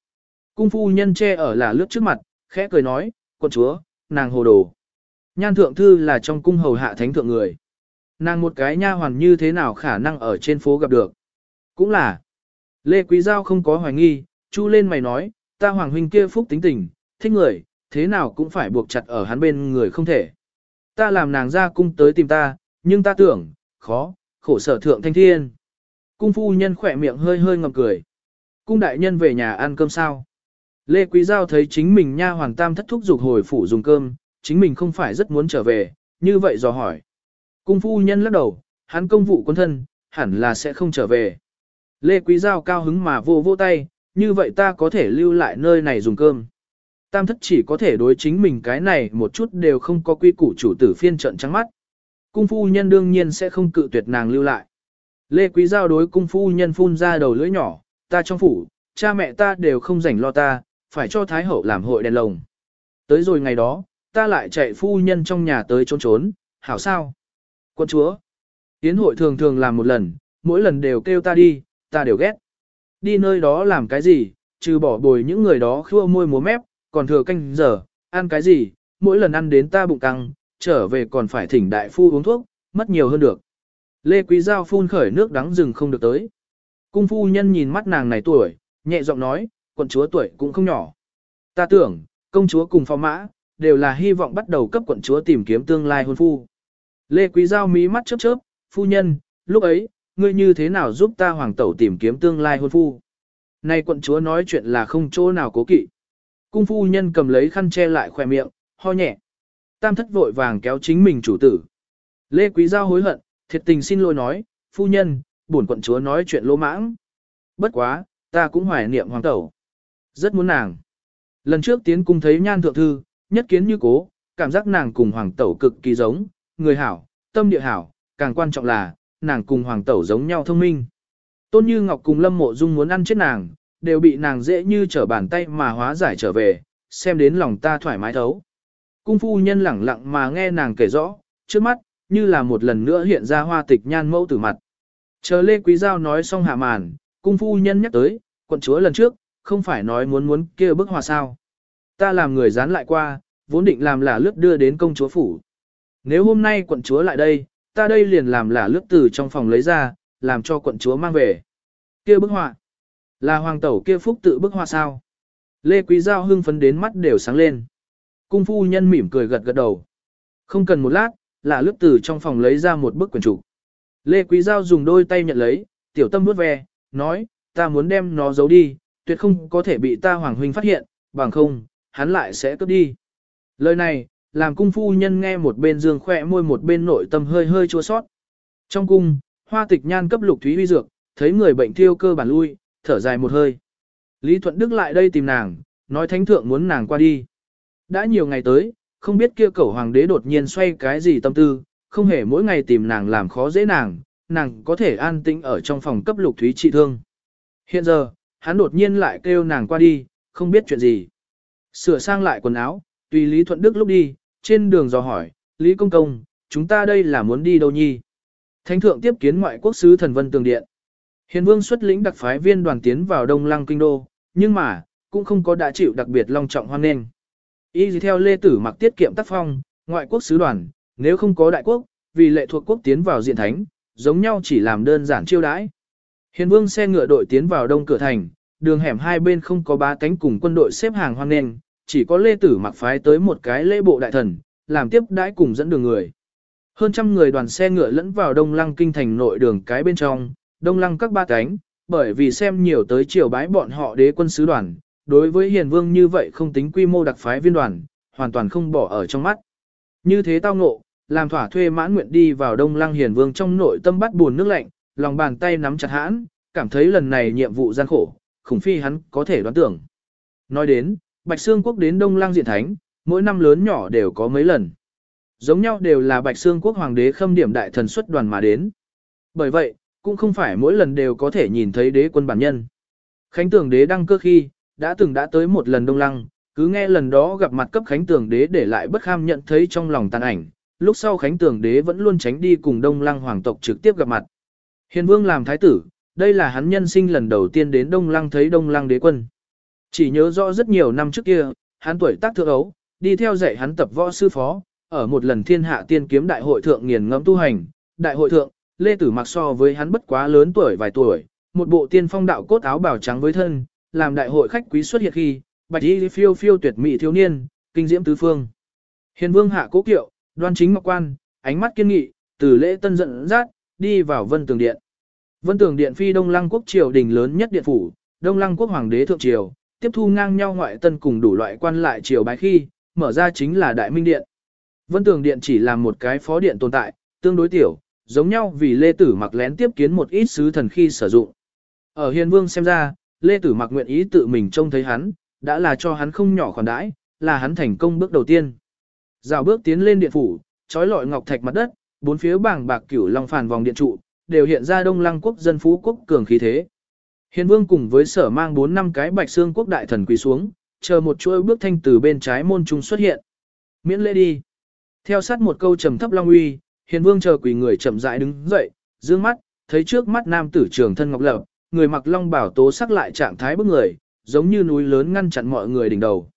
Cung phu nhân che ở là lướt trước mặt, khẽ cười nói, con chúa, nàng hồ đồ. Nhan thượng thư là trong cung hầu hạ thánh thượng người. Nàng một cái nha hoàn như thế nào khả năng ở trên phố gặp được. Cũng là. Lê Quý Giao không có hoài nghi, chu lên mày nói, ta hoàng huynh kia phúc tính tình, thích người, thế nào cũng phải buộc chặt ở hắn bên người không thể. Ta làm nàng ra cung tới tìm ta, nhưng ta tưởng, khó, khổ sở thượng thanh thiên. Cung phu nhân khỏe miệng hơi hơi ngầm cười. Cung đại nhân về nhà ăn cơm sao? Lê Quý Giao thấy chính mình nha hoàng tam thất thúc dục hồi phủ dùng cơm, chính mình không phải rất muốn trở về, như vậy dò hỏi. Cung phu nhân lắc đầu, hắn công vụ quân thân, hẳn là sẽ không trở về. Lê Quý Giao cao hứng mà vô vô tay, như vậy ta có thể lưu lại nơi này dùng cơm. Tam thất chỉ có thể đối chính mình cái này một chút đều không có quy củ chủ tử phiên trận trắng mắt. Cung phu nhân đương nhiên sẽ không cự tuyệt nàng lưu lại. Lê Quý Giao đối cung phu nhân phun ra đầu lưỡi nhỏ, ta trong phủ, cha mẹ ta đều không rảnh lo ta, phải cho Thái Hậu làm hội đèn lồng. Tới rồi ngày đó, ta lại chạy phu nhân trong nhà tới trốn trốn, hảo sao? Quân chúa, tiến hội thường thường làm một lần, mỗi lần đều kêu ta đi, ta đều ghét. Đi nơi đó làm cái gì, trừ bỏ bồi những người đó khua môi múa mép, còn thừa canh giờ, ăn cái gì, mỗi lần ăn đến ta bụng căng, trở về còn phải thỉnh đại phu uống thuốc, mất nhiều hơn được. Lê Quý Giao phun khởi nước đắng rừng không được tới. Cung phu nhân nhìn mắt nàng này tuổi, nhẹ giọng nói, quận chúa tuổi cũng không nhỏ. Ta tưởng, công chúa cùng phó mã, đều là hy vọng bắt đầu cấp quận chúa tìm kiếm tương lai hôn phu. Lê Quý Giao mí mắt chớp chớp, phu nhân, lúc ấy, ngươi như thế nào giúp ta hoàng tẩu tìm kiếm tương lai hôn phu? Nay quận chúa nói chuyện là không chỗ nào cố kỵ. Cung phu nhân cầm lấy khăn che lại khỏe miệng, ho nhẹ. Tam thất vội vàng kéo chính mình chủ tử. Lê Quý Giao hối hận, thiệt tình xin lỗi nói, phu nhân, bổn quận chúa nói chuyện lỗ mãng. Bất quá, ta cũng hoài niệm hoàng tẩu. Rất muốn nàng. Lần trước tiến cung thấy nhan thượng thư, nhất kiến như cố, cảm giác nàng cùng hoàng tẩu cực kỳ giống, người hảo, tâm địa hảo, càng quan trọng là, nàng cùng hoàng tẩu giống nhau thông minh. Tôn Như Ngọc cùng Lâm Mộ Dung muốn ăn chết nàng, đều bị nàng dễ như trở bàn tay mà hóa giải trở về, xem đến lòng ta thoải mái thấu. Cung phu nhân lẳng lặng mà nghe nàng kể rõ, trước mắt, như là một lần nữa hiện ra hoa tịch nhan mẫu tử mặt. Chờ Lê Quý Giao nói xong hạ màn, cung phu nhân nhắc tới, quận chúa lần trước, không phải nói muốn muốn kia bức hòa sao. Ta làm người dán lại qua, vốn định làm là lướt đưa đến công chúa phủ. Nếu hôm nay quận chúa lại đây, ta đây liền làm là lướt từ trong phòng lấy ra, làm cho quận chúa mang về. Kia bức họa, là hoàng tẩu kia phúc tự bức họa sao? Lê Quý Giao hưng phấn đến mắt đều sáng lên. Cung phu nhân mỉm cười gật gật đầu. Không cần một lát, là lướt từ trong phòng lấy ra một bức quyển trục. Lê Quý Giao dùng đôi tay nhận lấy, tiểu tâm bước ve, nói, ta muốn đem nó giấu đi, tuyệt không có thể bị ta hoàng huynh phát hiện, bằng không, hắn lại sẽ cướp đi. Lời này, làm cung phu nhân nghe một bên dương khỏe môi một bên nội tâm hơi hơi chua sót. Trong cung, hoa tịch nhan cấp lục thúy huy dược, thấy người bệnh thiêu cơ bản lui, thở dài một hơi. Lý Thuận Đức lại đây tìm nàng, nói thánh thượng muốn nàng qua đi. Đã nhiều ngày tới, không biết kia cẩu hoàng đế đột nhiên xoay cái gì tâm tư, không hề mỗi ngày tìm nàng làm khó dễ nàng, nàng có thể an tĩnh ở trong phòng cấp lục thúy trị thương. Hiện giờ, hắn đột nhiên lại kêu nàng qua đi, không biết chuyện gì. Sửa sang lại quần áo, tùy Lý Thuận Đức lúc đi, trên đường dò hỏi, Lý Công Công, chúng ta đây là muốn đi đâu nhi? Thánh thượng tiếp kiến ngoại quốc sứ thần vân tường điện. Hiền vương xuất lĩnh đặc phái viên đoàn tiến vào Đông Lăng kinh đô, nhưng mà, cũng không có đã chịu đặc biệt long trọng hoan nghênh. Y theo Lê Tử mặc tiết kiệm tác phong, ngoại quốc sứ đoàn, nếu không có đại quốc, vì lệ thuộc quốc tiến vào diện thánh, giống nhau chỉ làm đơn giản chiêu đãi. Hiền vương xe ngựa đội tiến vào đông cửa thành, đường hẻm hai bên không có ba cánh cùng quân đội xếp hàng hoan nghênh, chỉ có Lê Tử mặc phái tới một cái lễ bộ đại thần, làm tiếp đãi cùng dẫn đường người. Hơn trăm người đoàn xe ngựa lẫn vào đông lăng kinh thành nội đường cái bên trong, đông lăng các ba cánh, bởi vì xem nhiều tới triều bái bọn họ đế quân sứ đoàn, đối với hiền vương như vậy không tính quy mô đặc phái viên đoàn, hoàn toàn không bỏ ở trong mắt. Như thế tao ngộ, làm thỏa thuê mãn nguyện đi vào đông lăng hiền vương trong nội tâm bắt buồn nước lạnh, lòng bàn tay nắm chặt hãn, cảm thấy lần này nhiệm vụ gian khổ, khủng phi hắn có thể đoán tưởng. Nói đến, Bạch Sương Quốc đến Đông Lang diện thánh, mỗi năm lớn nhỏ đều có mấy lần. Giống nhau đều là Bạch Sương Quốc Hoàng đế khâm điểm đại thần xuất đoàn mà đến. Bởi vậy, cũng không phải mỗi lần đều có thể nhìn thấy đế quân bản nhân. Khánh tưởng đế đăng cơ khi, đã từng đã tới một lần Đông Lăng, cứ nghe lần đó gặp mặt cấp Khánh tưởng đế để lại bất kham nhận thấy trong lòng tàn ảnh, lúc sau Khánh tưởng đế vẫn luôn tránh đi cùng Đông Lăng hoàng tộc trực tiếp gặp mặt. Hiền vương làm thái tử, đây là hắn nhân sinh lần đầu tiên đến Đông Lăng thấy Đông Lăng đế quân. Chỉ nhớ rõ rất nhiều năm trước kia, hắn tuổi tác thượng ấu, đi theo dạy hắn tập võ sư phó, ở một lần thiên hạ tiên kiếm đại hội thượng nghiền ngẫm tu hành, đại hội thượng, Lê Tử mặc so với hắn bất quá lớn tuổi vài tuổi, một bộ tiên phong đạo cốt áo bào trắng với thân, làm đại hội khách quý xuất hiện khi, bạch y phiêu phiêu tuyệt mỹ thiếu niên, kinh diễm tứ phương. Hiền vương hạ cố kiệu, đoan chính ngọc quan, ánh mắt kiên nghị, từ lễ tân giận dắt, đi vào vân tường điện. Vân tường điện phi đông lăng quốc triều đình lớn nhất điện phủ, đông lăng quốc hoàng đế thượng triều, tiếp thu ngang nhau ngoại tân cùng đủ loại quan lại triều bái khi, mở ra chính là đại minh điện. Vân tường điện chỉ là một cái phó điện tồn tại, tương đối tiểu, giống nhau vì Lê Tử mặc lén tiếp kiến một ít sứ thần khi sử dụng. Ở hiền vương xem ra, Lê Tử mặc nguyện ý tự mình trông thấy hắn, đã là cho hắn không nhỏ khoản đãi, là hắn thành công bước đầu tiên. dạo bước tiến lên điện phủ, trói lọi ngọc thạch mặt đất, bốn phía bảng bạc cửu long phàn vòng điện trụ, đều hiện ra đông lăng quốc dân phú quốc cường khí thế. Hiền vương cùng với sở mang bốn năm cái bạch xương quốc đại thần quỳ xuống, chờ một chuỗi bước thanh từ bên trái môn trung xuất hiện. Miễn lễ đi. Theo sát một câu trầm thấp long uy, hiền vương chờ quỳ người chậm rãi đứng dậy, dương mắt, thấy trước mắt nam tử trường thân ngọc lập, người mặc long bảo tố sắc lại trạng thái bức người, giống như núi lớn ngăn chặn mọi người đỉnh đầu.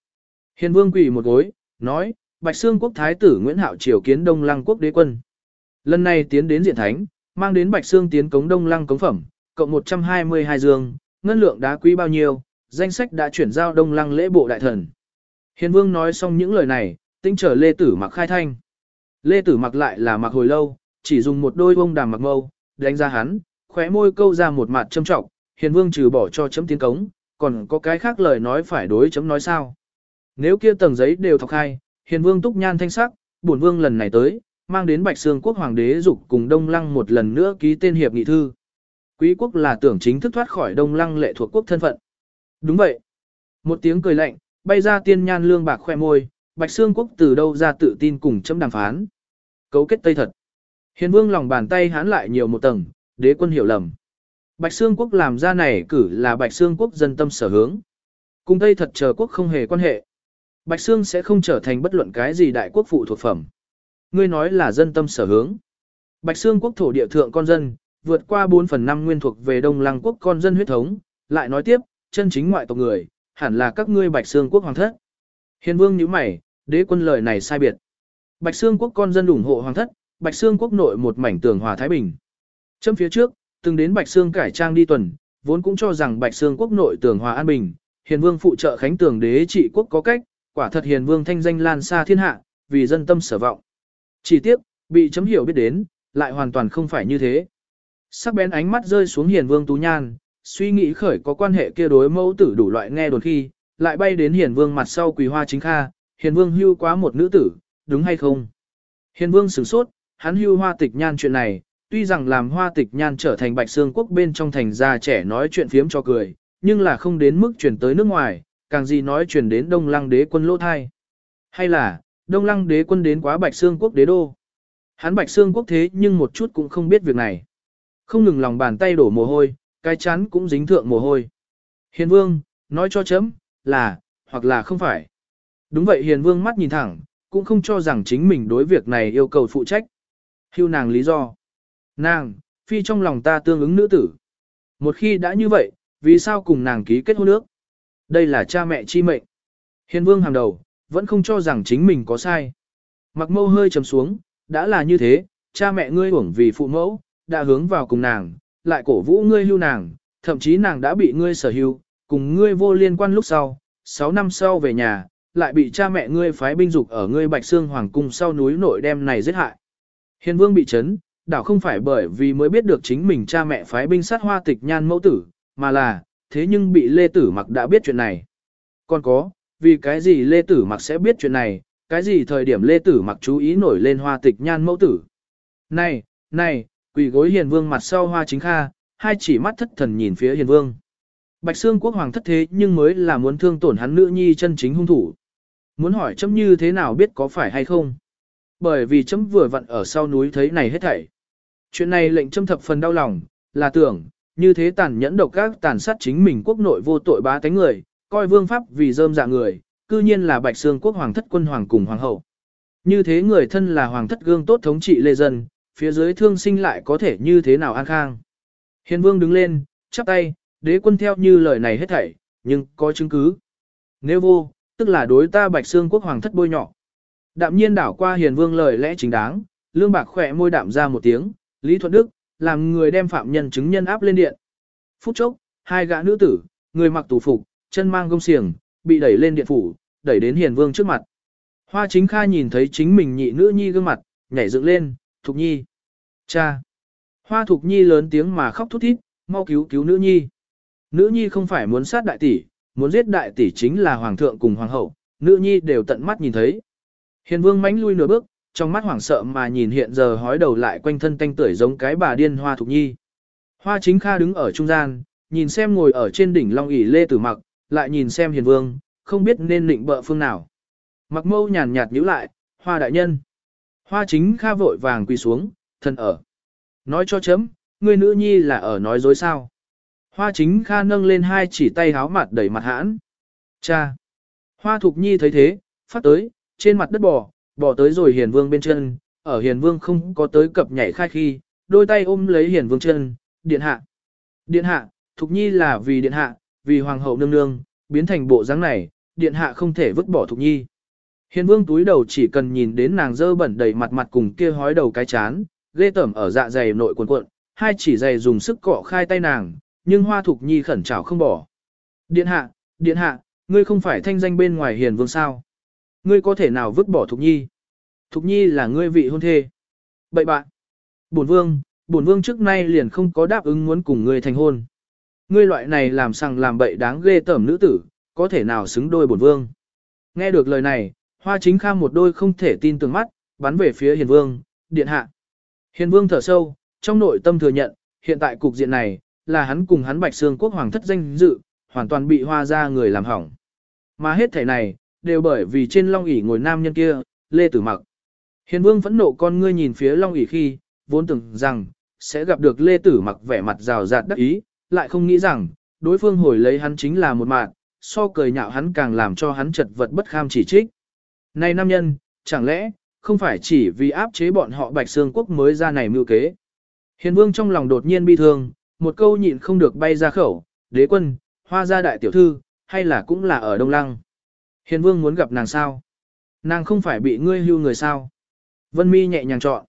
Hiền vương quỳ một gối, nói, Bạch Xương quốc thái tử Nguyễn Hạo triều kiến Đông Lăng quốc đế quân. Lần này tiến đến diện thánh, mang đến Bạch Xương tiến cống Đông Lăng cống phẩm, cộng 122 dương, ngân lượng đá quý bao nhiêu, danh sách đã chuyển giao Đông Lăng lễ bộ đại thần. Hiền vương nói xong những lời này, tinh trở Lê Tử mặc khai thanh. Lê Tử mặc lại là mặc hồi lâu, chỉ dùng một đôi bông đàm mặc mâu, đánh ra hắn, khóe môi câu ra một mặt châm trọng, hiền vương trừ bỏ cho chấm tiến cống, còn có cái khác lời nói phải đối chấm nói sao. Nếu kia tầng giấy đều thọc hai, hiền vương túc nhan thanh sắc, bổn vương lần này tới, mang đến bạch xương quốc hoàng đế dục cùng đông lăng một lần nữa ký tên hiệp nghị thư. Quý quốc là tưởng chính thức thoát khỏi đông lăng lệ thuộc quốc thân phận. Đúng vậy. Một tiếng cười lạnh, bay ra tiên nhan lương bạc khoe môi, bạch xương quốc từ đâu ra tự tin cùng chấm đàm phán. Cấu kết tây thật. Hiền vương lòng bàn tay hán lại nhiều một tầng, đế quân hiểu lầm. Bạch xương quốc làm ra này cử là bạch xương quốc dân tâm sở hướng. Cùng tây thật chờ quốc không hề quan hệ. Bạch xương sẽ không trở thành bất luận cái gì đại quốc phụ thuộc phẩm. Ngươi nói là dân tâm sở hướng. Bạch xương quốc thổ địa thượng con dân, vượt qua 4 phần 5 nguyên thuộc về Đông Lăng quốc con dân huyết thống, lại nói tiếp, chân chính ngoại tộc người, hẳn là các ngươi Bạch xương quốc hoàng thất. Hiền vương nhíu mày, đế quân lời này sai biệt. Bạch xương quốc con dân ủng hộ hoàng thất, Bạch xương quốc nội một mảnh tường hòa thái bình. Châm phía trước, từng đến Bạch xương cải trang đi tuần, vốn cũng cho rằng Bạch xương quốc nội tường hòa an bình, Hiền vương phụ trợ khánh tường đế trị quốc có cách, quả thật Hiền vương thanh danh lan xa thiên hạ, vì dân tâm sở vọng. Chỉ tiếc, bị chấm hiểu biết đến, lại hoàn toàn không phải như thế. Sắc bén ánh mắt rơi xuống hiền vương tú nhan, suy nghĩ khởi có quan hệ kia đối mẫu tử đủ loại nghe đồn khi, lại bay đến hiền vương mặt sau quỳ hoa chính kha, hiền vương hưu quá một nữ tử, đúng hay không? Hiền vương sửng sốt, hắn hưu hoa tịch nhan chuyện này, tuy rằng làm hoa tịch nhan trở thành bạch xương quốc bên trong thành già trẻ nói chuyện phiếm cho cười, nhưng là không đến mức chuyển tới nước ngoài, càng gì nói chuyển đến đông lăng đế quân lỗ thai. Hay là, đông lăng đế quân đến quá bạch xương quốc đế đô. Hắn bạch xương quốc thế nhưng một chút cũng không biết việc này. Không ngừng lòng bàn tay đổ mồ hôi, cái chán cũng dính thượng mồ hôi. Hiền vương, nói cho chấm, là, hoặc là không phải. Đúng vậy hiền vương mắt nhìn thẳng, cũng không cho rằng chính mình đối việc này yêu cầu phụ trách. Hưu nàng lý do. Nàng, phi trong lòng ta tương ứng nữ tử. Một khi đã như vậy, vì sao cùng nàng ký kết hôn ước? Đây là cha mẹ chi mệnh. Hiền vương hàng đầu, vẫn không cho rằng chính mình có sai. Mặc mâu hơi trầm xuống, đã là như thế, cha mẹ ngươi uổng vì phụ mẫu, đã hướng vào cùng nàng, lại cổ vũ ngươi hưu nàng, thậm chí nàng đã bị ngươi sở hưu, cùng ngươi vô liên quan lúc sau, 6 năm sau về nhà, lại bị cha mẹ ngươi phái binh dục ở ngươi Bạch Xương Hoàng cung sau núi nội đem này giết hại. Hiền vương bị chấn, đảo không phải bởi vì mới biết được chính mình cha mẹ phái binh sát hoa tịch nhan mẫu tử, mà là, thế nhưng bị Lê Tử Mặc đã biết chuyện này. Còn có, vì cái gì Lê Tử Mặc sẽ biết chuyện này, cái gì thời điểm Lê Tử Mặc chú ý nổi lên hoa tịch nhan mẫu tử. Này, này, quỳ gối hiền vương mặt sau hoa chính kha, hai chỉ mắt thất thần nhìn phía hiền vương. Bạch Sương quốc hoàng thất thế nhưng mới là muốn thương tổn hắn nữ nhi chân chính hung thủ. Muốn hỏi chấm như thế nào biết có phải hay không? Bởi vì chấm vừa vặn ở sau núi thấy này hết thảy. Chuyện này lệnh châm thập phần đau lòng, là tưởng, như thế tàn nhẫn độc các tàn sát chính mình quốc nội vô tội bá tánh người, coi vương pháp vì dơm dạ người, cư nhiên là bạch xương quốc hoàng thất quân hoàng cùng hoàng hậu. Như thế người thân là hoàng thất gương tốt thống trị lê dân, phía dưới thương sinh lại có thể như thế nào an khang. Hiền vương đứng lên, chắp tay, đế quân theo như lời này hết thảy, nhưng có chứng cứ. Nếu vô, tức là đối ta bạch xương quốc hoàng thất bôi nhọ. Đạm nhiên đảo qua hiền vương lời lẽ chính đáng, lương bạc khỏe môi đạm ra một tiếng, Lý Thuận Đức, làm người đem phạm nhân chứng nhân áp lên điện. Phút chốc, hai gã nữ tử, người mặc tù phục, chân mang gông xiềng, bị đẩy lên điện phủ, đẩy đến hiền vương trước mặt. Hoa chính kha nhìn thấy chính mình nhị nữ nhi gương mặt, nhảy dựng lên, thục nhi. Cha! Hoa thục nhi lớn tiếng mà khóc thút thít, mau cứu cứu nữ nhi. Nữ nhi không phải muốn sát đại tỷ, muốn giết đại tỷ chính là hoàng thượng cùng hoàng hậu, nữ nhi đều tận mắt nhìn thấy. Hiền vương mánh lui nửa bước, trong mắt hoảng sợ mà nhìn hiện giờ hói đầu lại quanh thân tanh tưởi giống cái bà điên hoa thục nhi. Hoa chính kha đứng ở trung gian, nhìn xem ngồi ở trên đỉnh long ỷ lê tử mặc, lại nhìn xem hiền vương, không biết nên định bợ phương nào. Mặc mâu nhàn nhạt nhíu lại, hoa đại nhân. Hoa chính kha vội vàng quỳ xuống, thân ở. Nói cho chấm, người nữ nhi là ở nói dối sao. Hoa chính kha nâng lên hai chỉ tay háo mặt đẩy mặt hãn. Cha! Hoa thục nhi thấy thế, phát tới, trên mặt đất bò, bỏ tới rồi hiền vương bên chân, ở hiền vương không có tới cập nhảy khai khi, đôi tay ôm lấy hiền vương chân, điện hạ. Điện hạ, Thục Nhi là vì điện hạ, vì hoàng hậu nương nương, biến thành bộ dáng này, điện hạ không thể vứt bỏ Thục Nhi. Hiền vương túi đầu chỉ cần nhìn đến nàng dơ bẩn đầy mặt mặt cùng kia hói đầu cái chán, ghê tởm ở dạ dày nội cuộn cuộn, hai chỉ dày dùng sức cọ khai tay nàng, nhưng hoa Thục Nhi khẩn trào không bỏ. Điện hạ, điện hạ, ngươi không phải thanh danh bên ngoài hiền vương sao? Ngươi có thể nào vứt bỏ Thục Nhi? Thục Nhi là ngươi vị hôn thê. Bậy bạn. Bổn vương, bổn vương trước nay liền không có đáp ứng muốn cùng ngươi thành hôn. Ngươi loại này làm sằng làm bậy đáng ghê tởm nữ tử, có thể nào xứng đôi bổn vương. Nghe được lời này, hoa chính kham một đôi không thể tin tưởng mắt, bắn về phía hiền vương, điện hạ. Hiền vương thở sâu, trong nội tâm thừa nhận, hiện tại cục diện này, là hắn cùng hắn bạch xương quốc hoàng thất danh dự, hoàn toàn bị hoa ra người làm hỏng. Mà hết thể này, đều bởi vì trên long ỷ ngồi nam nhân kia, Lê Tử Mặc. Hiền vương phẫn nộ con ngươi nhìn phía long ỷ khi, vốn tưởng rằng, sẽ gặp được Lê Tử Mặc vẻ mặt rào rạt đắc ý, lại không nghĩ rằng, đối phương hồi lấy hắn chính là một mạng, so cười nhạo hắn càng làm cho hắn chật vật bất kham chỉ trích. Này nam nhân, chẳng lẽ, không phải chỉ vì áp chế bọn họ Bạch Sương Quốc mới ra này mưu kế. Hiền vương trong lòng đột nhiên bi thương, một câu nhịn không được bay ra khẩu, đế quân, hoa gia đại tiểu thư, hay là cũng là ở Đông Lăng. Hiền vương muốn gặp nàng sao? Nàng không phải bị ngươi hưu người sao? Vân mi nhẹ nhàng chọn.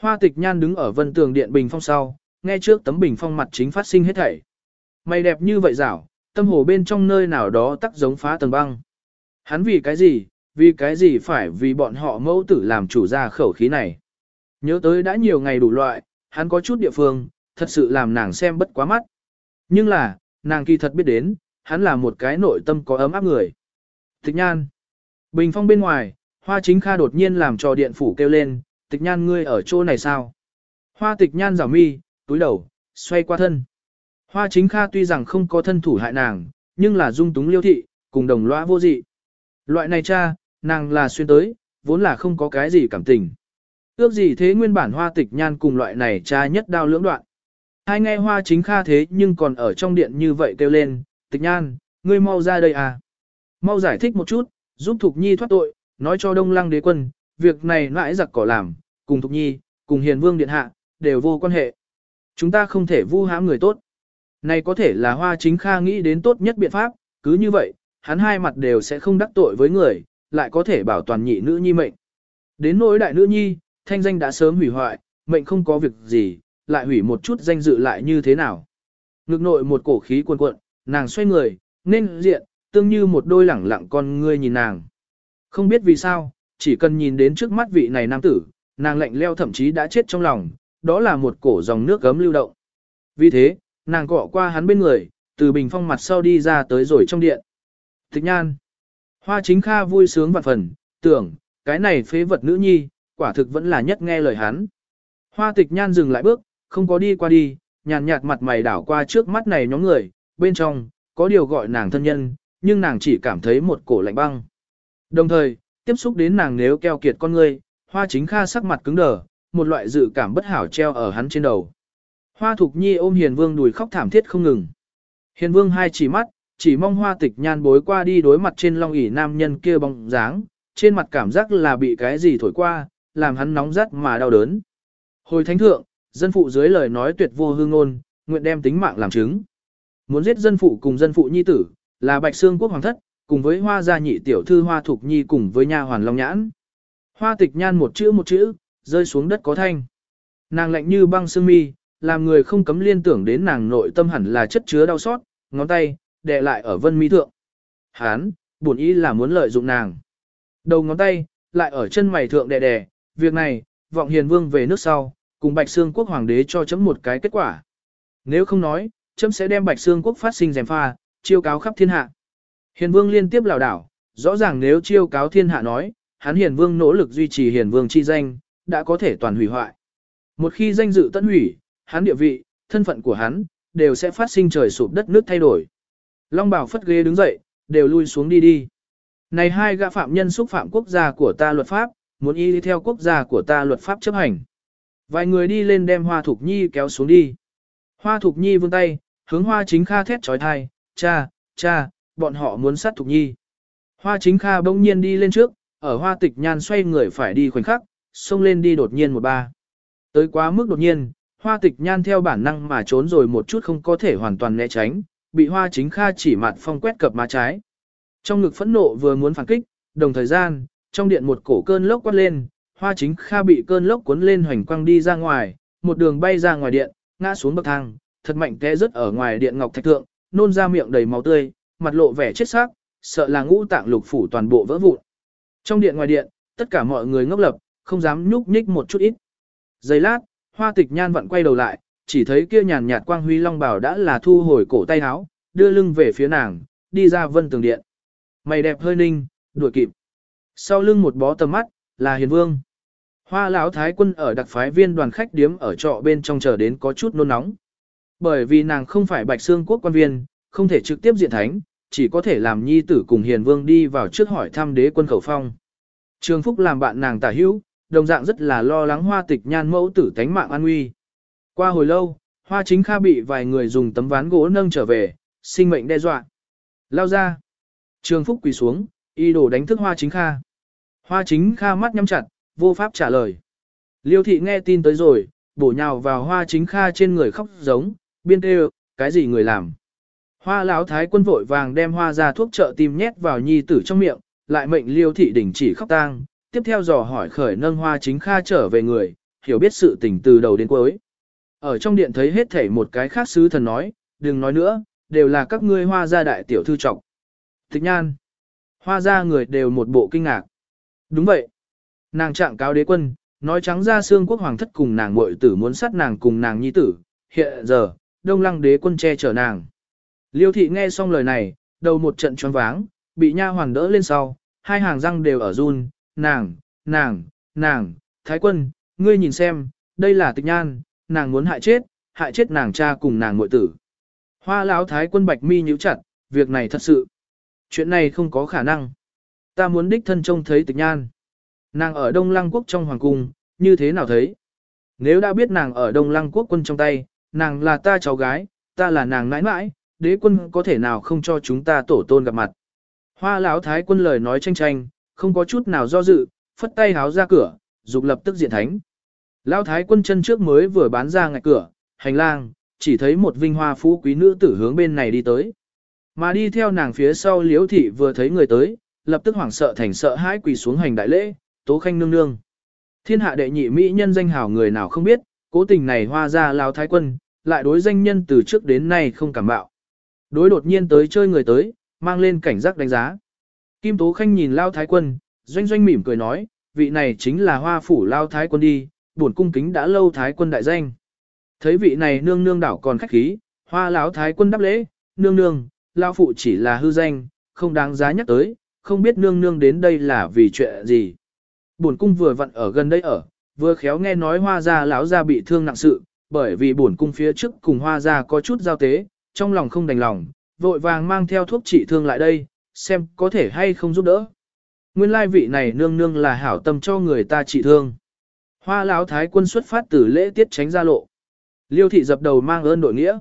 Hoa tịch nhan đứng ở vân tường điện bình phong sau, nghe trước tấm bình phong mặt chính phát sinh hết thảy. Mày đẹp như vậy rảo, tâm hồ bên trong nơi nào đó tắc giống phá tầng băng. Hắn vì cái gì, vì cái gì phải vì bọn họ mẫu tử làm chủ ra khẩu khí này. Nhớ tới đã nhiều ngày đủ loại, hắn có chút địa phương, thật sự làm nàng xem bất quá mắt. Nhưng là, nàng kỳ thật biết đến, hắn là một cái nội tâm có ấm áp người. Tịch nhan. Bình phong bên ngoài, hoa chính kha đột nhiên làm cho điện phủ kêu lên, tịch nhan ngươi ở chỗ này sao? Hoa tịch nhan rảo mi, túi đầu, xoay qua thân. Hoa chính kha tuy rằng không có thân thủ hại nàng, nhưng là dung túng liêu thị, cùng đồng lõa vô dị. Loại này cha, nàng là xuyên tới, vốn là không có cái gì cảm tình. Ước gì thế nguyên bản hoa tịch nhan cùng loại này cha nhất đao lưỡng đoạn. Hai nghe hoa chính kha thế nhưng còn ở trong điện như vậy kêu lên, tịch nhan, ngươi mau ra đây à. Mau giải thích một chút, giúp Thục Nhi thoát tội, nói cho Đông Lăng đế quân, việc này nãi giặc cỏ làm, cùng Thục Nhi, cùng Hiền Vương Điện Hạ, đều vô quan hệ. Chúng ta không thể vu hãm người tốt. Này có thể là hoa chính kha nghĩ đến tốt nhất biện pháp, cứ như vậy, hắn hai mặt đều sẽ không đắc tội với người, lại có thể bảo toàn nhị nữ nhi mệnh. Đến nỗi đại nữ nhi, thanh danh đã sớm hủy hoại, mệnh không có việc gì, lại hủy một chút danh dự lại như thế nào. Ngực nội một cổ khí cuồn cuộn, nàng xoay người, nên diện, tương như một đôi lẳng lặng con ngươi nhìn nàng. Không biết vì sao, chỉ cần nhìn đến trước mắt vị này nam tử, nàng lạnh leo thậm chí đã chết trong lòng, đó là một cổ dòng nước gấm lưu động. Vì thế, nàng cọ qua hắn bên người, từ bình phong mặt sau đi ra tới rồi trong điện. Thích nhan. Hoa chính kha vui sướng vạn phần, tưởng, cái này phế vật nữ nhi, quả thực vẫn là nhất nghe lời hắn. Hoa tịch nhan dừng lại bước, không có đi qua đi, nhàn nhạt mặt mày đảo qua trước mắt này nhóm người, bên trong, có điều gọi nàng thân nhân, nhưng nàng chỉ cảm thấy một cổ lạnh băng. Đồng thời, tiếp xúc đến nàng nếu keo kiệt con người, hoa chính kha sắc mặt cứng đờ, một loại dự cảm bất hảo treo ở hắn trên đầu. Hoa thục nhi ôm hiền vương đùi khóc thảm thiết không ngừng. Hiền vương hai chỉ mắt, chỉ mong hoa tịch nhan bối qua đi đối mặt trên long ỷ nam nhân kia bóng dáng, trên mặt cảm giác là bị cái gì thổi qua, làm hắn nóng rát mà đau đớn. Hồi thánh thượng, dân phụ dưới lời nói tuyệt vô hương ngôn, nguyện đem tính mạng làm chứng. Muốn giết dân phụ cùng dân phụ nhi tử, là Bạch Xương quốc hoàng thất, cùng với hoa gia nhị tiểu thư hoa thục nhi cùng với nha hoàn long nhãn. Hoa tịch nhan một chữ một chữ, rơi xuống đất có thanh. Nàng lạnh như băng sương mi, làm người không cấm liên tưởng đến nàng nội tâm hẳn là chất chứa đau xót, ngón tay, đè lại ở vân mi thượng. Hán, buồn ý là muốn lợi dụng nàng. Đầu ngón tay, lại ở chân mày thượng đè đè, việc này, vọng hiền vương về nước sau, cùng Bạch Sương quốc hoàng đế cho chấm một cái kết quả. Nếu không nói, chấm sẽ đem Bạch Sương quốc phát sinh rèm pha, chiêu cáo khắp thiên hạ. Hiền vương liên tiếp lảo đảo, rõ ràng nếu chiêu cáo thiên hạ nói, hắn hiền vương nỗ lực duy trì hiền vương chi danh, đã có thể toàn hủy hoại. Một khi danh dự tận hủy, hắn địa vị, thân phận của hắn, đều sẽ phát sinh trời sụp đất nước thay đổi. Long bảo phất ghế đứng dậy, đều lui xuống đi đi. Này hai gã phạm nhân xúc phạm quốc gia của ta luật pháp, muốn y theo quốc gia của ta luật pháp chấp hành. Vài người đi lên đem Hoa Thục Nhi kéo xuống đi. Hoa Thục Nhi vươn tay, hướng Hoa Chính Kha thét trói thai, cha, cha, bọn họ muốn sát Thục Nhi. Hoa Chính Kha bỗng nhiên đi lên trước, ở Hoa Tịch Nhan xoay người phải đi khoảnh khắc, xông lên đi đột nhiên một ba. Tới quá mức đột nhiên, Hoa Tịch Nhan theo bản năng mà trốn rồi một chút không có thể hoàn toàn né tránh, bị Hoa Chính Kha chỉ mặt phong quét cập má trái. Trong ngực phẫn nộ vừa muốn phản kích, đồng thời gian, trong điện một cổ cơn lốc quát lên, hoa chính kha bị cơn lốc cuốn lên hoành quăng đi ra ngoài, một đường bay ra ngoài điện, ngã xuống bậc thang, thật mạnh té rớt ở ngoài điện ngọc thạch thượng, nôn ra miệng đầy máu tươi, mặt lộ vẻ chết xác, sợ là ngũ tạng lục phủ toàn bộ vỡ vụn. Trong điện ngoài điện, tất cả mọi người ngốc lập, không dám nhúc nhích một chút ít. Giây lát, hoa tịch nhan vặn quay đầu lại, chỉ thấy kia nhàn nhạt quang huy long bảo đã là thu hồi cổ tay áo, đưa lưng về phía nàng, đi ra vân tường điện. Mày đẹp hơi ninh, đuổi kịp. Sau lưng một bó tầm mắt, là hiền vương. Hoa lão thái quân ở đặc phái viên đoàn khách điếm ở trọ bên trong chờ đến có chút nôn nóng. Bởi vì nàng không phải bạch xương quốc quan viên, không thể trực tiếp diện thánh, chỉ có thể làm nhi tử cùng hiền vương đi vào trước hỏi thăm đế quân khẩu phong. Trường Phúc làm bạn nàng tả hữu, đồng dạng rất là lo lắng hoa tịch nhan mẫu tử tánh mạng an nguy. Qua hồi lâu, hoa chính kha bị vài người dùng tấm ván gỗ nâng trở về, sinh mệnh đe dọa. Lao ra. Trường Phúc quỳ xuống, y đổ đánh thức hoa chính kha. Hoa chính kha mắt nhắm chặt, vô pháp trả lời. Liêu thị nghe tin tới rồi, bổ nhào vào hoa chính kha trên người khóc giống, biên tê cái gì người làm. Hoa lão thái quân vội vàng đem hoa ra thuốc trợ tim nhét vào nhi tử trong miệng, lại mệnh liêu thị đình chỉ khóc tang, tiếp theo dò hỏi khởi nâng hoa chính kha trở về người, hiểu biết sự tình từ đầu đến cuối. Ở trong điện thấy hết thảy một cái khác sứ thần nói, đừng nói nữa, đều là các ngươi hoa gia đại tiểu thư trọng. Thích nhan, hoa gia người đều một bộ kinh ngạc. Đúng vậy. Nàng trạng cáo đế quân, nói trắng ra xương quốc hoàng thất cùng nàng muội tử muốn sát nàng cùng nàng nhi tử, hiện giờ, đông lăng đế quân che chở nàng. Liêu thị nghe xong lời này, đầu một trận choáng váng, bị nha hoàng đỡ lên sau, hai hàng răng đều ở run, nàng, nàng, nàng, thái quân, ngươi nhìn xem, đây là tịch nhan, nàng muốn hại chết, hại chết nàng cha cùng nàng muội tử. Hoa lão thái quân bạch mi nhíu chặt, việc này thật sự. Chuyện này không có khả năng. Ta muốn đích thân trông thấy tịch nhan. Nàng ở Đông Lăng quốc trong hoàng cung, như thế nào thấy? Nếu đã biết nàng ở Đông Lăng quốc quân trong tay, nàng là ta cháu gái, ta là nàng nãi nãi, đế quân có thể nào không cho chúng ta tổ tôn gặp mặt. Hoa lão thái quân lời nói tranh tranh, không có chút nào do dự, phất tay háo ra cửa, dục lập tức diện thánh. Lão thái quân chân trước mới vừa bán ra ngạch cửa, hành lang, chỉ thấy một vinh hoa phú quý nữ tử hướng bên này đi tới. Mà đi theo nàng phía sau liễu thị vừa thấy người tới, lập tức hoảng sợ thành sợ hãi quỳ xuống hành đại lễ, tố khanh nương nương. Thiên hạ đệ nhị mỹ nhân danh hào người nào không biết, cố tình này hoa ra lao thái quân, lại đối danh nhân từ trước đến nay không cảm bạo. Đối đột nhiên tới chơi người tới, mang lên cảnh giác đánh giá. Kim Tố Khanh nhìn lao thái quân, doanh doanh mỉm cười nói, vị này chính là hoa phủ lao thái quân đi, buồn cung kính đã lâu thái quân đại danh. Thấy vị này nương nương đảo còn khách khí, hoa lão thái quân đáp lễ, nương nương, lao phụ chỉ là hư danh, không đáng giá nhắc tới, không biết nương nương đến đây là vì chuyện gì. Bổn cung vừa vặn ở gần đây ở, vừa khéo nghe nói hoa gia lão gia bị thương nặng sự, bởi vì bổn cung phía trước cùng hoa gia có chút giao tế, trong lòng không đành lòng, vội vàng mang theo thuốc trị thương lại đây, xem có thể hay không giúp đỡ. Nguyên lai vị này nương nương là hảo tâm cho người ta trị thương. Hoa lão thái quân xuất phát từ lễ tiết tránh ra lộ. Liêu thị dập đầu mang ơn đội nghĩa.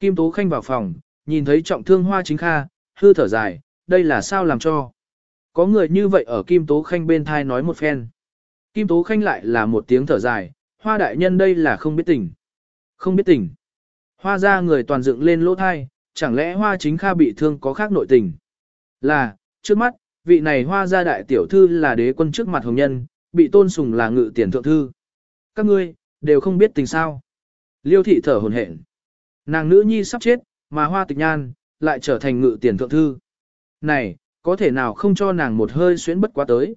Kim Tố Khanh vào phòng, nhìn thấy trọng thương hoa chính kha, hư thở dài, đây là sao làm cho. Có người như vậy ở Kim Tố Khanh bên thai nói một phen. Kim Tố Khanh lại là một tiếng thở dài, hoa đại nhân đây là không biết tình. Không biết tình. Hoa ra người toàn dựng lên lỗ thai, chẳng lẽ hoa chính kha bị thương có khác nội tình. Là, trước mắt, vị này hoa gia đại tiểu thư là đế quân trước mặt hồng nhân, bị tôn sùng là ngự tiền thượng thư. Các ngươi, đều không biết tình sao. Liêu thị thở hồn hển. Nàng nữ nhi sắp chết, mà hoa tịch nhan, lại trở thành ngự tiền thượng thư. Này, có thể nào không cho nàng một hơi xuyến bất quá tới.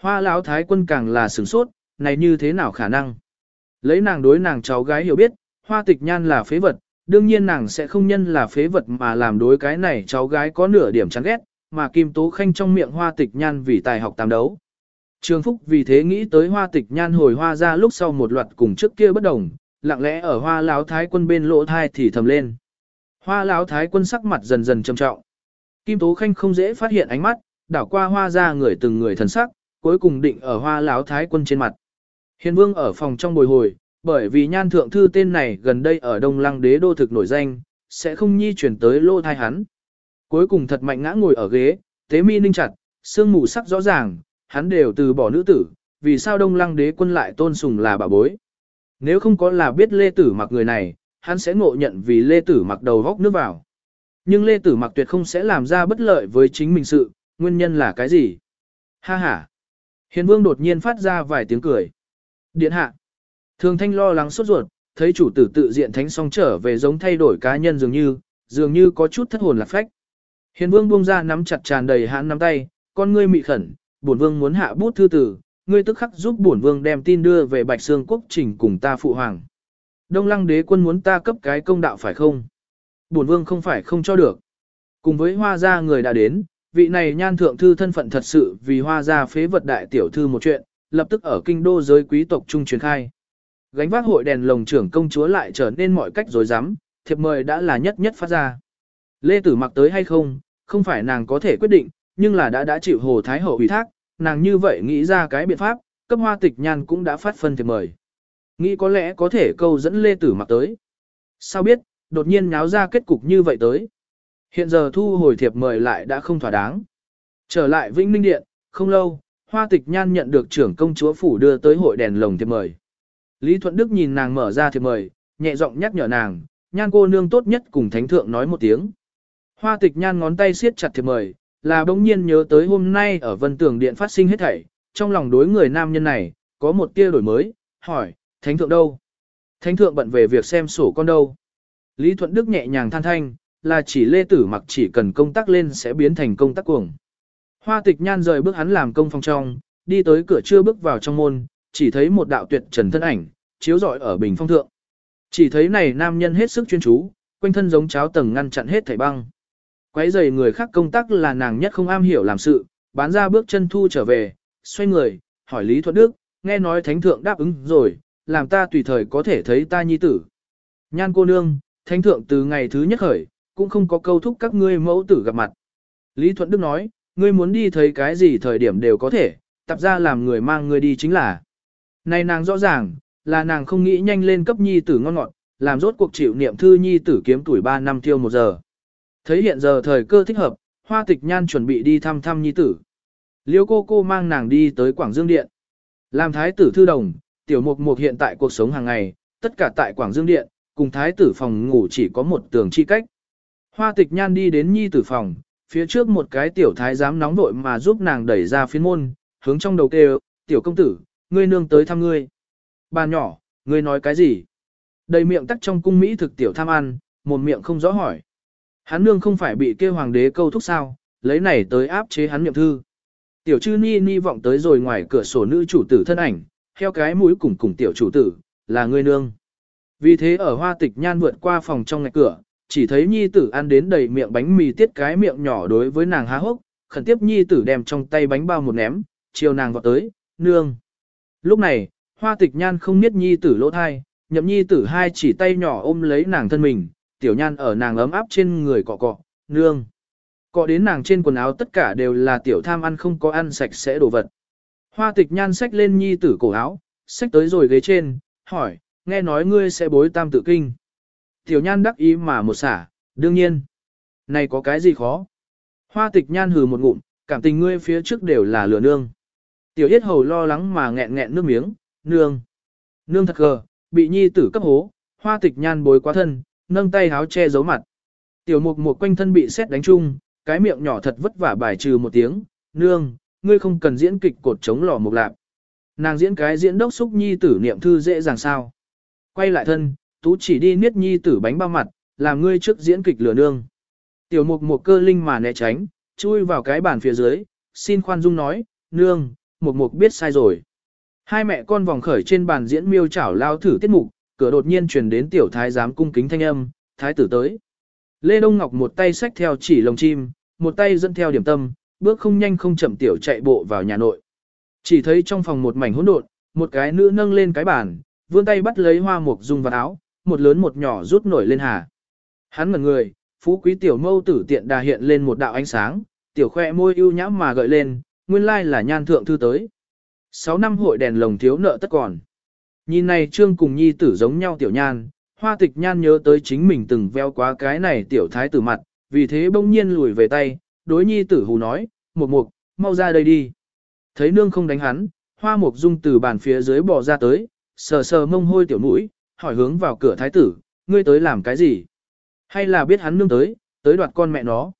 Hoa lão thái quân càng là sửng sốt, này như thế nào khả năng. Lấy nàng đối nàng cháu gái hiểu biết, hoa tịch nhan là phế vật, đương nhiên nàng sẽ không nhân là phế vật mà làm đối cái này cháu gái có nửa điểm chán ghét, mà Kim Tố Khanh trong miệng hoa tịch nhan vì tài học tam đấu. Trường Phúc vì thế nghĩ tới hoa tịch nhan hồi hoa ra lúc sau một loạt cùng trước kia bất đồng, lặng lẽ ở hoa Láo thái quân bên lỗ thai thì thầm lên. Hoa Láo thái quân sắc mặt dần dần trầm trọng. Kim Tố Khanh không dễ phát hiện ánh mắt, đảo qua hoa ra người từng người thần sắc, cuối cùng định ở hoa Láo thái quân trên mặt. Hiền vương ở phòng trong bồi hồi, bởi vì nhan thượng thư tên này gần đây ở Đông Lăng đế đô thực nổi danh, sẽ không nhi chuyển tới lô thai hắn. Cuối cùng thật mạnh ngã ngồi ở ghế, tế mi ninh chặt, sương mù sắc rõ ràng, hắn đều từ bỏ nữ tử, vì sao Đông Lăng đế quân lại tôn sùng là bà bối. Nếu không có là biết Lê Tử mặc người này, hắn sẽ ngộ nhận vì Lê Tử mặc đầu góc nước vào. Nhưng Lê Tử mặc tuyệt không sẽ làm ra bất lợi với chính mình sự, nguyên nhân là cái gì? Ha ha! Hiền vương đột nhiên phát ra vài tiếng cười. Điện hạ! Thường thanh lo lắng sốt ruột, thấy chủ tử tự diện thánh song trở về giống thay đổi cá nhân dường như, dường như có chút thất hồn lạc phách. Hiền vương buông ra nắm chặt tràn đầy hãn nắm tay, con ngươi mị khẩn, bổn vương muốn hạ bút thư tử, ngươi tức khắc giúp bổn vương đem tin đưa về Bạch Sương quốc trình cùng ta phụ hoàng. Đông Lăng đế quân muốn ta cấp cái công đạo phải không? Bổn vương không phải không cho được. Cùng với hoa gia người đã đến, vị này nhan thượng thư thân phận thật sự vì hoa gia phế vật đại tiểu thư một chuyện, lập tức ở kinh đô giới quý tộc trung truyền khai. Gánh vác hội đèn lồng trưởng công chúa lại trở nên mọi cách rối rắm, thiệp mời đã là nhất nhất phát ra. Lê Tử mặc tới hay không, không phải nàng có thể quyết định, nhưng là đã đã chịu Hồ Thái Hậu ủy thác, nàng như vậy nghĩ ra cái biện pháp, cấp hoa tịch nhan cũng đã phát phân thiệp mời. Nghĩ có lẽ có thể câu dẫn Lê Tử mặc tới. Sao biết, đột nhiên nháo ra kết cục như vậy tới. Hiện giờ thu hồi thiệp mời lại đã không thỏa đáng. Trở lại Vĩnh Ninh Điện, không lâu, hoa tịch nhan nhận được trưởng công chúa phủ đưa tới hội đèn lồng thiệp mời. Lý Thuận Đức nhìn nàng mở ra thiệp mời, nhẹ giọng nhắc nhở nàng, nhan cô nương tốt nhất cùng thánh thượng nói một tiếng. Hoa tịch nhan ngón tay siết chặt thiệp mời, là bỗng nhiên nhớ tới hôm nay ở vân tường điện phát sinh hết thảy, trong lòng đối người nam nhân này, có một tia đổi mới, hỏi, thánh thượng đâu? Thánh thượng bận về việc xem sổ con đâu? Lý Thuận Đức nhẹ nhàng than thanh, là chỉ lê tử mặc chỉ cần công tác lên sẽ biến thành công tác cuồng. Hoa tịch nhan rời bước hắn làm công phòng trong, đi tới cửa chưa bước vào trong môn, chỉ thấy một đạo tuyệt trần thân ảnh, chiếu rọi ở bình phong thượng. Chỉ thấy này nam nhân hết sức chuyên chú, quanh thân giống cháo tầng ngăn chặn hết thảy băng. Quấy rầy người khác công tác là nàng nhất không am hiểu làm sự, bán ra bước chân thu trở về, xoay người, hỏi Lý Thuận Đức, nghe nói thánh thượng đáp ứng rồi, làm ta tùy thời có thể thấy ta nhi tử. Nhan cô nương, thánh thượng từ ngày thứ nhất khởi, cũng không có câu thúc các ngươi mẫu tử gặp mặt. Lý Thuận Đức nói, ngươi muốn đi thấy cái gì thời điểm đều có thể, tập ra làm người mang ngươi đi chính là. Này nàng rõ ràng, là nàng không nghĩ nhanh lên cấp nhi tử ngon ngọt, làm rốt cuộc chịu niệm thư nhi tử kiếm tuổi 3 năm tiêu một giờ. Thấy hiện giờ thời cơ thích hợp, hoa tịch nhan chuẩn bị đi thăm thăm nhi tử. Liêu cô cô mang nàng đi tới Quảng Dương Điện. Làm thái tử thư đồng, tiểu mục mục hiện tại cuộc sống hàng ngày, tất cả tại Quảng Dương Điện, cùng thái tử phòng ngủ chỉ có một tường chi cách. Hoa tịch nhan đi đến nhi tử phòng, phía trước một cái tiểu thái giám nóng vội mà giúp nàng đẩy ra phiến môn, hướng trong đầu kêu, tiểu công tử, ngươi nương tới thăm ngươi. Bà nhỏ, ngươi nói cái gì? Đầy miệng tắc trong cung Mỹ thực tiểu tham ăn, một miệng không rõ hỏi. Hắn nương không phải bị kêu hoàng đế câu thúc sao, lấy này tới áp chế hắn niệm thư. Tiểu chư ni ni vọng tới rồi ngoài cửa sổ nữ chủ tử thân ảnh, theo cái mũi cùng cùng tiểu chủ tử, là ngươi nương. Vì thế ở hoa tịch nhan vượt qua phòng trong ngạch cửa, chỉ thấy nhi tử ăn đến đầy miệng bánh mì tiết cái miệng nhỏ đối với nàng há hốc, khẩn tiếp nhi tử đem trong tay bánh bao một ném, chiều nàng vọt tới, nương. Lúc này, hoa tịch nhan không biết nhi tử lỗ thai, nhậm nhi tử hai chỉ tay nhỏ ôm lấy nàng thân mình, tiểu nhan ở nàng ấm áp trên người cọ cọ, nương. Cọ đến nàng trên quần áo tất cả đều là tiểu tham ăn không có ăn sạch sẽ đồ vật. Hoa tịch nhan xách lên nhi tử cổ áo, xách tới rồi ghế trên, hỏi, nghe nói ngươi sẽ bối tam tự kinh. Tiểu nhan đắc ý mà một xả, đương nhiên. Này có cái gì khó? Hoa tịch nhan hừ một ngụm, cảm tình ngươi phía trước đều là lửa nương. Tiểu yết hầu lo lắng mà nghẹn nghẹn nước miếng, nương. Nương thật gờ, bị nhi tử cấp hố, hoa tịch nhan bối quá thân, nâng tay háo che giấu mặt. Tiểu mục một quanh thân bị xét đánh chung, cái miệng nhỏ thật vất vả bài trừ một tiếng, nương, ngươi không cần diễn kịch cột chống lò mục lạc. Nàng diễn cái diễn đốc xúc nhi tử niệm thư dễ dàng sao. Quay lại thân, tú chỉ đi niết nhi tử bánh bao mặt, làm ngươi trước diễn kịch lửa nương. Tiểu mục một cơ linh mà né tránh, chui vào cái bàn phía dưới, xin khoan dung nói, nương, mục mục biết sai rồi. Hai mẹ con vòng khởi trên bàn diễn miêu chảo lao thử tiết mục, cửa đột nhiên truyền đến tiểu thái giám cung kính thanh âm, thái tử tới. Lê Đông Ngọc một tay xách theo chỉ lồng chim, một tay dẫn theo điểm tâm, bước không nhanh không chậm tiểu chạy bộ vào nhà nội. Chỉ thấy trong phòng một mảnh hỗn độn, một cái nữ nâng lên cái bàn, vươn tay bắt lấy hoa mục dung vào áo, một lớn một nhỏ rút nổi lên hà. Hắn ngẩn người, phú quý tiểu mâu tử tiện đà hiện lên một đạo ánh sáng, tiểu khoe môi ưu nhãm mà gợi lên, nguyên lai là nhan thượng thư tới. Sáu năm hội đèn lồng thiếu nợ tất còn. Nhìn này trương cùng nhi tử giống nhau tiểu nhan, hoa tịch nhan nhớ tới chính mình từng veo quá cái này tiểu thái tử mặt, vì thế bỗng nhiên lùi về tay, đối nhi tử hù nói, mục mục, mau ra đây đi. Thấy nương không đánh hắn, hoa mục dung từ bàn phía dưới bò ra tới, sờ sờ mông hôi tiểu mũi, hỏi hướng vào cửa thái tử, ngươi tới làm cái gì? Hay là biết hắn nương tới, tới đoạt con mẹ nó?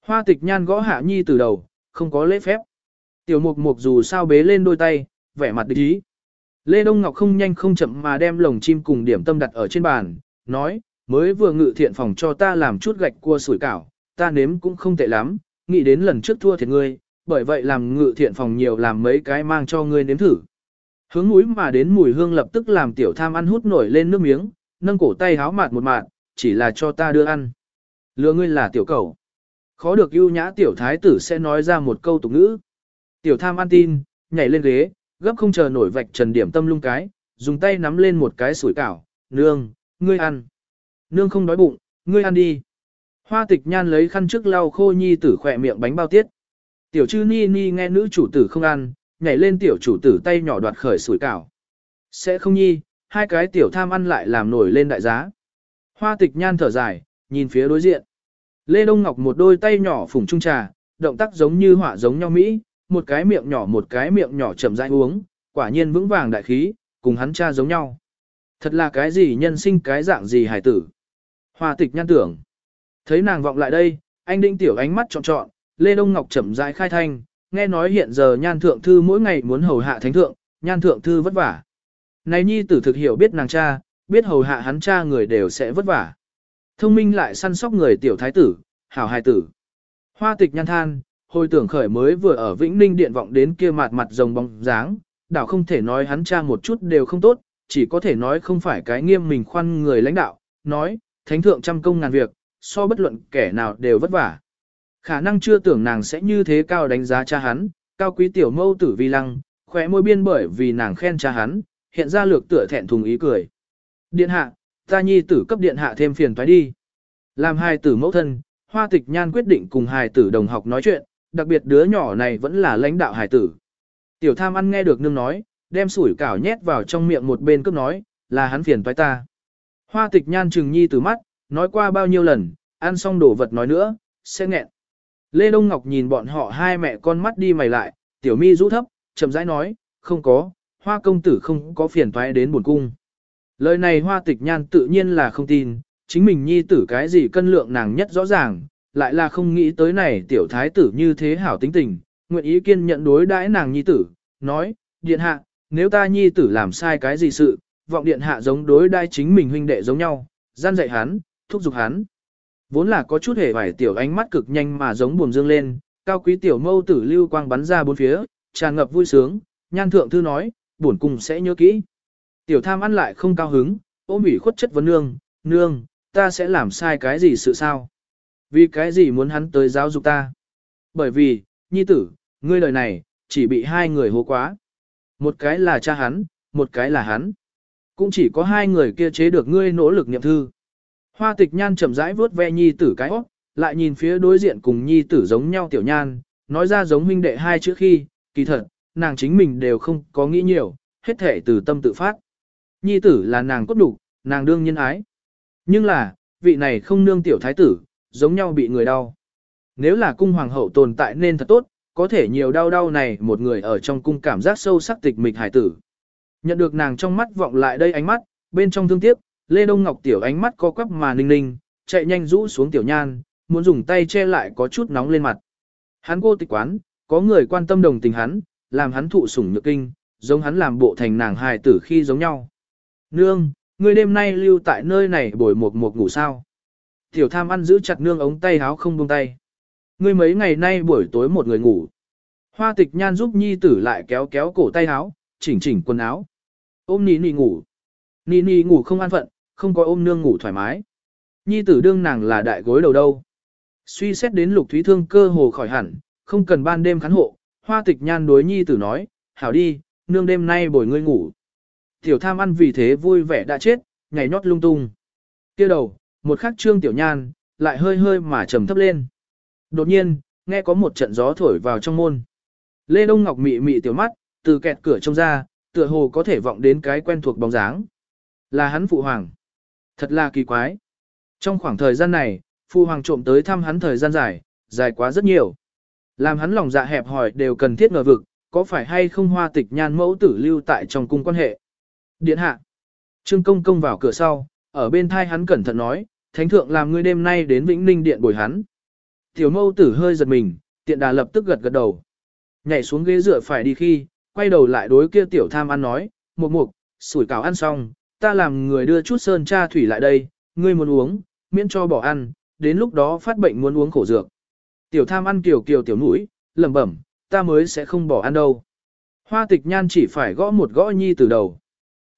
Hoa tịch nhan gõ hạ nhi từ đầu, không có lễ phép. Tiểu mục mục dù sao bế lên đôi tay, vẻ mặt địch ý. Lê Đông Ngọc không nhanh không chậm mà đem lồng chim cùng điểm tâm đặt ở trên bàn, nói, mới vừa ngự thiện phòng cho ta làm chút gạch cua sủi cảo, ta nếm cũng không tệ lắm, nghĩ đến lần trước thua thiệt ngươi, bởi vậy làm ngự thiện phòng nhiều làm mấy cái mang cho ngươi nếm thử. Hướng mũi mà đến mùi hương lập tức làm tiểu tham ăn hút nổi lên nước miếng, nâng cổ tay háo mạt một mạt, chỉ là cho ta đưa ăn. Lừa ngươi là tiểu cầu. Khó được ưu nhã tiểu thái tử sẽ nói ra một câu tục ngữ. Tiểu tham ăn tin, nhảy lên ghế, gấp không chờ nổi vạch trần điểm tâm lung cái, dùng tay nắm lên một cái sủi cảo, nương, ngươi ăn. Nương không đói bụng, ngươi ăn đi. Hoa tịch nhan lấy khăn trước lau khô nhi tử khỏe miệng bánh bao tiết. Tiểu chư ni ni nghe nữ chủ tử không ăn, nhảy lên tiểu chủ tử tay nhỏ đoạt khởi sủi cảo. Sẽ không nhi, hai cái tiểu tham ăn lại làm nổi lên đại giá. Hoa tịch nhan thở dài, nhìn phía đối diện. Lê Đông Ngọc một đôi tay nhỏ phủng trung trà, động tác giống như họa giống nhau Mỹ, một cái miệng nhỏ một cái miệng nhỏ chậm rãi uống, quả nhiên vững vàng đại khí, cùng hắn cha giống nhau. Thật là cái gì nhân sinh cái dạng gì hải tử. Hoa tịch nhan tưởng. Thấy nàng vọng lại đây, anh định tiểu ánh mắt trọn trọn, Lê Đông Ngọc chậm rãi khai thanh, nghe nói hiện giờ nhan thượng thư mỗi ngày muốn hầu hạ thánh thượng, nhan thượng thư vất vả. Này nhi tử thực hiểu biết nàng cha, biết hầu hạ hắn cha người đều sẽ vất vả. Thông minh lại săn sóc người tiểu thái tử, hảo hài tử. Hoa tịch nhan than, hồi tưởng khởi mới vừa ở Vĩnh Ninh điện vọng đến kia mặt mặt rồng bóng dáng, đảo không thể nói hắn cha một chút đều không tốt, chỉ có thể nói không phải cái nghiêm mình khoan người lãnh đạo, nói, thánh thượng trăm công ngàn việc, so bất luận kẻ nào đều vất vả. Khả năng chưa tưởng nàng sẽ như thế cao đánh giá cha hắn, cao quý tiểu mâu tử vi lăng, khỏe môi biên bởi vì nàng khen cha hắn, hiện ra lược tựa thẹn thùng ý cười. Điện hạ, ta nhi tử cấp điện hạ thêm phiền toái đi. Làm hai tử mẫu thân, hoa tịch nhan quyết định cùng hài tử đồng học nói chuyện, đặc biệt đứa nhỏ này vẫn là lãnh đạo hải tử. Tiểu tham ăn nghe được nương nói, đem sủi cảo nhét vào trong miệng một bên cướp nói, là hắn phiền toái ta. Hoa tịch nhan trừng nhi từ mắt, nói qua bao nhiêu lần, ăn xong đồ vật nói nữa, sẽ nghẹn. Lê Đông Ngọc nhìn bọn họ hai mẹ con mắt đi mày lại, tiểu mi rũ thấp, chậm rãi nói, không có, hoa công tử không có phiền toái đến buồn cung. Lời này hoa tịch nhan tự nhiên là không tin, chính mình nhi tử cái gì cân lượng nàng nhất rõ ràng, lại là không nghĩ tới này tiểu thái tử như thế hảo tính tình, nguyện ý kiên nhận đối đãi nàng nhi tử, nói, điện hạ, nếu ta nhi tử làm sai cái gì sự, vọng điện hạ giống đối đai chính mình huynh đệ giống nhau, gian dạy hắn, thúc giục hắn. Vốn là có chút hề vải tiểu ánh mắt cực nhanh mà giống buồm dương lên, cao quý tiểu mâu tử lưu quang bắn ra bốn phía, tràn ngập vui sướng, nhan thượng thư nói, buồn cùng sẽ nhớ kỹ. Tiểu tham ăn lại không cao hứng, ôm ủy khuất chất vấn nương, nương, ta sẽ làm sai cái gì sự sao? Vì cái gì muốn hắn tới giáo dục ta? Bởi vì, nhi tử, ngươi lời này, chỉ bị hai người hố quá. Một cái là cha hắn, một cái là hắn. Cũng chỉ có hai người kia chế được ngươi nỗ lực niệm thư. Hoa tịch nhan chậm rãi vuốt ve nhi tử cái óc, lại nhìn phía đối diện cùng nhi tử giống nhau tiểu nhan, nói ra giống huynh đệ hai chữ khi, kỳ thật, nàng chính mình đều không có nghĩ nhiều, hết thể từ tâm tự phát. Nhi tử là nàng cốt đủ, nàng đương nhân ái. Nhưng là, vị này không nương tiểu thái tử, giống nhau bị người đau. Nếu là cung hoàng hậu tồn tại nên thật tốt, có thể nhiều đau đau này một người ở trong cung cảm giác sâu sắc tịch mịch hải tử. Nhận được nàng trong mắt vọng lại đây ánh mắt, bên trong thương tiếc, Lê Đông Ngọc tiểu ánh mắt co quắp mà ninh ninh, chạy nhanh rũ xuống tiểu nhan, muốn dùng tay che lại có chút nóng lên mặt. Hắn cô tịch quán, có người quan tâm đồng tình hắn, làm hắn thụ sủng nhược kinh, giống hắn làm bộ thành nàng hài tử khi giống nhau. Nương, ngươi đêm nay lưu tại nơi này bồi một một ngủ sao. Tiểu tham ăn giữ chặt nương ống tay háo không buông tay. Ngươi mấy ngày nay buổi tối một người ngủ. Hoa tịch nhan giúp nhi tử lại kéo kéo cổ tay háo, chỉnh chỉnh quần áo. Ôm nì nì ngủ. Nì nì ngủ không an phận, không có ôm nương ngủ thoải mái. Nhi tử đương nàng là đại gối đầu đâu. Suy xét đến lục thúy thương cơ hồ khỏi hẳn, không cần ban đêm khán hộ, hoa tịch nhan đối nhi tử nói, hảo đi, nương đêm nay bồi ngươi ngủ. Tiểu tham ăn vì thế vui vẻ đã chết, nhảy nhót lung tung. kia đầu, một khắc trương tiểu nhan, lại hơi hơi mà trầm thấp lên. Đột nhiên, nghe có một trận gió thổi vào trong môn. Lê Đông Ngọc mị mị tiểu mắt, từ kẹt cửa trông ra, tựa hồ có thể vọng đến cái quen thuộc bóng dáng. Là hắn phụ hoàng. Thật là kỳ quái. Trong khoảng thời gian này, phụ hoàng trộm tới thăm hắn thời gian dài, dài quá rất nhiều. Làm hắn lòng dạ hẹp hỏi đều cần thiết ngờ vực, có phải hay không hoa tịch nhan mẫu tử lưu tại trong cung quan hệ. Điện hạ. Trương công công vào cửa sau, ở bên thai hắn cẩn thận nói, thánh thượng làm ngươi đêm nay đến Vĩnh Ninh điện bồi hắn. Tiểu mâu tử hơi giật mình, tiện đà lập tức gật gật đầu. Nhảy xuống ghế dựa phải đi khi, quay đầu lại đối kia tiểu tham ăn nói, một mục, sủi cảo ăn xong, ta làm người đưa chút sơn cha thủy lại đây, ngươi muốn uống, miễn cho bỏ ăn, đến lúc đó phát bệnh muốn uống khổ dược. Tiểu tham ăn kiều kiều tiểu mũi, lẩm bẩm, ta mới sẽ không bỏ ăn đâu. Hoa tịch nhan chỉ phải gõ một gõ nhi từ đầu.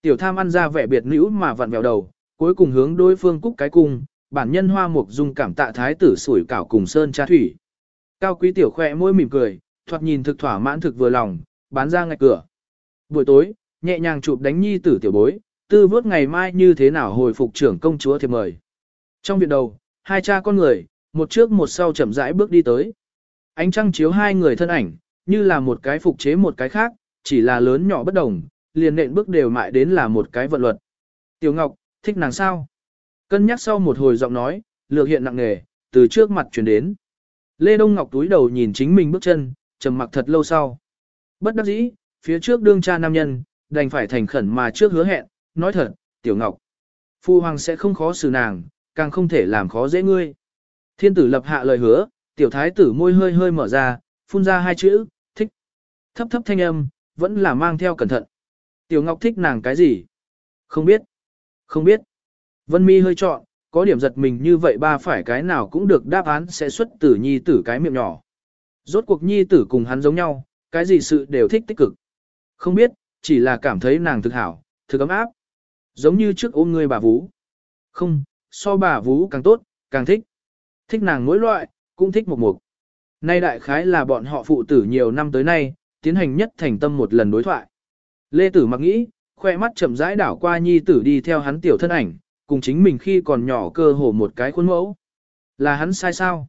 Tiểu tham ăn ra vẻ biệt nữ mà vặn vẹo đầu, cuối cùng hướng đối phương cúc cái cung, bản nhân hoa mục dung cảm tạ thái tử sủi cảo cùng sơn cha thủy. Cao quý tiểu khoe môi mỉm cười, thoạt nhìn thực thỏa mãn thực vừa lòng, bán ra ngay cửa. Buổi tối, nhẹ nhàng chụp đánh nhi tử tiểu bối, tư vớt ngày mai như thế nào hồi phục trưởng công chúa thiệp mời. Trong viện đầu, hai cha con người, một trước một sau chậm rãi bước đi tới. Ánh trăng chiếu hai người thân ảnh, như là một cái phục chế một cái khác, chỉ là lớn nhỏ bất đồng, liền nện bước đều mại đến là một cái vận luật. Tiểu Ngọc, thích nàng sao? Cân nhắc sau một hồi giọng nói, lược hiện nặng nề, từ trước mặt chuyển đến. Lê Đông Ngọc túi đầu nhìn chính mình bước chân, trầm mặc thật lâu sau. Bất đắc dĩ, phía trước đương cha nam nhân, đành phải thành khẩn mà trước hứa hẹn, nói thật, Tiểu Ngọc. Phu Hoàng sẽ không khó xử nàng, càng không thể làm khó dễ ngươi. Thiên tử lập hạ lời hứa, tiểu thái tử môi hơi hơi mở ra, phun ra hai chữ, thích. Thấp thấp thanh âm, vẫn là mang theo cẩn thận. Tiểu Ngọc thích nàng cái gì? Không biết. Không biết. Vân mi hơi trọn, có điểm giật mình như vậy ba phải cái nào cũng được đáp án sẽ xuất từ nhi tử cái miệng nhỏ. Rốt cuộc nhi tử cùng hắn giống nhau, cái gì sự đều thích tích cực. Không biết, chỉ là cảm thấy nàng thực hảo, thực ấm áp. Giống như trước ôm người bà Vũ. Không, so bà Vũ càng tốt, càng thích. Thích nàng mỗi loại, cũng thích một mục. Nay đại khái là bọn họ phụ tử nhiều năm tới nay, tiến hành nhất thành tâm một lần đối thoại. Lê Tử mặc nghĩ, khoe mắt chậm rãi đảo qua nhi tử đi theo hắn tiểu thân ảnh, cùng chính mình khi còn nhỏ cơ hồ một cái khuôn mẫu. Là hắn sai sao?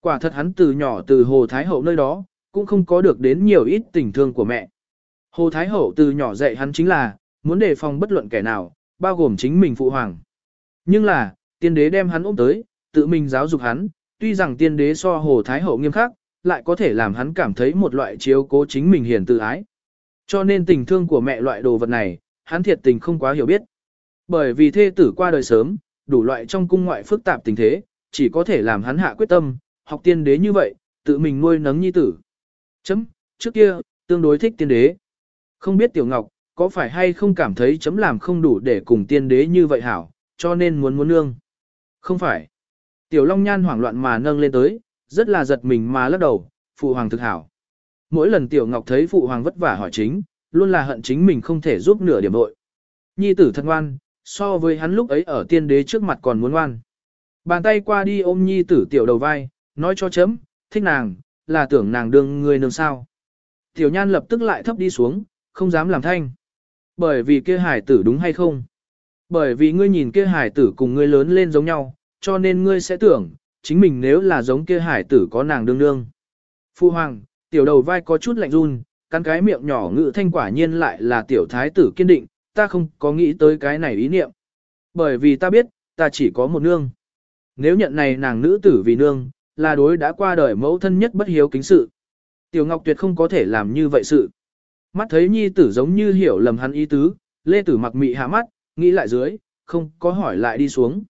Quả thật hắn từ nhỏ từ Hồ Thái Hậu nơi đó, cũng không có được đến nhiều ít tình thương của mẹ. Hồ Thái Hậu từ nhỏ dạy hắn chính là, muốn đề phòng bất luận kẻ nào, bao gồm chính mình phụ hoàng. Nhưng là, tiên đế đem hắn ôm tới, tự mình giáo dục hắn, tuy rằng tiên đế so Hồ Thái Hậu nghiêm khắc, lại có thể làm hắn cảm thấy một loại chiếu cố chính mình hiền tự ái. Cho nên tình thương của mẹ loại đồ vật này, hắn thiệt tình không quá hiểu biết. Bởi vì thê tử qua đời sớm, đủ loại trong cung ngoại phức tạp tình thế, chỉ có thể làm hắn hạ quyết tâm, học tiên đế như vậy, tự mình nuôi nấng nhi tử. Chấm, trước kia, tương đối thích tiên đế. Không biết Tiểu Ngọc, có phải hay không cảm thấy chấm làm không đủ để cùng tiên đế như vậy hảo, cho nên muốn muốn nương. Không phải. Tiểu Long Nhan hoảng loạn mà nâng lên tới, rất là giật mình mà lắc đầu, phụ hoàng thực hảo. Mỗi lần Tiểu Ngọc thấy phụ hoàng vất vả hỏi chính, luôn là hận chính mình không thể giúp nửa điểm đội. Nhi tử thân ngoan, so với hắn lúc ấy ở tiên đế trước mặt còn muốn ngoan. Bàn tay qua đi ôm nhi tử tiểu đầu vai, nói cho chấm, thích nàng, là tưởng nàng đương người nương sao. Tiểu nhan lập tức lại thấp đi xuống, không dám làm thanh. Bởi vì kia hải tử đúng hay không? Bởi vì ngươi nhìn kia hải tử cùng ngươi lớn lên giống nhau, cho nên ngươi sẽ tưởng, chính mình nếu là giống kia hải tử có nàng đương đương. Phu hoàng, tiểu đầu vai có chút lạnh run, cắn cái miệng nhỏ ngự thanh quả nhiên lại là tiểu thái tử kiên định, ta không có nghĩ tới cái này ý niệm. Bởi vì ta biết, ta chỉ có một nương. Nếu nhận này nàng nữ tử vì nương, là đối đã qua đời mẫu thân nhất bất hiếu kính sự. Tiểu Ngọc Tuyệt không có thể làm như vậy sự. Mắt thấy nhi tử giống như hiểu lầm hắn ý tứ, lê tử mặc mị hạ mắt, nghĩ lại dưới, không có hỏi lại đi xuống.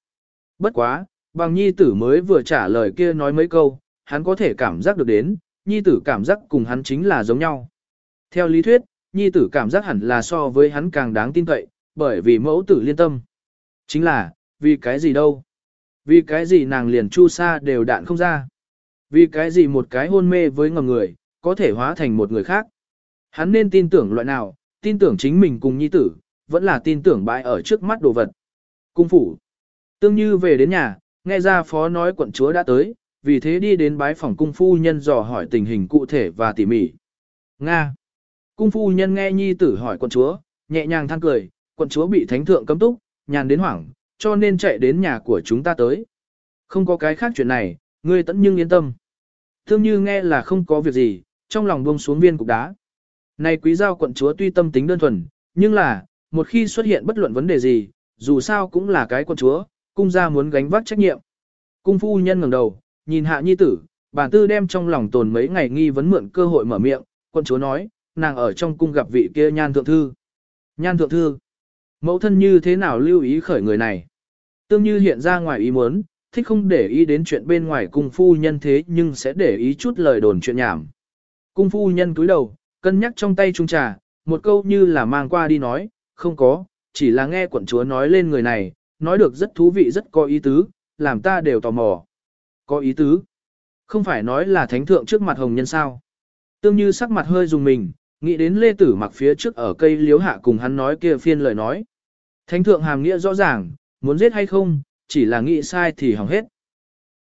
Bất quá, bằng nhi tử mới vừa trả lời kia nói mấy câu, hắn có thể cảm giác được đến, nhi tử cảm giác cùng hắn chính là giống nhau. Theo lý thuyết, nhi tử cảm giác hẳn là so với hắn càng đáng tin cậy, bởi vì mẫu tử liên tâm. Chính là, vì cái gì đâu? Vì cái gì nàng liền chu sa đều đạn không ra? Vì cái gì một cái hôn mê với ngầm người, có thể hóa thành một người khác? Hắn nên tin tưởng loại nào, tin tưởng chính mình cùng nhi tử, vẫn là tin tưởng bãi ở trước mắt đồ vật. Cung phủ. Tương như về đến nhà, nghe ra phó nói quận chúa đã tới, vì thế đi đến bái phòng cung phu nhân dò hỏi tình hình cụ thể và tỉ mỉ. Nga. Cung phu nhân nghe nhi tử hỏi quận chúa, nhẹ nhàng than cười, quận chúa bị thánh thượng cấm túc, nhàn đến hoảng, cho nên chạy đến nhà của chúng ta tới. Không có cái khác chuyện này, ngươi tẫn nhưng yên tâm. Thương như nghe là không có việc gì, trong lòng buông xuống viên cục đá. Này quý giao quận chúa tuy tâm tính đơn thuần, nhưng là, một khi xuất hiện bất luận vấn đề gì, dù sao cũng là cái quận chúa, cung gia muốn gánh vác trách nhiệm. Cung phu nhân ngẩng đầu, nhìn hạ nhi tử, bản tư đem trong lòng tồn mấy ngày nghi vấn mượn cơ hội mở miệng, quân chúa nói, nàng ở trong cung gặp vị kia nhan thượng thư. Nhan thượng thư, mẫu thân như thế nào lưu ý khởi người này? Tương như hiện ra ngoài ý muốn, thích không để ý đến chuyện bên ngoài cung phu nhân thế nhưng sẽ để ý chút lời đồn chuyện nhảm. Cung phu nhân cúi đầu, cân nhắc trong tay trung trà, một câu như là mang qua đi nói, không có, chỉ là nghe quận chúa nói lên người này, nói được rất thú vị rất có ý tứ, làm ta đều tò mò. Có ý tứ. Không phải nói là thánh thượng trước mặt hồng nhân sao. Tương như sắc mặt hơi dùng mình, nghĩ đến lê tử mặc phía trước ở cây liếu hạ cùng hắn nói kia phiên lời nói. Thánh thượng hàm nghĩa rõ ràng, muốn giết hay không, chỉ là nghĩ sai thì hỏng hết.